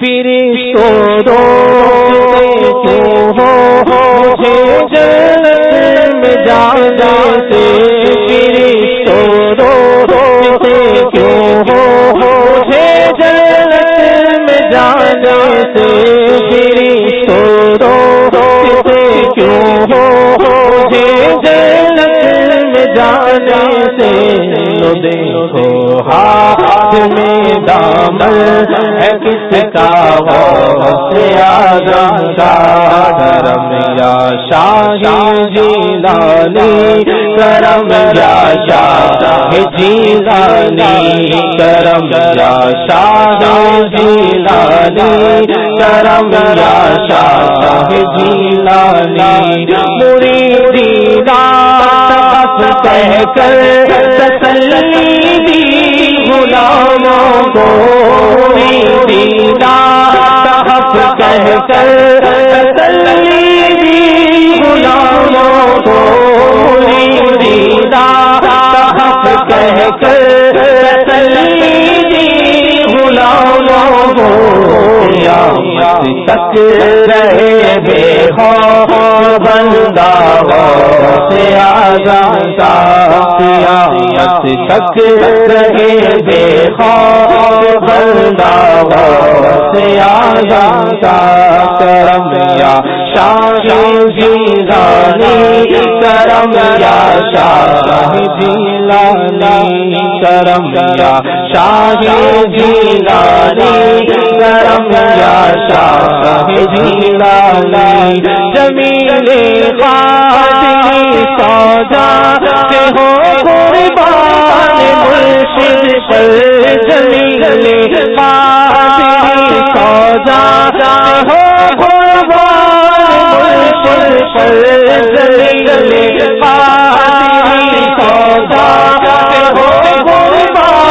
پھر تو ہو، مجھے میں جا جاتے پھر تو کیوں ہو؟ مجھے میں جانے سے پھر تو کیوں ہو؟ مجھے میں جانے سے دیکھو ہاتھ میں دامل ہے کس کا سے آزم کا؟ کرم یا شاہ جی لانی کرم یا شاہ جی لانی کرم یا شاہ جی لانی کرم یا شاہ جی لانی مری دینا کہہ کر تسلی دی۔ غلاموں کو دینا تحف کہہ کر تسلی دی۔ غلاموں کو دینا تحف کہہ کر تسلی دی۔ غلاموں کو تک رہے بے خوف بندہ سے آزادہ قیامت تک رہے بے خوف بندہ سے آزادہ کرم یا شاہ جیلانی کرم یا شاہ جیلانی کرم یا شاہ جیلانی کرم یا شاہ جیلانی جمیل قادری سودا پر جمیل قادری سودا ہو قربان پر جمیل قادری سودا ہو قربان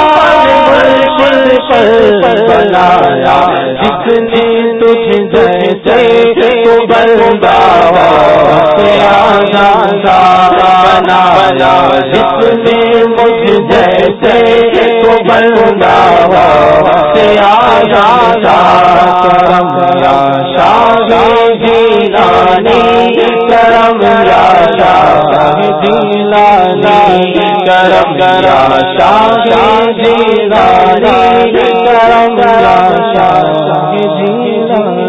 پر بنایا جس نے تجھ جیسے تو بندہ سے آزادہ بنایا جس نے مجھ جیسے تو بندہ سے آزادہ کرم یا شاہ جیلانی، کرم یا شاہ جیلانی، کرم یا شاہ جیلانی، کرم یا شاہ جیلانی۔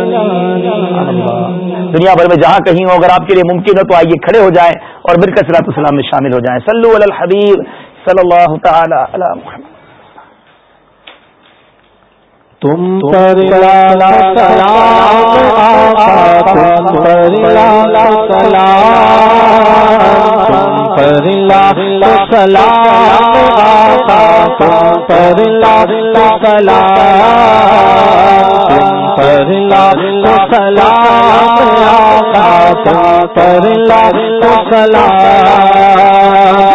دنیا بھر میں جہاں کہیں ہو، اگر آپ کے لیے ممکن ہو تو آئیے کھڑے ہو جائیں اور مل کر السلام میں شامل ہو جائیں۔ صلو علی الحبیب صلی اللہ تعالی علی محمد۔ تم پر لالا سلام پر لالا سلام پر لالا سلام آقا تم پر لالا سلام، تم پر لالا سلام آقا تم پر سلام۔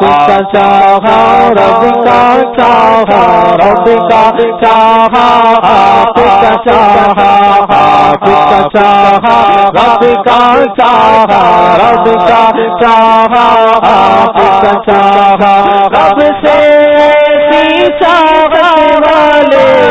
کا چاہا رب کا چاہا رب کا چاہا آپ کا چاہا آپ کا چاہا رب کا چاہا رب کا چاہا آپ کا چاہا رب سے چاہا والے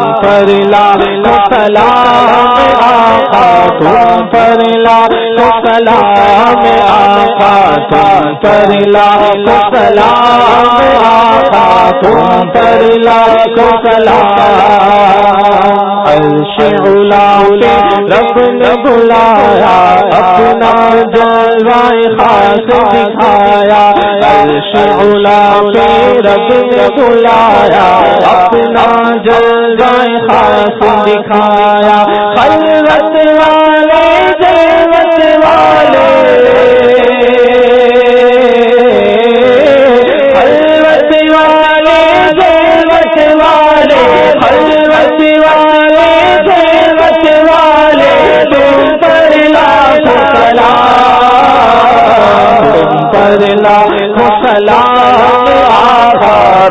پر لاکھ سلام آقا، تم پر لاکھ سلام آقا، تم پر لاکھ سلام آقا، تم پر لاکھ سلام۔ عرش علا رب نے بلایا، اپنا جلوائے خاص دکھایا۔ عرش علا رب نے بلایا، اپنا جلوائے خاص دکھایا خلوت والے جنت والے۔ خلوت والے جنت والے۔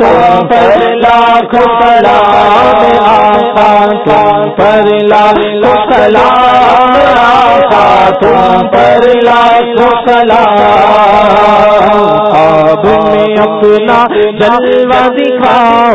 تم پر لاکھ سلام آقا تم پر لاکھ سلام آقا تم پر لاکھ سلام خواب میں اپنا جلوہ دکھاؤ،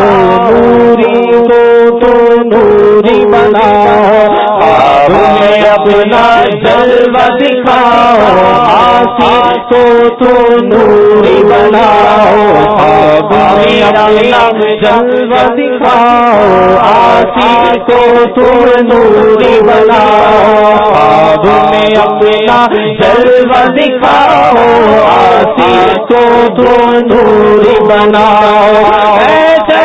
نوری کو تو نوری بناؤ۔ خواب میں اپنا جلوہ دکھاؤ آسی کو تو نوری بناؤ خواب میں اپنا جلوہ دکھاؤ آسی کو تو نوری بناؤ خواب میں اپنا جلوہ دکھاؤ آسی کو تو نوری بناؤ۔ ایسے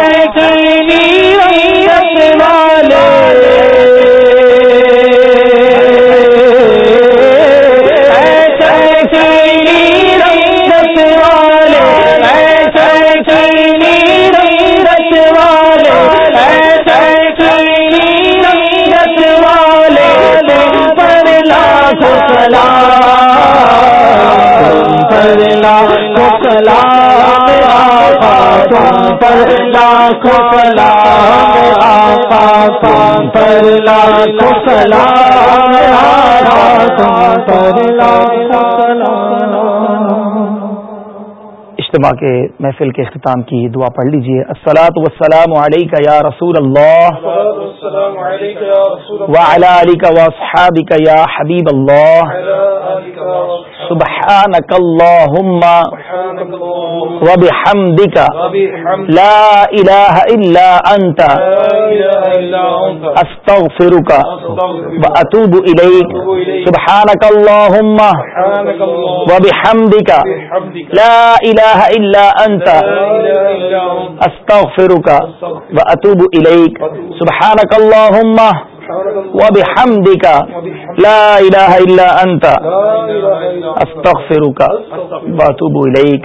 پر لاکھ سلام آقا تم پر لاکھ سلام آقا تم پر لاکھ سلام آقا تم پر سلام اجتماع کے محفل کے اختتام کی دعا پڑھ لیجیے۔ السلاۃ والسلام علیکہ یا رسول اللہ۔ وعلى آلك واصحابك يا حبيب الله سبحانك اللهم وبحمدك لا إله إلا أنت أستغفرك وأتوب إليك سبحانك اللهم وبحمدك لا إله إلا أنت أستغفرك وأتوب إليك سبحانك اللهم وبحمدك لا إله إلا أنت أستغفرك وأتوب إليك.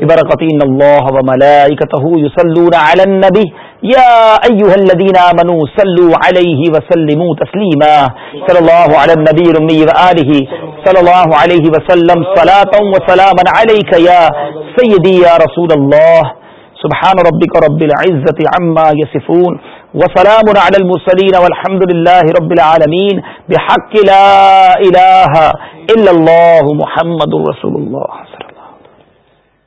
ببركة إن الله وملائكته يصلون على النبي. يا أيها الذين آمنوا صلوا عليه وسلموا تسليما. صلى الله على النبي الأمي وآله. صلى الله عليه وسلم. صلاة وسلاما عليك يا سيدي يا رسول الله. سبحان ربك رب العزة عما يصفون. وسلام على المرسلين والحمد لله رب العالمين بحق لا اله الا الله محمد رسول الله.